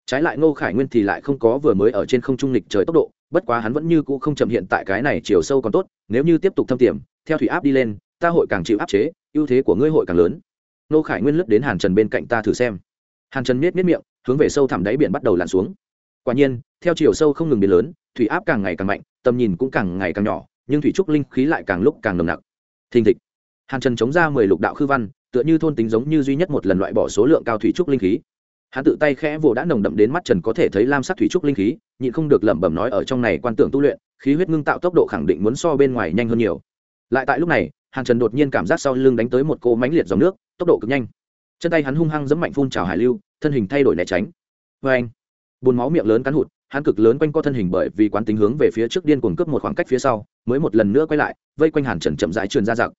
Trái lại ngô khải nguyên thì lại không có vừa mới ở trên không trung lịch trời tốc độ, bất quá hắn vẫn như cũ không chậm hiện tại cái này chiều sâu còn tốt, nếu như tiếp tục thâm tiềm, theo thủy áp đi lên, ta hội càng chịu áp chế, ưu thế của ngươi hội càng lớn. Ngô khải nguyên lướt đến hàn trần bên cạnh ta thử xem. Hàn trần miết miết miệng, hướng về sâu thẳm đáy biển bắt đầu lặn xuống. Quả nhiên, theo chiều sâu không ngừng biến lớn, thủy áp càng ngày càng mạnh, tầm nhìn cũng càng ngày càng nhỏ nhưng thủy trúc linh khí lại càng lúc càng nồng nặc. Thình thịch. Hàn trần chống ra mười lục đạo khư văn, tựa như thôn tính giống như duy nhất một lần loại bỏ số lượng cao thủy trúc linh khí. Hắn tự tay khẽ vồ đã nồng đậm đến mắt trần có thể thấy lam sắc thủy trúc linh khí, nhịn không được lẩm bẩm nói ở trong này quan tưởng tu luyện, khí huyết ngưng tạo tốc độ khẳng định muốn so bên ngoài nhanh hơn nhiều. Lại tại lúc này, hàn trần đột nhiên cảm giác sau lưng đánh tới một cô mánh liệt dòng nước, tốc độ cực nhanh. Chân tay hắn hung hăng giẫm mạnh phun trào hải lưu, thân hình thay đổi né tránh. Vê anh bùn máu miệng lớn cắn hụt hắn cực lớn quanh co thân hình bởi vì quán tính hướng về phía trước điên cuồng cướp một khoảng cách phía sau, mới một lần nữa quay lại, vây quanh hàn trần chậm rãi truyền ra giặc.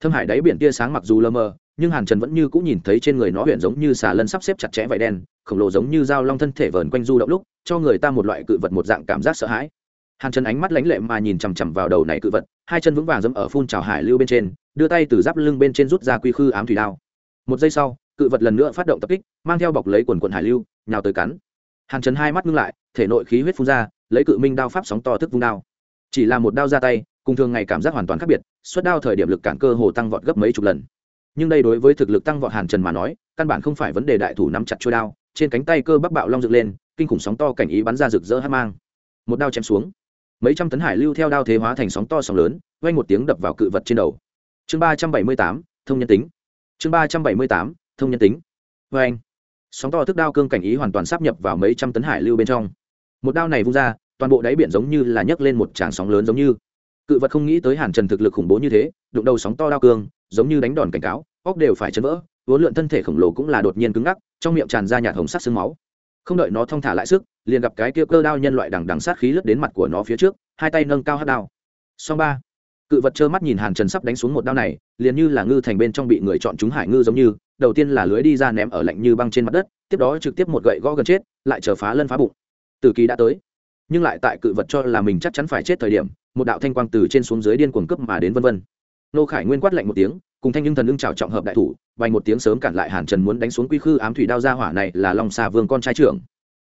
Thâm hải đáy biển tia sáng mặc dù lơ mờ, nhưng hàn trần vẫn như cũng nhìn thấy trên người nó huyện giống như xà lân sắp xếp chặt chẽ vải đen, khổng lồ giống như dao long thân thể vờn quanh du động lúc, cho người ta một loại cự vật một dạng cảm giác sợ hãi. Hàn trần ánh mắt lánh lệ mà nhìn chằm chằm vào đầu này cự vật, hai chân vững vàng dẫm ở phun trào hải lưu bên trên, đưa tay từ giáp lưng bên trên rút ra quy khư ám thủy đao. Một giây sau, cự vật lần nữa phát động tập kích, mang theo bọc lấy quần quần hải lưu, nhào tới cắn hàn trần hai mắt ngưng lại, thể nội khí huyết phun ra, lấy cự minh đao pháp sóng to thức vung đao. Chỉ là một đao ra tay, cùng thường ngày cảm giác hoàn toàn khác biệt, suất đao thời điểm lực cản cơ hồ tăng vọt gấp mấy chục lần. Nhưng đây đối với thực lực tăng vọt hàn trần mà nói, căn bản không phải vấn đề đại thủ nắm chặt trôi đao, trên cánh tay cơ bắc bạo long dựng lên, kinh khủng sóng to cảnh ý bắn ra rực rỡ hát mang. Một đao chém xuống, mấy trăm tấn hải lưu theo đao thế hóa thành sóng to sóng lớn vay một tiếng đập vào cự vật trên đầu. Chương ba trăm bảy mươi tám, thông nhân tính. Chương ba trăm bảy mươi tám, thông nhân tính. Vê anh sóng to thức đao cương cảnh ý hoàn toàn sắp nhập vào mấy trăm tấn hải lưu bên trong. Một đao này vung ra, toàn bộ đáy biển giống như là nhấc lên một tràng sóng lớn giống như. Cự vật không nghĩ tới hàn trần thực lực khủng bố như thế, đụng đầu sóng to đao cương, giống như đánh đòn cảnh cáo, óc đều phải chấn vỡ, vốn lượn thân thể khổng lồ cũng là đột nhiên cứng ngắc, trong miệng tràn ra nhạt hồng sắc sương máu. Không đợi nó thong thả lại sức, liền gặp cái kia cơ đao nhân loại đằng đằng sát khí lướt đến mặt của nó phía trước, hai tay nâng cao hát đao. Song ba, cự vật trơ mắt nhìn hàn trần sắp đánh xuống một đao này, liền như là ngư thành bên trong bị người chọn chúng hải ngư giống như đầu tiên là lưới đi ra ném ở lạnh như băng trên mặt đất, tiếp đó trực tiếp một gậy gõ gần chết, lại chờ phá lân phá bụng. Tử kỳ đã tới. Nhưng lại tại cự vật cho là mình chắc chắn phải chết thời điểm, một đạo thanh quang từ trên xuống dưới điên cuồng cướp mà đến vân vân. Nô khải nguyên quát lạnh một tiếng, cùng thanh nhưng thần ưng trào trọng hợp đại thủ, vành một tiếng sớm cản lại hàn trần muốn đánh xuống quy khư ám thủy đao ra hỏa này là long xà vương con trai trưởng.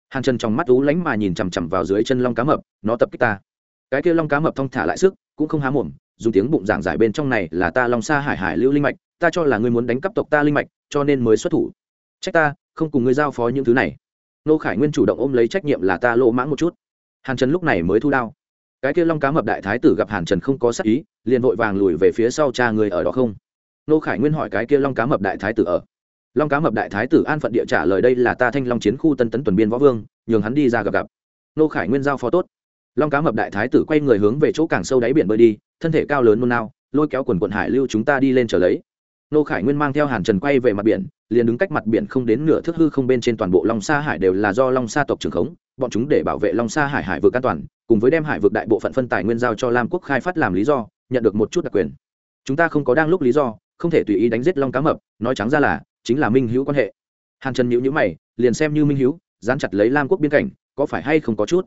Hàn trần trong mắt ú lánh mà nhìn chằm chằm vào dưới chân long cá mập, nó tập kích ta. Cái kia long cá mập thong thả lại sức, cũng không há mồm, dùng tiếng bụng giảng giải bên trong này là ta long xa hải hải lưu linh mạch, ta cho là ngươi muốn đánh cắp tộc ta linh mạch cho nên mới xuất thủ. Trách ta, không cùng ngươi giao phó những thứ này. Nô khải nguyên chủ động ôm lấy trách nhiệm là ta lộ mãng một chút. Hàn trần lúc này mới thu đao. Cái kia long cá mập đại thái tử gặp hàn trần không có sắc ý, liền vội vàng lùi về phía sau cha người ở đó không? Nô khải nguyên hỏi cái kia long cá mập đại thái tử ở. Long cá mập đại thái tử an phận địa trả lời đây là ta thanh long chiến khu tân tấn tuần biên võ vương, nhường hắn đi ra gặp gặp. Nô khải nguyên giao phó tốt. Long cá mập đại thái tử quay người hướng về chỗ càng sâu đáy biển bơi đi, thân thể cao lớn nôn nao, lôi kéo quần quận hải lưu chúng ta đi lên trở lấy nô khải nguyên mang theo hàn trần quay về mặt biển, liền đứng cách mặt biển không đến nửa thước hư không bên trên toàn bộ long sa hải đều là do long sa tộc trưởng khống, bọn chúng để bảo vệ long sa hải hải vực an toàn, cùng với đem hải vực đại bộ phận phân tài nguyên giao cho lam quốc khai phát làm lý do, nhận được một chút đặc quyền. Chúng ta không có đang lúc lý do, không thể tùy ý đánh giết long cá mập, nói trắng ra là, chính là minh hữu quan hệ. Hàn trần nhữ nhữ mày, liền xem như minh hữu dán chặt lấy lam quốc biên cảnh, có phải hay không có chút?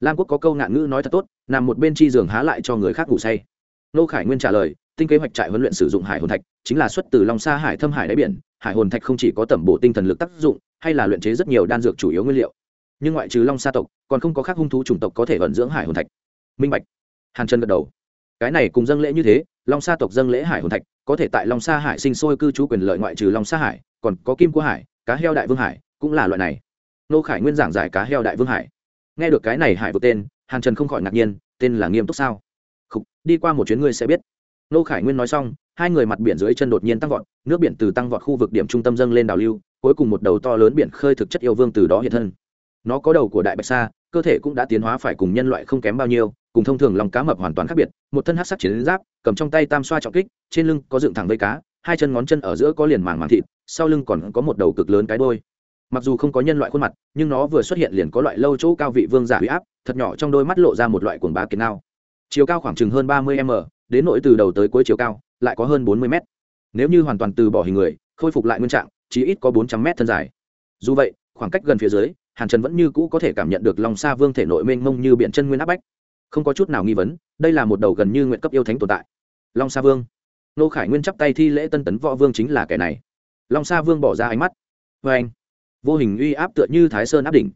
Lam quốc có câu ngạn ngữ nói thật tốt, nằm một bên chi giường há lại cho người khác ngủ say nô khải nguyên trả lời, tinh kế hoạch trại huấn luyện sử dụng hải hồn thạch, chính là xuất từ long sa hải thâm hải đáy biển. Hải hồn thạch không chỉ có tẩm bổ tinh thần lực tác dụng, hay là luyện chế rất nhiều đan dược chủ yếu nguyên liệu. Nhưng ngoại trừ long sa tộc, còn không có khác hung thú chủng tộc có thể vận dưỡng hải hồn thạch. Minh bạch. Hàn trần gật đầu. Cái này cùng dâng lễ như thế, long sa tộc dâng lễ hải hồn thạch, có thể tại long sa hải sinh sôi cư trú quyền lợi ngoại trừ long sa hải, còn có kim cua hải, cá heo đại vương hải, cũng là loại này. Nô khải nguyên giảng giải cá heo đại vương hải. Nghe được cái này hải vực tên, hàn trần không khỏi ngạc nhiên, tên là nghiêm túc sao? Khục, đi qua một chuyến ngươi sẽ biết. Nô khải nguyên nói xong hai người mặt biển dưới chân đột nhiên tăng vọt nước biển từ tăng vọt khu vực điểm trung tâm dâng lên đào lưu cuối cùng một đầu to lớn biển khơi thực chất yêu vương từ đó hiện thân. Nó có đầu của đại bạch sa cơ thể cũng đã tiến hóa phải cùng nhân loại không kém bao nhiêu cùng thông thường lòng cá mập hoàn toàn khác biệt một thân hát sắc chiến giáp cầm trong tay tam xoa trọng kích trên lưng có dựng thẳng vây cá hai chân ngón chân ở giữa có liền màng màng thịt sau lưng còn có một đầu cực lớn cái đôi mặc dù không có nhân loại khuôn mặt nhưng nó vừa xuất hiện liền có loại lâu chỗ cao vị vương giả huy áp thật nhỏ trong đôi mắt lộ ra một loại cuồng bá kiến nào chiều cao khoảng chừng hơn ba mươi m, đến nỗi từ đầu tới cuối chiều cao, lại có hơn bốn mươi m. Nếu như hoàn toàn từ bỏ hình người, khôi phục lại nguyên trạng chỉ ít có bốn trăm m thân dài. Dù vậy, khoảng cách gần phía dưới, hàn trần vẫn như cũ có thể cảm nhận được lòng xa vương thể nội mênh mông như biển chân nguyên áp bách. Không có chút nào nghi vấn, đây là một đầu gần như nguyện cấp yêu thánh tồn tại. Long sa vương. Nô khải nguyên chắp tay thi lễ tân tấn võ vương chính là kẻ này. Long sa vương bỏ ra ánh mắt. Vê anh vô hình uy áp tựa như thái sơn áp đỉnh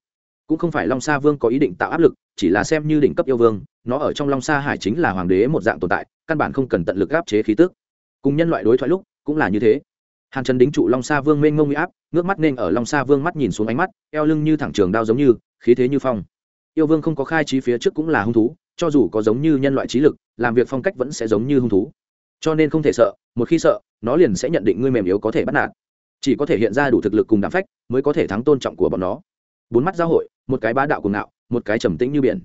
cũng không phải long sa vương có ý định tạo áp lực, chỉ là xem như đỉnh cấp yêu vương, nó ở trong long sa hải chính là hoàng đế một dạng tồn tại, căn bản không cần tận lực áp chế khí tức. Cùng nhân loại đối thoại lúc, cũng là như thế. Hàn trần đính trụ long sa vương mênh mông uy áp, ngước mắt nên ở long sa vương mắt nhìn xuống ánh mắt, eo lưng như thẳng trường đao giống như, khí thế như phong. Yêu vương không có khai trí phía trước cũng là hung thú, cho dù có giống như nhân loại trí lực, làm việc phong cách vẫn sẽ giống như hung thú. Cho nên không thể sợ, một khi sợ, nó liền sẽ nhận định ngươi mềm yếu có thể bắt nạt. Chỉ có thể hiện ra đủ thực lực cùng đảm phách, mới có thể thắng tôn trọng của bọn nó bốn mắt giao hội, một cái bá đạo cùng nạo một cái trầm tĩnh như biển.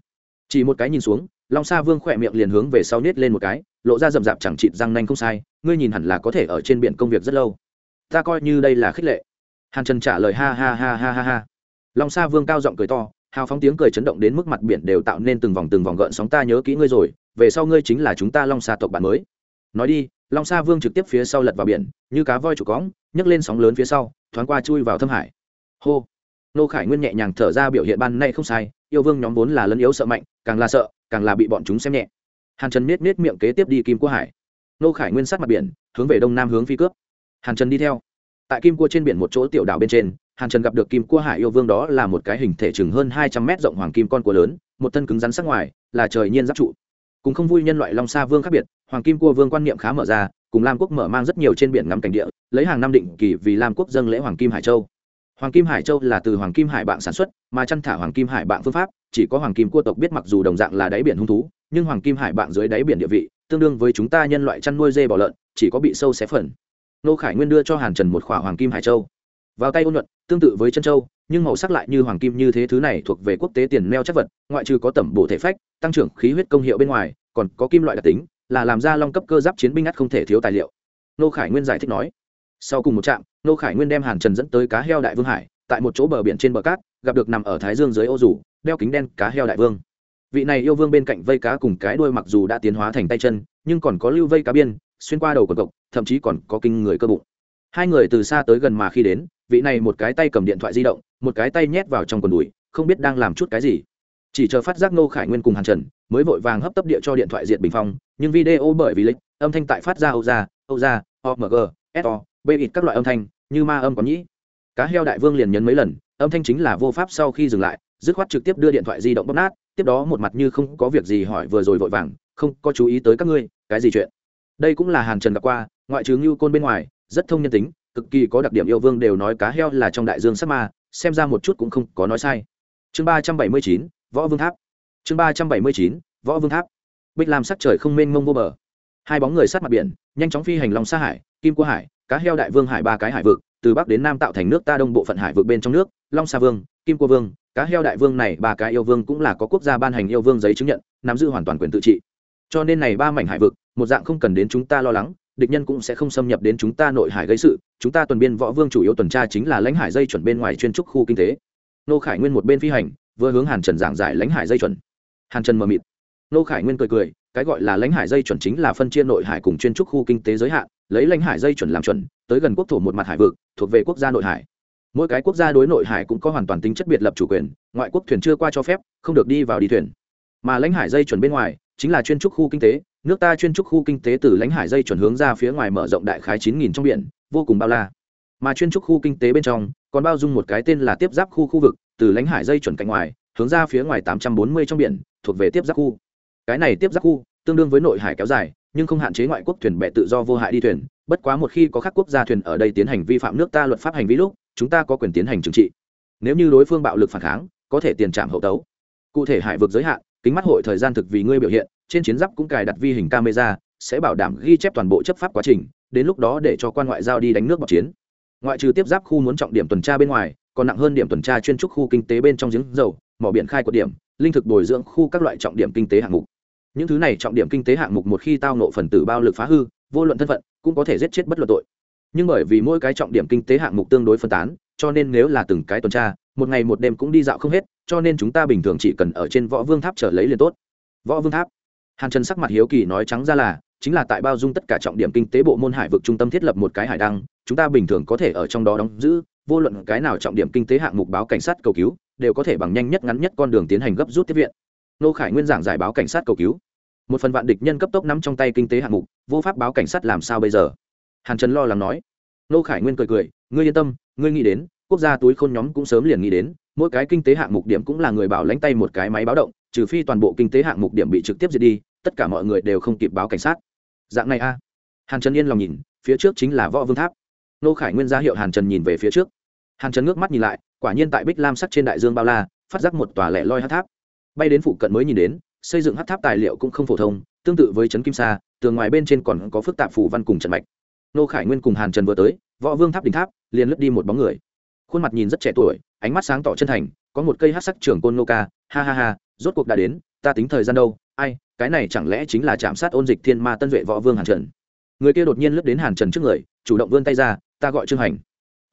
Chỉ một cái nhìn xuống, long sa vương khỏe miệng liền hướng về sau nết lên một cái, lộ ra rậm rạp chẳng chịt răng nanh không sai, ngươi nhìn hẳn là có thể ở trên biển công việc rất lâu. Ta coi như đây là khích lệ. Hàn trần trả lời ha ha ha ha ha ha. Long sa vương cao giọng cười to, hào phóng tiếng cười chấn động đến mức mặt biển đều tạo nên từng vòng từng vòng gợn sóng, ta nhớ kỹ ngươi rồi, về sau ngươi chính là chúng ta long sa tộc bạn mới. Nói đi, long sa vương trực tiếp phía sau lật vào biển, như cá voi chủ cóng nhấc lên sóng lớn phía sau, thoáng qua chui vào thâm hải. Hô nô khải nguyên nhẹ nhàng thở ra biểu hiện ban nay không sai, yêu vương nhóm vốn là lân yếu sợ mạnh, càng là sợ, càng là bị bọn chúng xem nhẹ. Hàn trần nết nết miệng kế tiếp đi kim cua hải. Nô khải nguyên sát mặt biển, hướng về đông nam hướng phi cướp. Hàn trần đi theo. Tại kim cua trên biển một chỗ tiểu đảo bên trên, hàn trần gặp được kim cua hải yêu vương đó là một cái hình thể chừng hơn hai trăm mét rộng hoàng kim con cua lớn, một thân cứng rắn sắc ngoài, là trời nhiên giáp trụ. Cùng không vui nhân loại long sa vương khác biệt, hoàng kim cua vương quan niệm khá mở ra, cùng lam quốc mở mang rất nhiều trên biển ngắm cảnh địa, lấy hàng năm định kỳ vì lam quốc dâng lễ hoàng kim hải châu hoàng kim hải châu là từ hoàng kim hải bạn sản xuất, mà chăn thả hoàng kim hải bạn phương pháp, chỉ có hoàng kim cua tộc biết mặc dù đồng dạng là đáy biển hung thú, nhưng hoàng kim hải bạn dưới đáy biển địa vị, tương đương với chúng ta nhân loại chăn nuôi dê bò lợn, chỉ có bị sâu xé phần. Nô khải nguyên đưa cho hàn trần một khỏa hoàng kim hải châu. Vào tay ôn nhuận, tương tự với chân châu, nhưng màu sắc lại như hoàng kim như thế thứ này thuộc về quốc tế tiền neo chất vật, ngoại trừ có tẩm bổ thể phách, tăng trưởng khí huyết công hiệu bên ngoài, còn có kim loại đặc tính, là làm ra long cấp cơ giáp chiến binh ngắt không thể thiếu tài liệu. Nô khải nguyên giải thích nói sau cùng một trạm, nô khải nguyên đem hàn trần dẫn tới cá heo đại vương hải, tại một chỗ bờ biển trên bờ cát, gặp được nằm ở thái dương dưới ô rủ, đeo kính đen cá heo đại vương. Vị này yêu vương bên cạnh vây cá cùng cái đuôi mặc dù đã tiến hóa thành tay chân, nhưng còn có lưu vây cá biên, xuyên qua đầu của cộc, thậm chí còn có kinh người cơ bụng. Hai người từ xa tới gần mà khi đến, vị này một cái tay cầm điện thoại di động, một cái tay nhét vào trong quần đùi, không biết đang làm chút cái gì. Chỉ chờ phát giác nô khải nguyên cùng hàn trần, mới vội vàng hấp tấp địa cho điện thoại diệt bình phong, nhưng video bởi vì lịch, âm thanh tại phát ra, âu ra âu ra omg so bê ít các loại âm thanh, như ma âm có nhĩ. Cá heo đại vương liền nhấn mấy lần, âm thanh chính là vô pháp sau khi dừng lại, dứt khoát trực tiếp đưa điện thoại di động bóp nát, tiếp đó một mặt như không có việc gì hỏi vừa rồi vội vàng, không, có chú ý tới các ngươi, cái gì chuyện? Đây cũng là hàn trần gặp qua, ngoại trừ ngưu côn bên ngoài, rất thông nhân tính, cực kỳ có đặc điểm yêu vương đều nói cá heo là trong đại dương sắc ma, xem ra một chút cũng không có nói sai. Chương ba trăm bảy mươi chín, võ vương tháp. Chương ba trăm bảy mươi chín, võ vương tháp. Bích làm sắc trời không mênh mông vô bờ. Hai bóng người sát mặt biển, nhanh chóng phi hành lòng xa hải, kim cua hải cá heo đại vương hải ba cái hải vực, từ bắc đến nam tạo thành nước ta đông bộ phận hải vực bên trong nước, long sa vương, kim cua vương, cá heo đại vương này ba cái yêu vương cũng là có quốc gia ban hành yêu vương giấy chứng nhận, nắm giữ hoàn toàn quyền tự trị. Cho nên này ba mảnh hải vực, một dạng không cần đến chúng ta lo lắng, địch nhân cũng sẽ không xâm nhập đến chúng ta nội hải gây sự, chúng ta tuần biên võ vương chủ yếu tuần tra chính là lãnh hải dây chuẩn bên ngoài chuyên trúc khu kinh tế. Nô khải nguyên một bên phi hành, vừa hướng hàn trần giảng giải lãnh hải dây chuẩn. Hàn trần mờ mịt. Nô khải nguyên cười cười, cái gọi là lãnh hải dây chuẩn chính là phân chia nội hải cùng chuyên trúc khu kinh tế giới hạn lấy lãnh hải dây chuẩn làm chuẩn, tới gần quốc thổ một mặt hải vực, thuộc về quốc gia nội hải. Mỗi cái quốc gia đối nội hải cũng có hoàn toàn tính chất biệt lập chủ quyền, ngoại quốc thuyền chưa qua cho phép, không được đi vào đi thuyền. Mà lãnh hải dây chuẩn bên ngoài, chính là chuyên trúc khu kinh tế, nước ta chuyên trúc khu kinh tế từ lãnh hải dây chuẩn hướng ra phía ngoài mở rộng đại khái chín nghìn trong biển, vô cùng bao la. Mà chuyên trúc khu kinh tế bên trong, còn bao dung một cái tên là tiếp giáp khu khu vực, từ lãnh hải dây chuẩn cạnh ngoài, hướng ra phía ngoài tám trăm bốn mươi trong biển, thuộc về tiếp giáp khu. Cái này tiếp giáp khu, tương đương với nội hải kéo dài nhưng không hạn chế ngoại quốc thuyền bè tự do vô hại đi thuyền, bất quá một khi có các quốc gia thuyền ở đây tiến hành vi phạm nước ta luật pháp hành vi lúc, chúng ta có quyền tiến hành trừng trị. Nếu như đối phương bạo lực phản kháng, có thể tiền trạm hậu tấu. Cụ thể hải vực giới hạn, kính mắt hội thời gian thực vì ngươi biểu hiện, trên chiến giáp cũng cài đặt vi hình camera, sẽ bảo đảm ghi chép toàn bộ chấp pháp quá trình, đến lúc đó để cho quan ngoại giao đi đánh nước bọc chiến. Ngoại trừ tiếp giáp khu muốn trọng điểm tuần tra bên ngoài, còn nặng hơn điểm tuần tra chuyên trúc khu kinh tế bên trong giếng dầu, mỏ biển khai quật điểm, linh thực bồi dưỡng khu các loại trọng điểm kinh tế hạng mục những thứ này trọng điểm kinh tế hạng mục một khi tao nộ phần tử bao lực phá hư, vô luận thân phận, cũng có thể giết chết bất luận tội. Nhưng bởi vì mỗi cái trọng điểm kinh tế hạng mục tương đối phân tán, cho nên nếu là từng cái tuần tra, một ngày một đêm cũng đi dạo không hết, cho nên chúng ta bình thường chỉ cần ở trên võ vương tháp trở lấy liền tốt. Võ vương tháp? Hàn trần sắc mặt hiếu kỳ nói trắng ra là, chính là tại bao dung tất cả trọng điểm kinh tế bộ môn hải vực trung tâm thiết lập một cái hải đăng, chúng ta bình thường có thể ở trong đó đóng giữ, vô luận cái nào trọng điểm kinh tế hạng mục báo cảnh sát cầu cứu, đều có thể bằng nhanh nhất ngắn nhất con đường tiến hành gấp rút tiếp viện nô khải nguyên giảng giải báo cảnh sát cầu cứu. Một phần vạn địch nhân cấp tốc nắm trong tay kinh tế hạng mục, vô pháp báo cảnh sát làm sao bây giờ? Hàn trần lo lắng nói. Nô khải nguyên cười cười, ngươi yên tâm, ngươi nghĩ đến, quốc gia túi khôn nhóm cũng sớm liền nghĩ đến, mỗi cái kinh tế hạng mục điểm cũng là người bảo lãnh tay một cái máy báo động, trừ phi toàn bộ kinh tế hạng mục điểm bị trực tiếp diệt đi, tất cả mọi người đều không kịp báo cảnh sát. Dạng này a. Hàn trần yên lòng nhìn, phía trước chính là võ vương tháp. Nô khải nguyên ra hiệu hàn trần nhìn về phía trước. Hàn trần ngước mắt nhìn lại, quả nhiên tại bích lam sắc trên đại dương bao la, phát giác một tòa lẻ loi hát tháp bay đến phụ cận mới nhìn đến, xây dựng hát tháp tài liệu cũng không phổ thông, tương tự với trấn kim sa, tường ngoài bên trên còn có phức tạp phủ văn cùng trận mạch. Nô khải nguyên cùng hàn trần vừa tới, võ vương tháp đỉnh tháp, liền lướt đi một bóng người. Khuôn mặt nhìn rất trẻ tuổi, ánh mắt sáng tỏ chân thành, có một cây hát sắc trưởng côn nô ca, ha ha ha, rốt cuộc đã đến, ta tính thời gian đâu, ai, cái này chẳng lẽ chính là chạm sát ôn dịch thiên ma tân duệ võ vương hàn trần. Người kia đột nhiên lướt đến hàn trần trước người, chủ động vươn tay ra, ta gọi trương hành.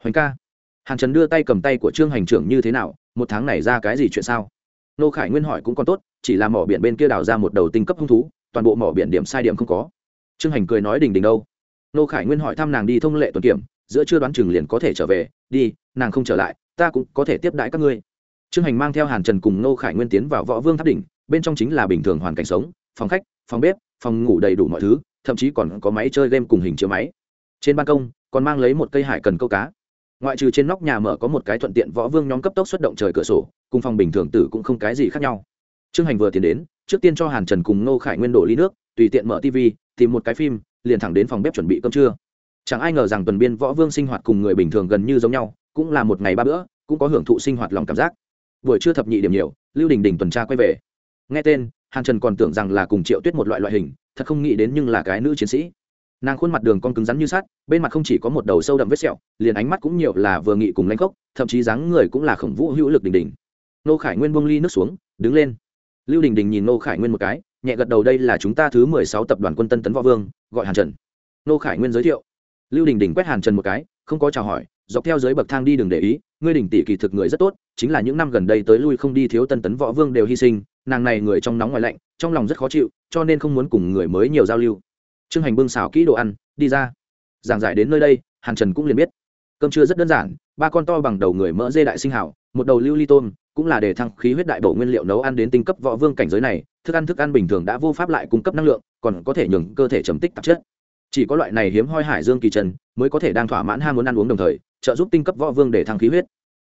Hoành ca. Hàn trần đưa tay cầm tay của trương hành trưởng như thế nào, một tháng này ra cái gì chuyện sao? Nô khải nguyên hỏi cũng còn tốt, chỉ là mỏ biển bên kia đào ra một đầu tinh cấp hung thú, toàn bộ mỏ biển điểm sai điểm không có. Trương hành cười nói đình đình đâu. Nô khải nguyên hỏi thăm nàng đi thông lệ tuần kiểm, giữa chưa đoán chừng liền có thể trở về, đi, nàng không trở lại, ta cũng có thể tiếp đãi các ngươi. Trương hành mang theo hàn trần cùng nô khải nguyên tiến vào võ vương tháp đỉnh, bên trong chính là bình thường hoàn cảnh sống, phòng khách, phòng bếp, phòng ngủ đầy đủ mọi thứ, thậm chí còn có máy chơi game cùng hình chiếu máy. Trên ban công, còn mang lấy một cây hải cần câu cá. Ngoại trừ trên nóc nhà mở có một cái thuận tiện võ vương nhóm cấp tốc xuất động trời cửa sổ cùng phòng bình thường tử cũng không cái gì khác nhau. Trương hành vừa tiến đến, trước tiên cho hàn trần cùng ngô khải nguyên đổ ly nước, tùy tiện mở tv tìm một cái phim, liền thẳng đến phòng bếp chuẩn bị cơm trưa. Chẳng ai ngờ rằng tuần biên võ vương sinh hoạt cùng người bình thường gần như giống nhau, cũng là một ngày ba bữa, cũng có hưởng thụ sinh hoạt lòng cảm giác. Buổi trưa thập nhị điểm nhiều, lưu đình đình tuần tra quay về. Nghe tên, hàn trần còn tưởng rằng là cùng triệu tuyết một loại loại hình, thật không nghĩ đến nhưng là cái nữ chiến sĩ. Nàng khuôn mặt đường con cứng rắn như sắt, bên mặt không chỉ có một đầu sâu đậm vết sẹo, liền ánh mắt cũng nhiều là vừa nghị cùng lãnh khốc, thậm chí dáng người cũng là khổng vũ hữu lực đình đình nô khải nguyên buông ly nước xuống, đứng lên. Lưu đình đình nhìn nô khải nguyên một cái, nhẹ gật đầu, đây là chúng ta thứ mười sáu tập đoàn quân tân tấn võ vương, gọi hàn trần. Nô khải nguyên giới thiệu. Lưu đình đình quét hàn trần một cái, không có chào hỏi, dọc theo dưới bậc thang đi đừng để ý, ngươi đình tỷ kỳ thực người rất tốt, chính là những năm gần đây tới lui không đi thiếu tân tấn võ vương đều hy sinh, nàng này người trong nóng ngoài lạnh, trong lòng rất khó chịu, cho nên không muốn cùng người mới nhiều giao lưu. Trương hành bưng xào kỹ đồ ăn, đi ra. Giảng giải đến nơi đây, hàn trần cũng liền biết. Cơm trưa rất đơn giản, ba con to bằng đầu người mỡ dê đại sinh hảo, một đầu lưu ly tôm cũng là để thăng khí huyết đại bổ nguyên liệu nấu ăn đến tinh cấp võ vương cảnh giới này, thức ăn thức ăn bình thường đã vô pháp lại cung cấp năng lượng, còn có thể nhường cơ thể trầm tích tạp chất. Chỉ có loại này hiếm hoi hải dương kỳ trần mới có thể đang thỏa mãn ham muốn ăn uống đồng thời, trợ giúp tinh cấp võ vương để thăng khí huyết.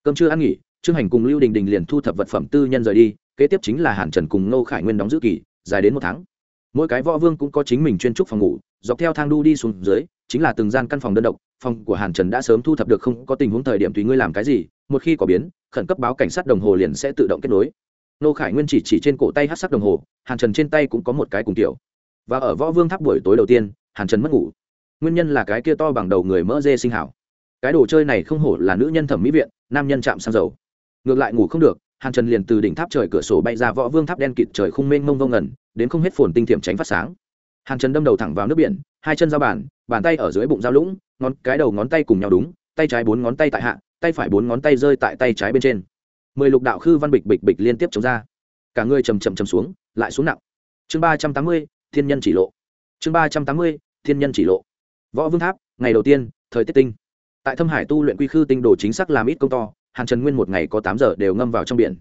Cơm chưa ăn nghỉ, trương hành cùng lưu đình đình liền thu thập vật phẩm tư nhân rời đi, kế tiếp chính là hàn trần cùng nô khải nguyên đóng giữ kỳ, dài đến một tháng. Mỗi cái võ vương cũng có chính mình chuyên trúc phòng ngủ, dọc theo thang đu đi xuống dưới, chính là từng gian căn phòng đơn độc phòng của hàn trần đã sớm thu thập được không có tình huống thời điểm tùy ngươi làm cái gì, một khi có biến, khẩn cấp báo cảnh sát đồng hồ liền sẽ tự động kết nối. Nô khải nguyên chỉ chỉ trên cổ tay hát sắc đồng hồ, hàn trần trên tay cũng có một cái cùng kiểu. Và ở võ vương tháp buổi tối đầu tiên, hàn trần mất ngủ. Nguyên nhân là cái kia to bằng đầu người mỡ dê sinh hảo. Cái đồ chơi này không hổ là nữ nhân thẩm mỹ viện, nam nhân chạm sang dầu. Ngược lại ngủ không được, hàn trần liền từ đỉnh tháp trời cửa sổ bay ra võ vương tháp đen kịt trời khung mênh mông vông ngẩn đến không hết phồn tinh thiểm tránh phát sáng hàn trần đâm đầu thẳng vào nước biển, hai chân giao bàn bàn tay ở dưới bụng giao lũng, ngón cái đầu ngón tay cùng nhau đúng, tay trái bốn ngón tay tại hạ, tay phải bốn ngón tay rơi tại tay trái bên trên. Mười lục đạo khư văn bịch bịch bịch liên tiếp chống ra. Cả người chầm chầm chầm xuống, lại xuống nặng. Chương ba trăm tám mươi, thiên nhân chỉ lộ. Chương ba trăm tám mươi, thiên nhân chỉ lộ. Võ vương tháp, ngày đầu tiên, thời tiết tinh. Tại thâm hải tu luyện quy khư tinh đồ chính xác làm ít công to, hàn trần nguyên một ngày có tám giờ đều ngâm vào trong biển.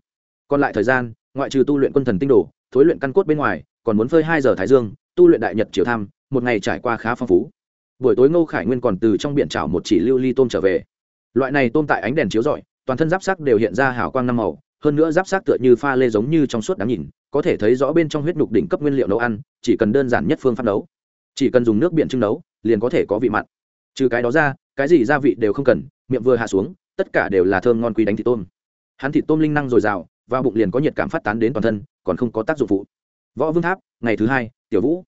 Còn lại thời gian, ngoại trừ tu luyện quân thần tinh đồ, thối luyện căn cốt bên ngoài, còn muốn phơi hai giờ thái dương tu luyện đại nhật triều tham, một ngày trải qua khá phong phú. Buổi tối ngô khải nguyên còn từ trong biển chảo một chỉ lưu ly tôm trở về. Loại này tôm tại ánh đèn chiếu rọi, toàn thân giáp sắc đều hiện ra hào quang năm màu, hơn nữa giáp sắc tựa như pha lê giống như trong suốt đáng nhìn, có thể thấy rõ bên trong huyết nhục đỉnh cấp nguyên liệu nấu ăn, chỉ cần đơn giản nhất phương pháp nấu. Chỉ cần dùng nước biển trưng nấu, liền có thể có vị mặn. Trừ cái đó ra, cái gì gia vị đều không cần, miệng vừa hạ xuống, tất cả đều là thơm ngon quý đánh thịt tôm. Hắn thịt tôm linh năng dồi dào, vào bụng liền có nhiệt cảm phát tán đến toàn thân, còn không có tác dụng phụ. Võ vương tháp, ngày thứ hai tiểu vũ.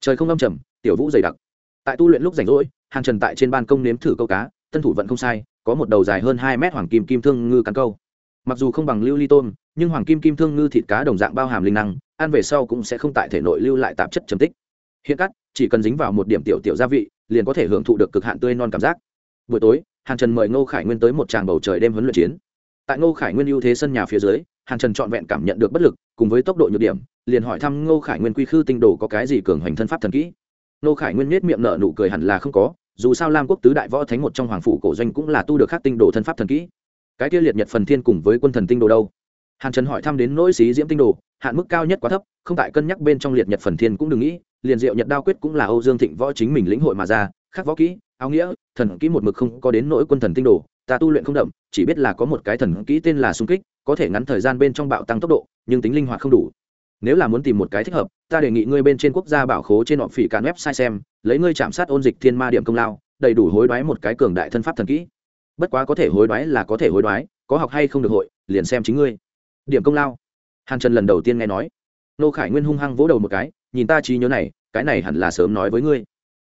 Trời không âm trầm, tiểu vũ dày đặc. Tại tu luyện lúc rảnh rỗi hàng trần tại trên ban công nếm thử câu cá tân thủ vẫn không sai, có một đầu dài hơn hai mét hoàng kim kim thương ngư cắn câu. Mặc dù không bằng lưu ly tôm nhưng hoàng kim kim thương ngư thịt cá đồng dạng bao hàm linh năng, ăn về sau cũng sẽ không tại thể nội lưu lại tạp chất trầm tích. Hiện cắt, chỉ cần dính vào một điểm tiểu tiểu gia vị, liền có thể hưởng thụ được cực hạn tươi non cảm giác. Buổi tối, hàn trần mời ngô khải nguyên tới một tràng bầu trời đêm huấn luyện chiến. Tại ngô khải nguyên ưu thế sân nhà phía dưới hàn trần trọn vẹn cảm nhận được bất lực, cùng với tốc độ nhược điểm, liền hỏi thăm ngô khải nguyên quy khư tinh đồ có cái gì cường hoành thân pháp thần kỹ. Ngô khải nguyên nết miệng nở nụ cười hẳn là không có, dù sao lam quốc tứ đại võ thánh một trong hoàng phủ cổ doanh cũng là tu được khác tinh đồ thân pháp thần kỹ. Cái kia liệt nhật phần thiên cùng với quân thần tinh đồ đâu? Hàn trần hỏi thăm đến nỗi xí diễm tinh đồ, hạn mức cao nhất quá thấp, không tại cân nhắc bên trong liệt nhật phần thiên cũng đừng nghĩ, liền diệu nhật đao quyết cũng là âu dương thịnh võ chính mình lĩnh hội mà ra khác võ kỹ, áo nghĩa, thần kỹ một mực không có đến nỗi quân thần tinh đồ ta tu luyện không đậm, chỉ biết là có một cái thần kỹ tên là xung kích, có thể ngắn thời gian bên trong bạo tăng tốc độ, nhưng tính linh hoạt không đủ. Nếu là muốn tìm một cái thích hợp, ta đề nghị ngươi bên trên quốc gia bảo khố trên họ phỉ càn website xem, lấy ngươi chạm sát ôn dịch thiên ma điểm công lao, đầy đủ hối đoái một cái cường đại thân pháp thần kỹ. Bất quá có thể hối đoái là có thể hối đoái, có học hay không được hội, liền xem chính ngươi. Điểm công lao. Hàn trần lần đầu tiên nghe nói. Nô khải nguyên hung hăng vỗ đầu một cái, nhìn ta trí nhớ này, cái này hẳn là sớm nói với ngươi.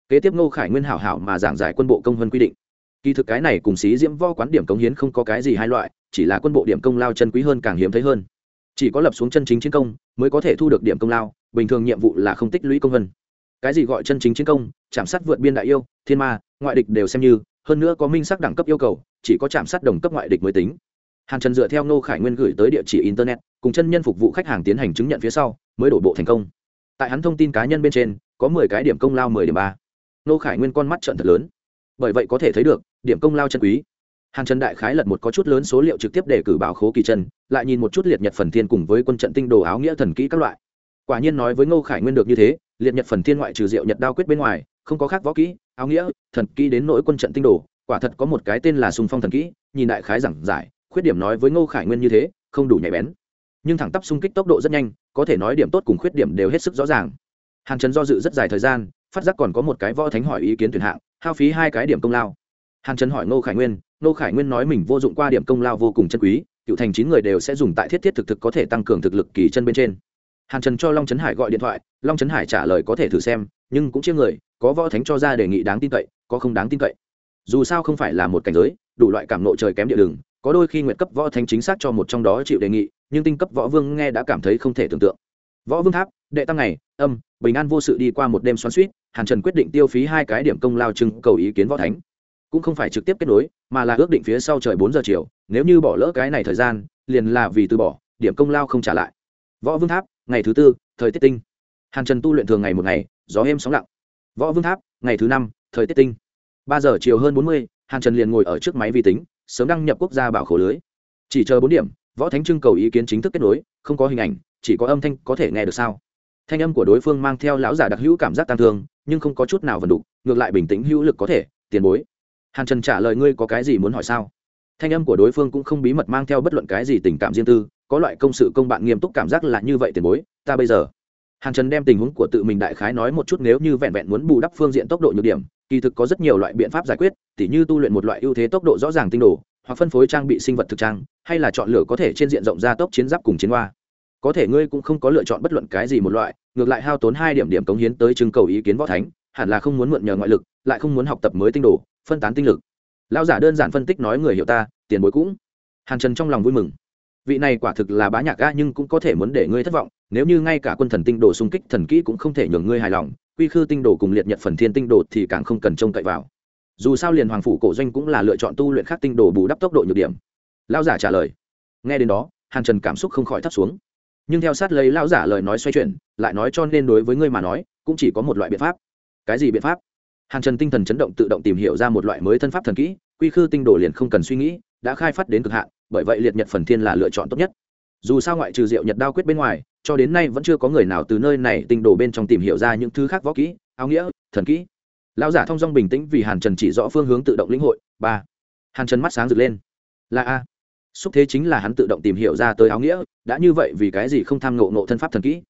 Kế tiếp ngô khải nguyên hảo hảo mà giảng giải quân bộ công hơn quy định kỳ thực cái này cùng xí diễm võ quán điểm cống hiến không có cái gì hai loại, chỉ là quân bộ điểm công lao chân quý hơn càng hiếm thấy hơn. Chỉ có lập xuống chân chính chiến công mới có thể thu được điểm công lao, bình thường nhiệm vụ là không tích lũy công vân cái gì gọi chân chính chiến công? Chạm sát vượt biên đại yêu, thiên ma, ngoại địch đều xem như, hơn nữa có minh sắc đẳng cấp yêu cầu, chỉ có chạm sát đồng cấp ngoại địch mới tính. Hàn trần dựa theo ngô khải nguyên gửi tới địa chỉ internet, cùng chân nhân phục vụ khách hàng tiến hành chứng nhận phía sau, mới đổ bộ thành công. Tại hắn thông tin cá nhân bên trên, có mười cái điểm công lao mười điểm ba. Ngô khải nguyên con mắt trận thật lớn. Bởi vậy có thể thấy được điểm công lao chân quý. Hàn trần đại khái lật một có chút lớn số liệu trực tiếp để cử bảo khố kỳ trần, lại nhìn một chút liệt nhật phần thiên cùng với quân trận tinh đồ áo nghĩa thần kỹ các loại. Quả nhiên nói với ngô khải nguyên được như thế liệt nhật phần thiên ngoại trừ diệu nhật đao quyết bên ngoài không có khác võ kỹ áo nghĩa thần kỹ đến nỗi quân trận tinh đồ quả thật có một cái tên là sung phong thần kỹ nhìn đại khái giảng giải khuyết điểm nói với ngô khải nguyên như thế không đủ nhạy bén. Nhưng thẳng tắp xung kích tốc độ rất nhanh có thể nói điểm tốt cùng khuyết điểm đều hết sức rõ ràng. Hàn trần do dự rất dài thời gian phát giác còn có một cái võ thánh hỏi ý kiến tuyển hạng hao phí hai cái điểm công lao hàn trần hỏi ngô khải nguyên, ngô khải nguyên nói mình vô dụng qua điểm công lao vô cùng chân quý, cựu thành chín người đều sẽ dùng tại thiết thiết thực thực có thể tăng cường thực lực kỳ chân bên trên. Hàn trần cho long trấn hải gọi điện thoại, long trấn hải trả lời có thể thử xem, nhưng cũng chia người, có võ thánh cho ra đề nghị đáng tin cậy, có không đáng tin cậy. Dù sao không phải là một cảnh giới, đủ loại cảm nộ trời kém địa đường, có đôi khi nguyện cấp võ thánh chính xác cho một trong đó chịu đề nghị, nhưng tinh cấp võ vương nghe đã cảm thấy không thể tưởng tượng. Võ vương tháp, đệ tăng này âm, bình an vô sự đi qua một đêm xoắn suýt hàn trần quyết định tiêu phí hai cái điểm công lao trưng cầu ý kiến võ thánh cũng không phải trực tiếp kết nối, mà là ước định phía sau trời bốn giờ chiều, nếu như bỏ lỡ cái này thời gian, liền là vì từ bỏ, điểm công lao không trả lại. Võ vương tháp, ngày thứ tư, thời tiết tinh. Hàn trần tu luyện thường ngày một ngày, gió êm sóng lặng. Võ vương tháp, ngày thứ năm, thời tiết tinh. Ba giờ chiều hơn bốn mươi, hàn trần liền ngồi ở trước máy vi tính, sớm đăng nhập quốc gia bảo khổ lưới. Chỉ chờ bốn điểm, võ thánh trưng cầu ý kiến chính thức kết nối, không có hình ảnh, chỉ có âm thanh có thể nghe được sao? Thanh âm của đối phương mang theo lão giả đặc hữu cảm giác tăng thương, nhưng không có chút nào vần đục, ngược lại bình tĩnh hữu lực có thể, tiền bối hàn trần trả lời ngươi có cái gì muốn hỏi sao? Thanh âm của đối phương cũng không bí mật mang theo bất luận cái gì tình cảm riêng tư, có loại công sự công bạn nghiêm túc cảm giác là như vậy tiền bối, ta bây giờ. Hàn trần đem tình huống của tự mình đại khái nói một chút nếu như vẹn vẹn muốn bù đắp phương diện tốc độ nhược điểm, kỳ thực có rất nhiều loại biện pháp giải quyết, tỉ như tu luyện một loại ưu thế tốc độ rõ ràng tinh đồ, hoặc phân phối trang bị sinh vật thực trang, hay là chọn lựa có thể trên diện rộng gia tốc chiến giáp cùng chiến hoa. Có thể ngươi cũng không có lựa chọn bất luận cái gì một loại, ngược lại hao tốn hai điểm điểm cống hiến tới trưng cầu ý kiến võ thánh hẳn là không muốn mượn nhờ ngoại lực, lại không muốn học tập mới tinh đồ, phân tán tinh lực. Lão giả đơn giản phân tích nói người hiểu ta, tiền bối cũng. Hàn trần trong lòng vui mừng. Vị này quả thực là bá nhạc ga nhưng cũng có thể muốn để ngươi thất vọng, nếu như ngay cả quân thần tinh đồ xung kích thần kỹ cũng không thể nhường ngươi hài lòng, quy khư tinh đồ cùng liệt nhật phần thiên tinh đồ thì càng không cần trông cậy vào. Dù sao liền hoàng phủ cổ doanh cũng là lựa chọn tu luyện khác tinh đồ bù đắp tốc độ nhược điểm. Lão giả trả lời. Nghe đến đó, hàn trần cảm xúc không khỏi thấp xuống. Nhưng theo sát lấy lão giả lời nói xoay chuyển, lại nói cho nên đối với ngươi mà nói, cũng chỉ có một loại biện pháp cái gì biện pháp? Hàn trần tinh thần chấn động tự động tìm hiểu ra một loại mới thân pháp thần kỹ, quy khư tinh đồ liền không cần suy nghĩ, đã khai phát đến cực hạn, bởi vậy liệt nhật phần thiên là lựa chọn tốt nhất. Dù sao ngoại trừ diệu nhật đao quyết bên ngoài, cho đến nay vẫn chưa có người nào từ nơi này tinh đồ bên trong tìm hiểu ra những thứ khác võ kỹ, áo nghĩa, thần kỹ. Lão giả thông dong bình tĩnh vì hàn trần chỉ rõ phương hướng tự động lĩnh hội. Ba. Hàn trần mắt sáng rực lên. Là a. Xúc thế chính là hắn tự động tìm hiểu ra tới áo nghĩa, đã như vậy vì cái gì không tham ngộ nộ thân pháp thần kỹ?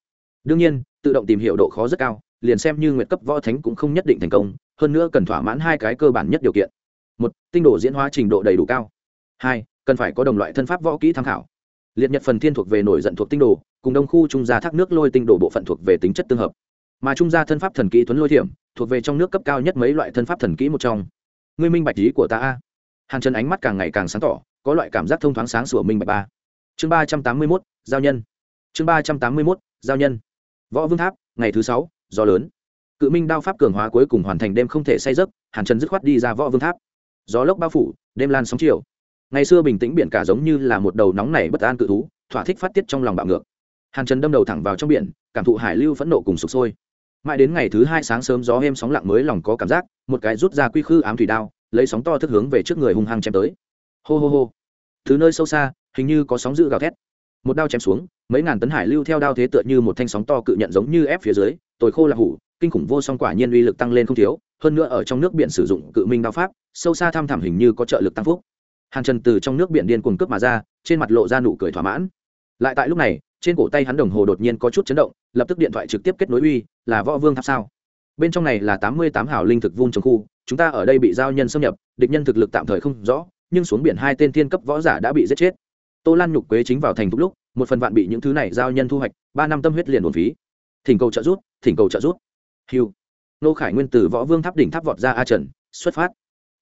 Đương nhiên, tự động tìm hiểu độ khó rất cao liền xem như nguyệt cấp võ thánh cũng không nhất định thành công, hơn nữa cần thỏa mãn hai cái cơ bản nhất điều kiện. Một, tinh đồ diễn hóa trình độ đầy đủ cao. Hai, cần phải có đồng loại thân pháp võ kỹ tham khảo. Liệt nhật phần thiên thuộc về nổi giận thuộc tinh đồ, cùng đông khu trung gia thác nước lôi tinh đồ bộ phận thuộc về tính chất tương hợp. Mà trung gia thân pháp thần kỹ tuấn lôi thiểm, thuộc về trong nước cấp cao nhất mấy loại thân pháp thần kỹ một trong. Ngươi minh bạch ý của ta a? Hàn trần ánh mắt càng ngày càng sáng tỏ, có loại cảm giác thông thoáng sáng sủa minh bạch ba. Chương ba trăm tám mươi mốt, giao nhân. Chương ba trăm tám mươi mốt, giao nhân. Võ vương tháp, ngày thứ sáu do lớn. Cự minh đao pháp cường hóa cuối cùng hoàn thành đêm không thể say giấc, hàn trần dứt khoát đi ra võ vương tháp. Gió lốc bao phủ, đêm lan sóng chiều. Ngày xưa bình tĩnh biển cả giống như là một đầu nóng nảy bất an cự thú, thỏa thích phát tiết trong lòng bạo ngược. Hàn trần đâm đầu thẳng vào trong biển, cảm thụ hải lưu phẫn nộ cùng sụp sôi. Mãi đến ngày thứ hai sáng sớm gió êm sóng lặng mới lòng có cảm giác, một cái rút ra quy khư ám thủy đao, lấy sóng to thức hướng về trước người hung hăng chém tới. Hô hô hô. Thứ nơi sâu xa, hình như có sóng dữ gào thét. Một đao chém xuống, mấy ngàn tấn hải lưu theo đao thế tựa như một thanh sóng to cự nhận giống như ép phía dưới tồi khô là hủ, kinh khủng vô song quả nhiên uy lực tăng lên không thiếu, hơn nữa ở trong nước biển sử dụng cự minh đao pháp, sâu xa tham thảm hình như có trợ lực tăng phúc. Hàn trần từ trong nước biển điên cuồng cướp mà ra, trên mặt lộ ra nụ cười thỏa mãn. Lại tại lúc này, trên cổ tay hắn đồng hồ đột nhiên có chút chấn động, lập tức điện thoại trực tiếp kết nối uy, là võ vương tháp sao? Bên trong này là tám mươi tám hảo linh thực vun trong khu, chúng ta ở đây bị giao nhân xâm nhập, địch nhân thực lực tạm thời không rõ, nhưng xuống biển hai tên thiên cấp võ giả đã bị giết chết. Tô lan nhục quế chính vào thành thúc lúc, một phần vạn bị những thứ này giao nhân thu hoạch, ba năm tâm huyết liền một phí thỉnh cầu trợ giúp, thỉnh cầu trợ giúp, hiu nô khải nguyên từ võ vương tháp đỉnh tháp vọt ra a trần xuất phát.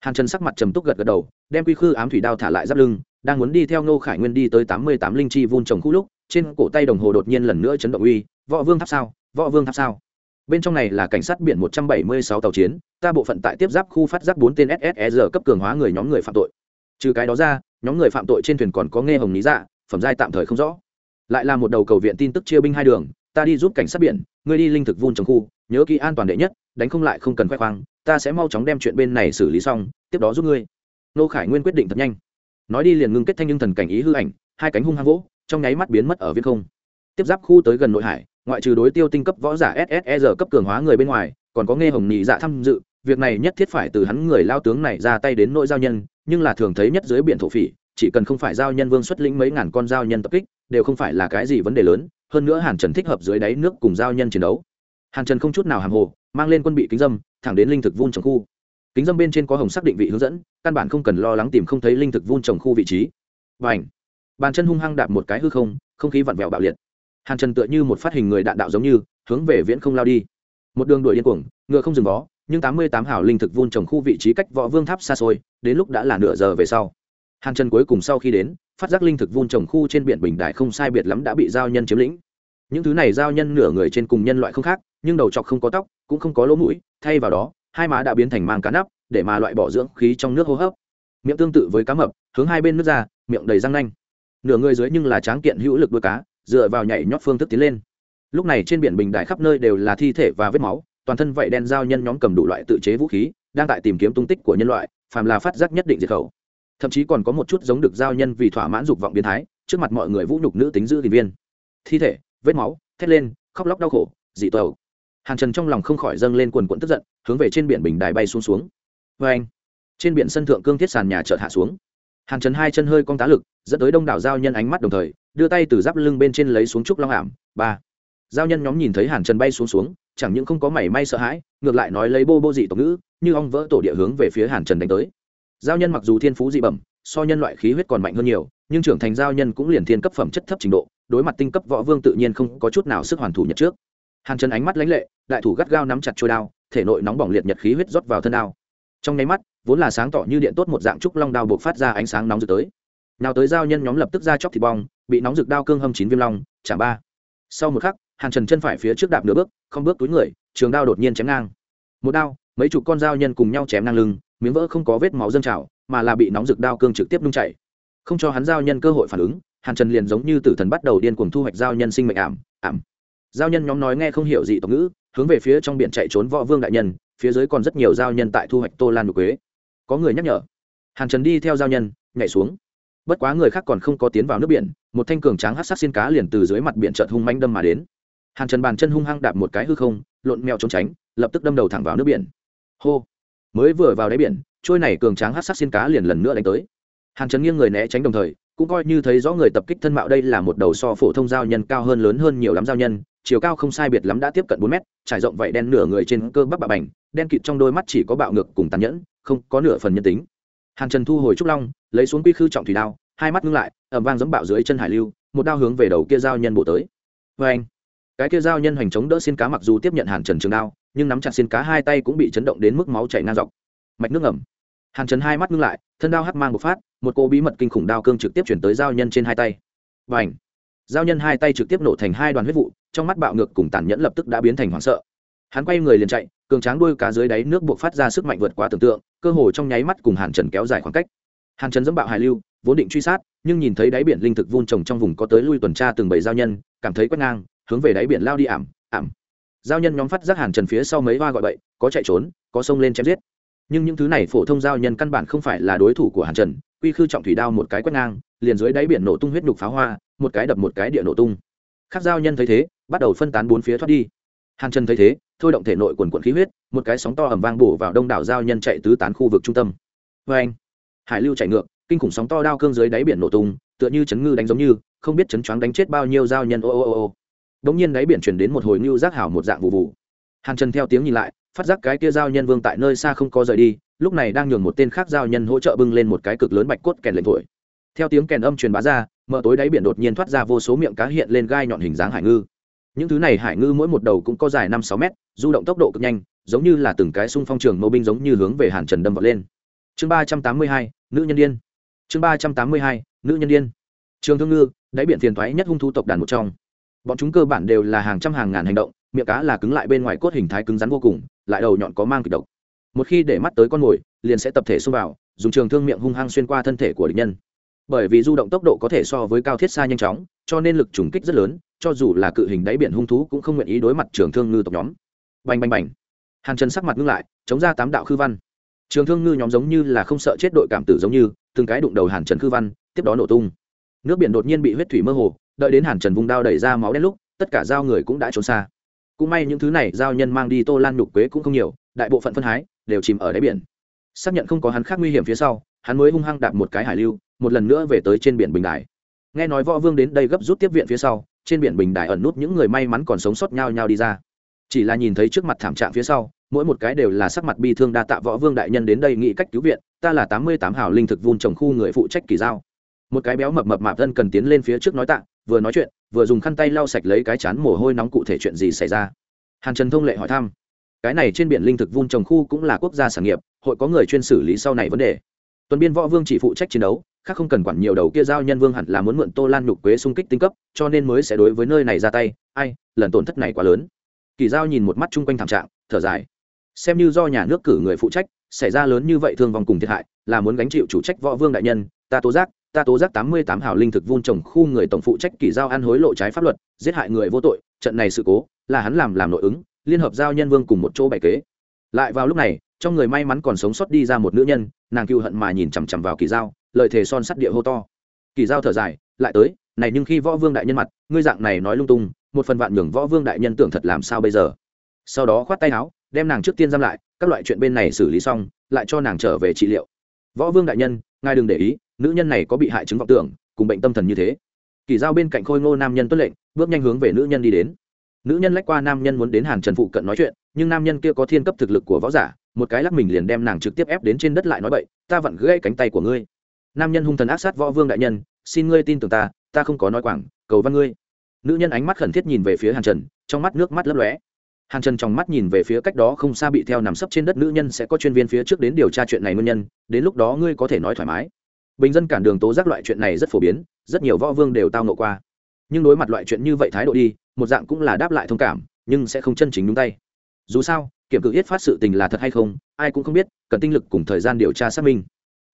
Hàn trần sắc mặt trầm túc gật gật đầu đem quy khư ám thủy đao thả lại giáp lưng đang muốn đi theo nô khải nguyên đi tới tám mươi tám linh chi vun trồng khu lúc trên cổ tay đồng hồ đột nhiên lần nữa chấn động uy võ vương tháp sao? Võ vương tháp sao? Bên trong này là cảnh sát biển một trăm bảy mươi sáu tàu chiến ta bộ phận tại tiếp giáp khu phát giáp bốn tên ssr cấp cường hóa người nhóm người phạm tội. Trừ cái đó ra nhóm người phạm tội trên thuyền còn có nghe hồng lý dạ phẩm giai tạm thời không rõ. Lại là một đầu cầu viện tin tức chia binh hai đường ta đi giúp cảnh sát biển, ngươi đi linh thực vun trong khu, nhớ kỹ an toàn đệ nhất, đánh không lại không cần khoe khoang, ta sẽ mau chóng đem chuyện bên này xử lý xong, tiếp đó giúp ngươi. Nô khải nguyên quyết định thật nhanh. Nói đi liền ngưng kết thanh nhưng thần cảnh ý hư ảnh, hai cánh hung hăng vỗ, trong nháy mắt biến mất ở viễn không. Tiếp giáp khu tới gần nội hải, ngoại trừ đối tiêu tinh cấp võ giả ssr cấp cường hóa người bên ngoài, còn có nghe hồng nhị dạ tham dự, việc này nhất thiết phải từ hắn người lao tướng này ra tay đến nội giao nhân, nhưng là thường thấy nhất dưới biển thổ phỉ, chỉ cần không phải giao nhân vương xuất lĩnh mấy ngàn con giao nhân tập kích, đều không phải là cái gì vấn đề lớn hơn nữa hàn trần thích hợp dưới đáy nước cùng giao nhân chiến đấu. Hàn trần không chút nào hàm hồ, mang lên quân bị kính dâm, thẳng đến linh thực vun trồng khu. Kính dâm bên trên có hồng xác định vị hướng dẫn, căn bản không cần lo lắng tìm không thấy linh thực vun trồng khu vị trí. Và ảnh bàn chân hung hăng đạp một cái hư không không khí vặn vẹo bạo liệt. Hàn trần tựa như một phát hình người đạn đạo giống như, hướng về viễn không lao đi. Một đường đuổi điên cuồng, ngựa không dừng vó, nhưng tám mươi tám hảo linh thực vun trồng khu vị trí cách võ vương tháp xa xôi, đến lúc đã là nửa giờ về sau. Hàn trần cuối cùng sau khi đến, phát giác linh thực vun trồng khu trên biển bình đại không sai biệt lắm đã bị giao nhân chiếm lĩnh những thứ này giao nhân nửa người trên cùng nhân loại không khác, nhưng đầu chọc không có tóc, cũng không có lỗ mũi, thay vào đó, hai má đã biến thành mang cá nắp, để mà loại bỏ dưỡng khí trong nước hô hấp. Miệng tương tự với cá mập, hướng hai bên nước ra, miệng đầy răng nanh. Nửa người dưới nhưng là tráng kiện hữu lực đuôi cá, dựa vào nhảy nhót phương thức tiến lên. Lúc này trên biển bình đại khắp nơi đều là thi thể và vết máu, toàn thân vậy đen giao nhân nhóm cầm đủ loại tự chế vũ khí, đang tại tìm kiếm tung tích của nhân loại, phàm là phát giác nhất định diệt khẩu. Thậm chí còn có một chút giống được giao nhân vì thỏa mãn dục vọng biến thái, trước mặt mọi người vũ nhục nữ tính giữ tình viên. Thi thể vết máu, thét lên, khóc lóc đau khổ, dị tàu hàn trần trong lòng không khỏi dâng lên quần quận tức giận, hướng về trên biển bình đài bay xuống xuống. Vê anh, trên biển sân thượng cương thiết sàn nhà chợt hạ xuống. Hàn trần hai chân hơi cong tá lực, dẫn tới đông đảo giao nhân ánh mắt đồng thời, đưa tay từ giáp lưng bên trên lấy xuống trúc long ảm. Ba, giao nhân nhóm nhìn thấy hàn trần bay xuống xuống, chẳng những không có mảy may sợ hãi, ngược lại nói lấy bô bô dị tộc ngữ, như ong vỡ tổ địa hướng về phía hàn trần đánh tới. Giao nhân mặc dù thiên phú dị bẩm, so nhân loại khí huyết còn mạnh hơn nhiều, nhưng trưởng thành giao nhân cũng liền thiên cấp phẩm chất thấp trình độ đối mặt tinh cấp võ vương tự nhiên không có chút nào sức hoàn thủ nhật trước. Hàn trần ánh mắt lãnh lệ, đại thủ gắt gao nắm chặt trôi đao, thể nội nóng bỏng liệt nhật khí huyết rót vào thân đao. Trong nháy mắt, vốn là sáng tỏ như điện tốt một dạng trúc long đao buộc phát ra ánh sáng nóng rực tới. Nào tới giao nhân nhóm lập tức ra chóc thịt bong, bị nóng rực đao cương hâm chín viêm long chả ba. Sau một khắc, hàn trần chân phải phía trước đạp nửa bước, không bước túi người, trường đao đột nhiên chém ngang. Một đao, mấy chục con dao nhân cùng nhau chém ngang lưng, miếng vỡ không có vết máu dâng trào, mà là bị nóng rực đao cương trực tiếp nung chảy. Không cho hắn giao nhân cơ hội phản ứng hàn trần liền giống như tử thần bắt đầu điên cuồng thu hoạch giao nhân sinh mệnh ảm ảm. Giao nhân nhóm nói nghe không hiểu gì tộc ngữ, hướng về phía trong biển chạy trốn võ vương đại nhân, phía dưới còn rất nhiều giao nhân tại thu hoạch tô lan đục quế. Có người nhắc nhở. Hàn trần đi theo giao nhân, nhảy xuống. Bất quá người khác còn không có tiến vào nước biển, một thanh cường tráng hát sát xin cá liền từ dưới mặt biển trợt hung manh đâm mà đến. Hàn trần bàn chân hung hăng đạp một cái hư không, lộn mèo trốn tránh, lập tức đâm đầu thẳng vào nước biển. Hô. Mới vừa vào đáy biển, trôi này cường tráng hát sát xin cá liền lần nữa đánh tới. Hàn trần nghiêng người né tránh đồng thời cũng coi như thấy rõ người tập kích thân mạo đây là một đầu so phổ thông giao nhân cao hơn lớn hơn nhiều lắm giao nhân, chiều cao không sai biệt lắm đã tiếp cận bốn mét, trải rộng vậy đen nửa người trên cơ bắp bạo bành, đen kịt trong đôi mắt chỉ có bạo ngược cùng tàn nhẫn, không có nửa phần nhân tính. Hàn trần thu hồi trúc long, lấy xuống quy khư trọng thủy đao, hai mắt ngưng lại ẩm vang giấm bạo dưới chân hải lưu, một đao hướng về đầu kia giao nhân bộ tới. Vê anh, cái kia giao nhân hoành chống đỡ xin cá mặc dù tiếp nhận hàn trần trường đao, nhưng nắm chặt xin cá hai tay cũng bị chấn động đến mức máu chảy ngang dọc. Mạch nước ẩm hàn trần hai mắt ngưng lại, thân đao hắc mang một phát, một cô bí mật kinh khủng đao cương trực tiếp chuyển tới giao nhân trên hai tay. Và ảnh giao nhân hai tay trực tiếp nổ thành hai đoàn huyết vụ, trong mắt bạo ngược cùng tàn nhẫn lập tức đã biến thành hoảng sợ. Hắn quay người liền chạy, cường tráng đuôi cá dưới đáy nước buộc phát ra sức mạnh vượt quá tưởng tượng, cơ hồ trong nháy mắt cùng hàn trần kéo dài khoảng cách. Hàn trần dẫm bạo hải lưu, vốn định truy sát, nhưng nhìn thấy đáy biển linh thực vun trồng trong vùng có tới lui tuần tra từng bầy giao nhân, cảm thấy quét ngang, hướng về đáy biển lao đi ảm ảm. Giao nhân nhóm phát giác hàn trần phía sau mấy va gọi bậy, có chạy trốn, có sông lên chém giết nhưng những thứ này phổ thông giao nhân căn bản không phải là đối thủ của hàn trần quy khư trọng thủy đao một cái quét ngang liền dưới đáy biển nổ tung huyết đục pháo hoa một cái đập một cái địa nổ tung khác giao nhân thấy thế bắt đầu phân tán bốn phía thoát đi hàn trần thấy thế thôi động thể nội quần quận khí huyết một cái sóng to ẩm vang bổ vào đông đảo giao nhân chạy tứ tán khu vực trung tâm vê anh hải lưu chạy ngược kinh khủng sóng to đao cương dưới đáy biển nổ tung tựa như chấn ngư đánh giống như không biết chấn choáng đánh chết bao nhiêu giao nhân ô ô ô ô. Đống nhiên đáy biển chuyển đến một hồi ngưu rác hảo một dạng vụ vụ. Hàn trần theo tiếng nhìn lại phát giác cái kia giao nhân vương tại nơi xa không có rời đi, lúc này đang nhường một tên khác giao nhân hỗ trợ bưng lên một cái cực lớn bạch cốt kèn lệnh thổi. Theo tiếng kèn âm truyền bá ra, mở tối đáy biển đột nhiên thoát ra vô số miệng cá hiện lên gai nhọn hình dáng hải ngư. Những thứ này hải ngư mỗi một đầu cũng có dài năm sáu mét, du động tốc độ cực nhanh, giống như là từng cái xung phong trường mâu binh giống như hướng về hàn trần đâm vọt lên. Chương ba trăm tám mươi hai, nữ nhân đ i ê n chương ba trăm tám mươi hai, nữ nhân đ i ê n trường thương ngư, đáy biển phiền thoái nhất hung thu tộc đàn một trong. Bọn chúng cơ bản đều là hàng trăm hàng ngàn hành động, miệng cá là cứng lại bên ngoài cốt hình thái cứng rắn vô cùng lại đầu nhọn có mang kịch độc. Một khi để mắt tới con mồi, liền sẽ tập thể xông vào, dùng trường thương miệng hung hăng xuyên qua thân thể của địch nhân. Bởi vì du động tốc độ có thể so với cao thiết xa nhanh chóng, cho nên lực trùng kích rất lớn, cho dù là cự hình đáy biển hung thú cũng không nguyện ý đối mặt trường thương ngư tộc nhóm. Bành bành bành. Hàn trần sắc mặt ngưng lại, chống ra tám đạo khư văn. Trường thương ngư nhóm giống như là không sợ chết đội cảm tử giống như, từng cái đụng đầu hàn trần khư văn, tiếp đó nổ tung. Nước biển đột nhiên bị huyết thủy mơ hồ, đợi đến hàn trần vùng đao đẩy ra máu đen lúc, tất cả dao người cũng đã trốn xa cũng may những thứ này giao nhân mang đi tô lan nhục quế cũng không nhiều, đại bộ phận phân hái đều chìm ở đáy biển. Xác nhận không có hắn khác nguy hiểm phía sau, hắn mới hung hăng đạp một cái hải lưu, một lần nữa về tới trên biển bình đài. Nghe nói võ vương đến đây gấp rút tiếp viện phía sau, trên biển bình đài ẩn nút những người may mắn còn sống sót nhau nhau đi ra. Chỉ là nhìn thấy trước mặt thảm trạng phía sau, mỗi một cái đều là sắc mặt bi thương đa tạ võ vương đại nhân đến đây nghĩ cách cứu viện, ta là tám mươi tám hào linh thực vun trồng khu người phụ trách kỳ giao. Một cái béo mập mập mạp thân cần tiến lên phía trước nói tạ vừa nói chuyện, vừa dùng khăn tay lau sạch lấy cái chán mồ hôi nóng cụ thể chuyện gì xảy ra. Hàn trần thông lệ hỏi thăm. Cái này trên biển linh thực vun trồng khu cũng là quốc gia sản nghiệp, hội có người chuyên xử lý sau này vấn đề. Tuần biên võ vương chỉ phụ trách chiến đấu, khác không cần quản nhiều đầu kia giao nhân vương hẳn là muốn mượn tô lan nhục quế xung kích tinh cấp, cho nên mới sẽ đối với nơi này ra tay. Ai, lần tổn thất này quá lớn. Kỳ giao nhìn một mắt chung quanh thảm trạng, thở dài. Xem như do nhà nước cử người phụ trách, xảy ra lớn như vậy thương vong cùng thiệt hại, là muốn gánh chịu chủ trách võ vương đại nhân, ta tố giác ta tố giác tám mươi tám hào linh thực vun trồng khu người tổng phụ trách kỳ giao ăn hối lộ trái pháp luật, giết hại người vô tội, trận này sự cố, là hắn làm làm nội ứng, liên hợp giao nhân vương cùng một chỗ bày kế. Lại vào lúc này, trong người may mắn còn sống sót đi ra một nữ nhân, nàng cựu hận mà nhìn chằm chằm vào kỳ giao, lời thề son sắt địa hô to. Kỳ giao thở dài, lại tới, này nhưng khi võ vương đại nhân mặt, ngươi dạng này nói lung tung, một phần vạn nhường võ vương đại nhân tưởng thật làm sao bây giờ? Sau đó khoát tay áo, đem nàng trước tiên giam lại, các loại chuyện bên này xử lý xong, lại cho nàng trở về trị liệu. Võ vương đại nhân, ngài đừng để ý nữ nhân này có bị hại chứng vọng tưởng, cùng bệnh tâm thần như thế. Kỳ giao bên cạnh khôi ngô nam nhân tuân lệnh, bước nhanh hướng về nữ nhân đi đến. Nữ nhân lách qua nam nhân muốn đến hàn trần phụ cận nói chuyện, nhưng nam nhân kia có thiên cấp thực lực của võ giả, một cái lắc mình liền đem nàng trực tiếp ép đến trên đất lại nói bậy, ta vặn gãy cánh tay của ngươi. Nam nhân hung thần ác sát võ vương đại nhân, xin ngươi tin tưởng ta ta không có nói quảng, cầu văn ngươi. Nữ nhân ánh mắt khẩn thiết nhìn về phía hàn trần, trong mắt nước mắt lấp lóe. Hàn trần trong mắt nhìn về phía cách đó không xa bị theo nằm sấp trên đất nữ nhân sẽ có chuyên viên phía trước đến điều tra chuyện này nguyên nhân, đến lúc đó ngươi có thể nói thoải mái bình dân cản đường tố giác loại chuyện này rất phổ biến, rất nhiều võ vương đều tao nộ qua. Nhưng đối mặt loại chuyện như vậy thái độ đi, một dạng cũng là đáp lại thông cảm, nhưng sẽ không chân chính đúng tay. Dù sao, kiểm cự yết phát sự tình là thật hay không, ai cũng không biết, cần tinh lực cùng thời gian điều tra xác minh.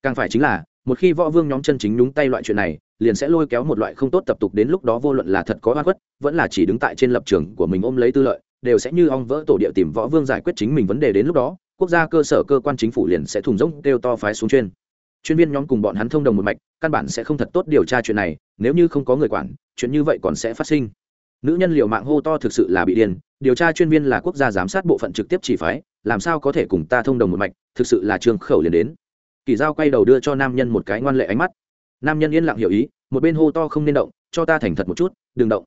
Càng phải chính là, một khi võ vương nhóm chân chính đúng tay loại chuyện này, liền sẽ lôi kéo một loại không tốt tập tục đến lúc đó vô luận là thật có oan khuất, vẫn là chỉ đứng tại trên lập trường của mình ôm lấy tư lợi, đều sẽ như ong vỡ tổ địa tìm võ vương giải quyết chính mình vấn đề đến lúc đó, quốc gia cơ sở cơ quan chính phủ liền sẽ thùng rỗng kêu to phái xuống trên chuyên viên nhóm cùng bọn hắn thông đồng một mạch, căn bản sẽ không thật tốt điều tra chuyện này, nếu như không có người quản, chuyện như vậy còn sẽ phát sinh. Nữ nhân liệu mạng hô to thực sự là bị điên, điều tra chuyên viên là quốc gia giám sát bộ phận trực tiếp chỉ phái, làm sao có thể cùng ta thông đồng một mạch, thực sự là trương khẩu liền đến. Kỳ giao quay đầu đưa cho nam nhân một cái ngoan lệ ánh mắt. Nam nhân yên lặng hiểu ý, một bên hô to không nên động, cho ta thành thật một chút, đừng động.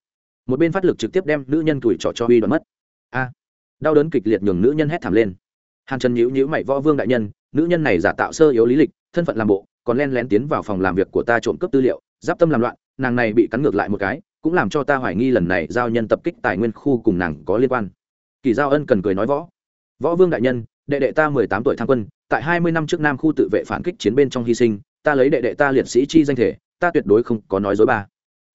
Một bên phát lực trực tiếp đem nữ nhân tuổi trọ cho uy đoạn mất. A, đau đớn kịch liệt nhường nữ nhân hét thảm lên. Hàn trần nhíu nhíu mày võ vương đại nhân, nữ nhân này giả tạo sơ yếu lý lịch thân phận làm bộ, còn len lén tiến vào phòng làm việc của ta trộm cắp tư liệu, giáp tâm làm loạn, nàng này bị cắn ngược lại một cái, cũng làm cho ta hoài nghi lần này giao nhân tập kích tài nguyên khu cùng nàng có liên quan. Kỳ giao ân cần cười nói võ. Võ vương đại nhân, đệ đệ ta mười tám tuổi thăng quân, tại hai mươi năm trước nam khu tự vệ phản kích chiến bên trong hy sinh, ta lấy đệ đệ ta liệt sĩ chi danh thể, ta tuyệt đối không có nói dối ba.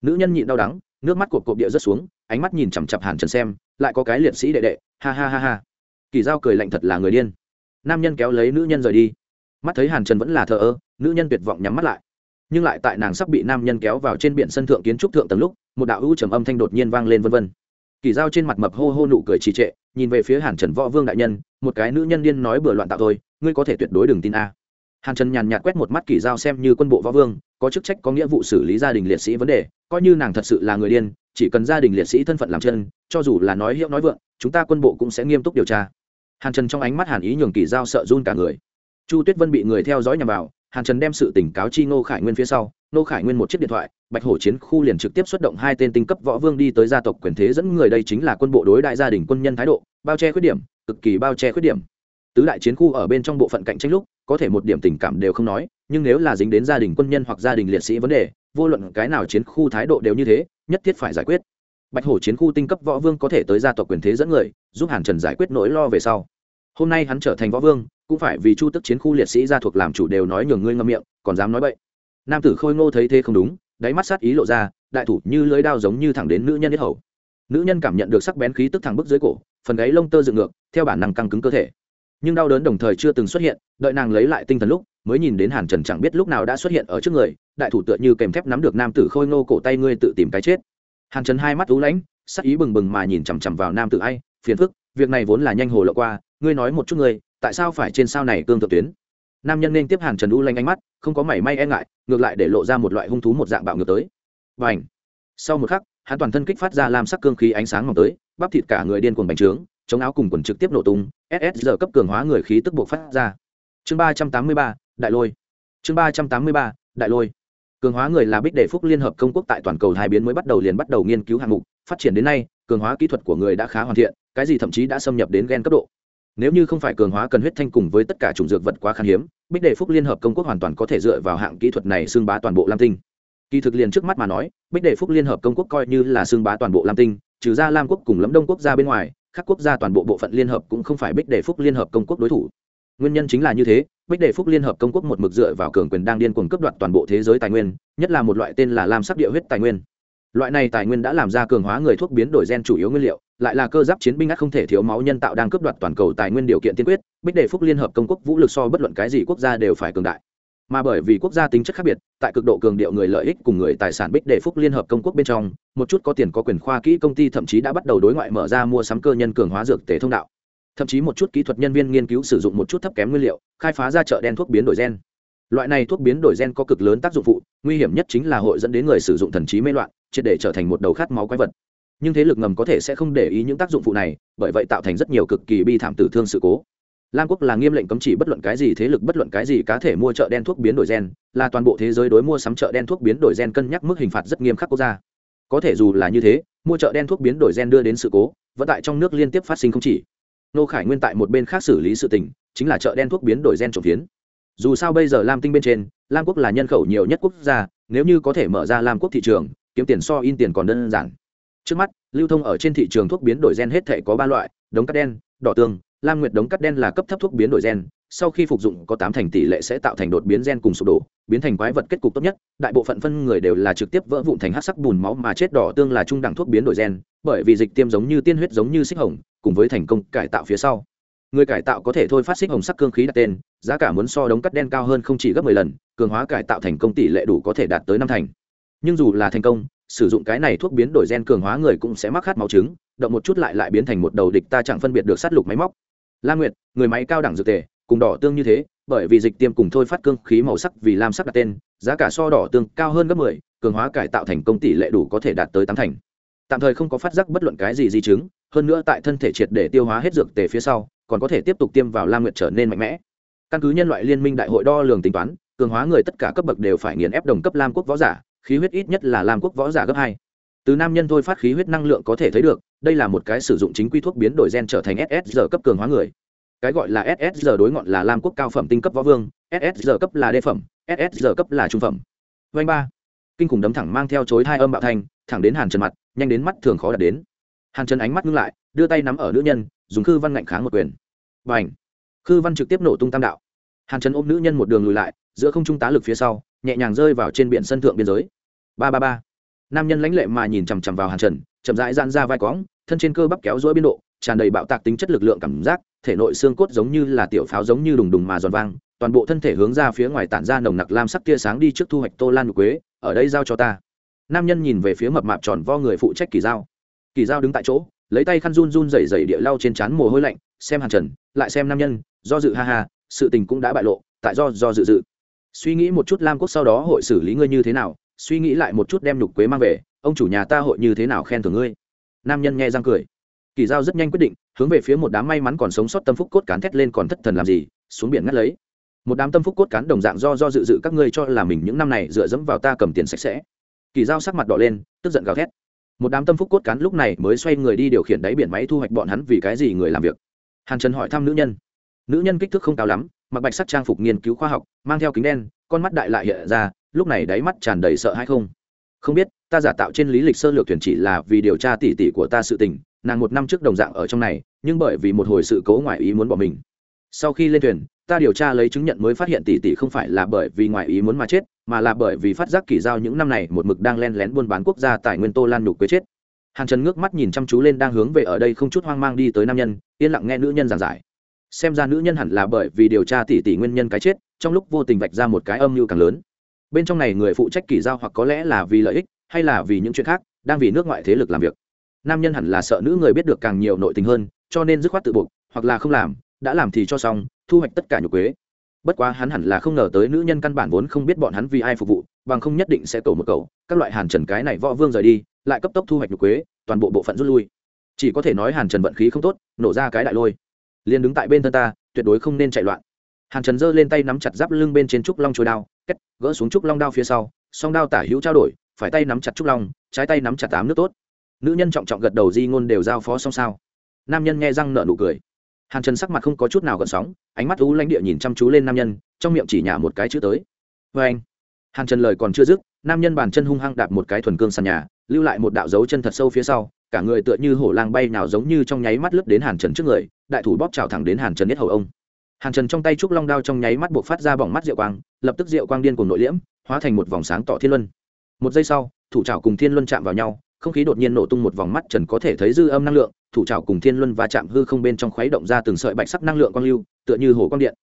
Nữ nhân nhịn đau đắng, nước mắt cột cột địa rất xuống, ánh mắt nhìn chằm chặp hàn trần xem, lại có cái liệt sĩ đệ đệ, ha ha ha ha. Kỳ giao cười lạnh thật là người điên. Nam nhân kéo lấy nữ nhân rời đi mắt thấy hàn trần vẫn là thờ ơ nữ nhân tuyệt vọng nhắm mắt lại nhưng lại tại nàng sắp bị nam nhân kéo vào trên biển sân thượng kiến trúc thượng tầng lúc một đạo hữu trầm âm thanh đột nhiên vang lên vân vân kỳ dao trên mặt mập hô hô nụ cười trì trệ nhìn về phía hàn trần võ vương đại nhân một cái nữ nhân điên nói bừa loạn tạo thôi ngươi có thể tuyệt đối đừng tin a hàn trần nhàn nhạt quét một mắt kỳ dao xem như quân bộ võ vương có chức trách có nghĩa vụ xử lý gia đình liệt sĩ vấn đề coi như nàng thật sự là người điên chỉ cần gia đình liệt sĩ thân phận làm chân cho dù là nói hiệu nói vượng chúng ta quân bộ cũng sẽ nghiêm túc điều tra hàn trần trong ánh mắt hàn ý nhường kỳ dao sợ run cả người chu tuyết vân bị người theo dõi nhằm vào, hàn trần đem sự tỉnh cáo chi ngô khải nguyên phía sau. Ngô khải nguyên một chiếc điện thoại, bạch hổ chiến khu liền trực tiếp xuất động hai tên tinh cấp võ vương đi tới gia tộc quyền thế dẫn người. Đây chính là quân bộ đối đại gia đình quân nhân thái độ, bao che khuyết điểm, cực kỳ bao che khuyết điểm. Tứ đại chiến khu ở bên trong bộ phận cạnh tranh lúc, có thể một điểm tình cảm đều không nói, nhưng nếu là dính đến gia đình quân nhân hoặc gia đình liệt sĩ vấn đề, vô luận cái nào chiến khu thái độ đều như thế, nhất thiết phải giải quyết. Bạch hổ chiến khu tinh cấp võ vương có thể tới gia tộc quyền thế dẫn người, giúp hàn trần giải quyết nỗi lo về sau. Hôm nay hắn trở thành võ vương cũng phải vì chu tức chiến khu liệt sĩ gia thuộc làm chủ đều nói nhường ngươi ngâm miệng, còn dám nói bậy. Nam tử khôi ngô thấy thế không đúng, đáy mắt sát ý lộ ra, đại thủ như lưới đao giống như thẳng đến nữ nhân nhất hầu. Nữ nhân cảm nhận được sắc bén khí tức thẳng bức dưới cổ, phần gáy lông tơ dựng ngược, theo bản năng căng cứng cơ thể. Nhưng đau đớn đồng thời chưa từng xuất hiện, đợi nàng lấy lại tinh thần lúc, mới nhìn đến hàn trần chẳng biết lúc nào đã xuất hiện ở trước người, đại thủ tựa như kèm thép nắm được nam tử khôi ngô cổ tay ngươi tự tìm cái chết. Hàn trần hai mắt ú lãnh, sắc ý bừng bừng mà nhìn chằm chằm vào nam tử ai, phiền phức, việc này vốn là nhanh hồ lộ qua, ngươi nói một chút ngươi tại sao phải trên sao này cương thượng tuyến? Nam nhân nên tiếp hàn trần u lanh ánh mắt, không có mảy may e ngại, ngược lại để lộ ra một loại hung thú một dạng bạo ngược tới. Và ảnh sau một khắc, hắn toàn thân kích phát ra làm sắc cương khí ánh sáng ngọc tới, bắp thịt cả người điên cuồng bành trướng, chống áo cùng quần trực tiếp nổ tung ss giờ cấp cường hóa người khí tức buộc phát ra. Chương ba trăm tám mươi ba, đại lôi. Chương ba trăm tám mươi ba, đại lôi. Cường hóa người là bích đệ phúc liên hợp công quốc tại toàn cầu hai biến mới bắt đầu liền bắt đầu nghiên cứu hạng mục, phát triển đến nay, cường hóa kỹ thuật của người đã khá hoàn thiện, cái gì thậm chí đã xâm nhập đến gen cấp độ nếu như không phải cường hóa cần huyết thanh cùng với tất cả chủng dược vật quá khan hiếm, bích đệ phúc liên hợp công quốc hoàn toàn có thể dựa vào hạng kỹ thuật này xưng bá toàn bộ lam tinh. Kỳ thực liền trước mắt mà nói, bích đệ phúc liên hợp công quốc coi như là xưng bá toàn bộ lam tinh, trừ ra lam quốc cùng lẫm đông quốc gia bên ngoài các quốc gia toàn bộ bộ phận liên hợp cũng không phải bích đệ phúc liên hợp công quốc đối thủ. Nguyên nhân chính là như thế, bích đệ phúc liên hợp công quốc một mực dựa vào cường quyền đang điên cuồng cấp đoạt toàn bộ thế giới tài nguyên, nhất là một loại tên là lam sắc địa huyết tài nguyên. Loại này tài nguyên đã làm ra cường hóa người thuốc biến đổi gen chủ yếu nguyên liệu lại là cơ giáp chiến binh ắt không thể thiếu máu nhân tạo đang cướp đoạt toàn cầu tài nguyên điều kiện tiên quyết, bích đề phúc liên hợp công quốc vũ lực so bất luận cái gì quốc gia đều phải cường đại. Mà bởi vì quốc gia tính chất khác biệt, tại cực độ cường điệu người lợi ích cùng người tài sản bích đề phúc liên hợp công quốc bên trong, một chút có tiền có quyền khoa kỹ công ty thậm chí đã bắt đầu đối ngoại mở ra mua sắm cơ nhân cường hóa dược tế thông đạo. Thậm chí một chút kỹ thuật nhân viên nghiên cứu sử dụng một chút thấp kém nguyên liệu, khai phá ra chợ đen thuốc biến đổi gen. Loại này thuốc biến đổi gen có cực lớn tác dụng phụ, nguy hiểm nhất chính là hội dẫn đến người sử dụng thần trí mê loạn, triệt để trở thành một đầu khát máu quái vật nhưng thế lực ngầm có thể sẽ không để ý những tác dụng phụ này, bởi vậy tạo thành rất nhiều cực kỳ bi thảm tử thương sự cố. Lam quốc là nghiêm lệnh cấm chỉ bất luận cái gì, thế lực bất luận cái gì cá thể mua chợ đen thuốc biến đổi gen, là toàn bộ thế giới đối mua sắm chợ đen thuốc biến đổi gen cân nhắc mức hình phạt rất nghiêm khắc quốc gia. Có thể dù là như thế, mua chợ đen thuốc biến đổi gen đưa đến sự cố, vẫn tại trong nước liên tiếp phát sinh không chỉ. Nô khải nguyên tại một bên khác xử lý sự tình, chính là chợ đen thuốc biến đổi gen trộm phiến. Dù sao bây giờ lam tinh bên trên, lam quốc là nhân khẩu nhiều nhất quốc gia, nếu như có thể mở ra lam quốc thị trường, kiếm tiền so in tiền còn đơn giản trước mắt, lưu thông ở trên thị trường thuốc biến đổi gen hết thể có ba loại, đống cắt đen, đỏ tương lam nguyệt đống cắt đen là cấp thấp thuốc biến đổi gen. Sau khi phục dụng, có tám thành tỷ lệ sẽ tạo thành đột biến gen cùng sụp đổ, biến thành quái vật kết cục tốt nhất. Đại bộ phận phân người đều là trực tiếp vỡ vụn thành hát sắc bùn máu mà chết, đỏ tương là trung đẳng thuốc biến đổi gen, bởi vì dịch tiêm giống như tiên huyết giống như xích hồng, cùng với thành công cải tạo phía sau. Người cải tạo có thể thôi phát xích hồng sắc cương khí đặt tên, giá cả muốn so đống cắt đen cao hơn không chỉ gấp mười lần, cường hóa cải tạo thành công tỷ lệ đủ có thể đạt tới năm thành. Nhưng dù là thành công sử dụng cái này thuốc biến đổi gen cường hóa người cũng sẽ mắc khát máu trứng động một chút lại lại biến thành một đầu địch ta chẳng phân biệt được sát lục máy móc. La nguyệt người máy cao đẳng dược tề cùng đỏ tương như thế bởi vì dịch tiêm cùng thôi phát cương khí màu sắc vì lam sắc đặt tên giá cả so đỏ tương cao hơn gấp mười, cường hóa cải tạo thành công tỷ lệ đủ có thể đạt tới tám thành. Tạm thời không có phát giác bất luận cái gì di chứng hơn nữa tại thân thể triệt để tiêu hóa hết dược tề phía sau còn có thể tiếp tục tiêm vào lam nguyệt trở nên mạnh mẽ. Căn cứ nhân loại liên minh đại hội đo lường tính toán cường hóa người tất cả cấp bậc đều phải nghiền ép đồng cấp lam quốc võ giả khí huyết ít nhất là lam quốc võ giả gấp hai. Từ nam nhân thôi phát khí huyết năng lượng có thể thấy được, đây là một cái sử dụng chính quy thuốc biến đổi gen trở thành ssr cấp cường hóa người. Cái gọi là ssr đối ngọn là lam quốc cao phẩm tinh cấp võ vương ssr cấp là đê phẩm ssr cấp là trung phẩm. Vanh ba. Kinh khủng đấm thẳng mang theo chối hai âm bạo thanh thẳng đến hàn trần mặt, nhanh đến mắt thường khó đạt đến. Hàn trần ánh mắt ngưng lại, đưa tay nắm ở nữ nhân, dùng khư văn ngạnh kháng một quyền. Và ảnh khư văn trực tiếp nổ tung tam đạo. Hàn trần ôm nữ nhân một đường lùi lại, giữa không trung tá lực phía sau nhẹ nhàng rơi vào trên biển sân thượng biên giới. Ba ba ba. Nam nhân lãnh lệ mà nhìn chằm chằm vào hàn trần, chậm rãi gian ra vai cóng, thân trên cơ bắp kéo dỗi biên độ, tràn đầy bạo tạc tính chất lực lượng cảm giác, thể nội xương cốt giống như là tiểu pháo giống như đùng đùng mà giòn vang, toàn bộ thân thể hướng ra phía ngoài tản ra nồng nặc lam sắc tia sáng đi trước thu hoạch tô lan nhục quế, ở đây giao cho ta. Nam nhân nhìn về phía mập mạp tròn vo người phụ trách kỳ giao. Kỳ giao đứng tại chỗ, lấy tay khăn run run rẩy rẩy địa lau trên trán mồ hôi lạnh, xem hàn trần, lại xem nam nhân, do dự ha ha, sự tình cũng đã bại lộ, tại do do dự dự suy nghĩ một chút lam quốc sau đó hội xử lý ngươi như thế nào, suy nghĩ lại một chút đem nhục quế mang về, ông chủ nhà ta hội như thế nào khen thưởng ngươi? Nam nhân nghe răng cười. Kỳ giao rất nhanh quyết định, hướng về phía một đám may mắn còn sống sót tâm phúc cốt cán thét lên còn thất thần làm gì, xuống biển ngắt lấy. Một đám tâm phúc cốt cán đồng dạng do do dự dự các ngươi cho là mình những năm này dựa dẫm vào ta cầm tiền sạch sẽ. Kỳ giao sắc mặt đỏ lên, tức giận gào thét. Một đám tâm phúc cốt cán lúc này mới xoay người đi điều khiển đáy biển máy thu hoạch bọn hắn vì cái gì người làm việc. Hàn trần hỏi thăm nữ nhân. Nữ nhân kích thước không cao lắm mặc bạch sắc trang phục nghiên cứu khoa học, mang theo kính đen, con mắt đại lại hiện ra, lúc này đáy mắt tràn đầy sợ hay không? Không biết, ta giả tạo trên lý lịch sơ lược thuyền chỉ là vì điều tra tỉ tỉ của ta sự tình, nàng một năm trước đồng dạng ở trong này, nhưng bởi vì một hồi sự cố ngoại ý muốn bỏ mình. Sau khi lên thuyền, ta điều tra lấy chứng nhận mới phát hiện tỷ tỷ không phải là bởi vì ngoại ý muốn mà chết, mà là bởi vì phát giác kỳ giao những năm này một mực đang len lén buôn bán quốc gia tài nguyên tô lan nhục quế chết. Hàn trần ngước mắt nhìn chăm chú lên đang hướng về ở đây không chút hoang mang đi tới nam nhân, yên lặng nghe nữ nhân giảng giải xem ra nữ nhân hẳn là bởi vì điều tra tỷ tỷ nguyên nhân cái chết, trong lúc vô tình vạch ra một cái âm mưu càng lớn. Bên trong này người phụ trách kỳ giao hoặc có lẽ là vì lợi ích, hay là vì những chuyện khác, đang vì nước ngoại thế lực làm việc. Nam nhân hẳn là sợ nữ người biết được càng nhiều nội tình hơn, cho nên dứt khoát tự buộc, hoặc là không làm, đã làm thì cho xong, thu hoạch tất cả nhục quế. Bất quá hắn hẳn là không ngờ tới nữ nhân căn bản vốn không biết bọn hắn vì ai phục vụ, bằng không nhất định sẽ cầu một cầu, các loại hàn trần cái này võ vương rời đi, lại cấp tốc thu hoạch nhục quế, toàn bộ bộ phận rút lui. Chỉ có thể nói hàn trần vận khí không tốt, nổ ra cái đại lôi liền đứng tại bên thân ta, tuyệt đối không nên chạy loạn. Hàn trần giơ lên tay nắm chặt giáp lưng bên trên trúc long trôi đao cách gỡ xuống trúc long đao phía sau, song đao tả hữu trao đổi, phải tay nắm chặt trúc long, trái tay nắm chặt tám nước tốt. Nữ nhân trọng trọng gật đầu di ngôn đều giao phó xong sao. Nam nhân nghe răng nợ nụ cười. Hàn trần sắc mặt không có chút nào gợn sóng, ánh mắt u lãnh địa nhìn chăm chú lên nam nhân, trong miệng chỉ nhả một cái chữ tới. Vê anh. Hàn trần lời còn chưa dứt, nam nhân bàn chân hung hăng đạp một cái thuần cương sàn nhà, lưu lại một đạo dấu chân thật sâu phía sau cả người tựa như hổ lang bay nào giống như trong nháy mắt lướt đến hàn trần trước người, đại thủ bóp trào thẳng đến hàn trần nhất hầu ông. Hàn trần trong tay trúc long đao trong nháy mắt buộc phát ra bỏng mắt rượu quang, lập tức rượu quang điên cùng nội liễm, hóa thành một vòng sáng tỏ thiên luân. Một giây sau, thủ trào cùng thiên luân chạm vào nhau, không khí đột nhiên nổ tung một vòng mắt trần có thể thấy dư âm năng lượng, thủ trào cùng thiên luân va chạm hư không bên trong khuấy động ra từng sợi bạch sắc năng lượng quang lưu, tựa như hồ quang điện.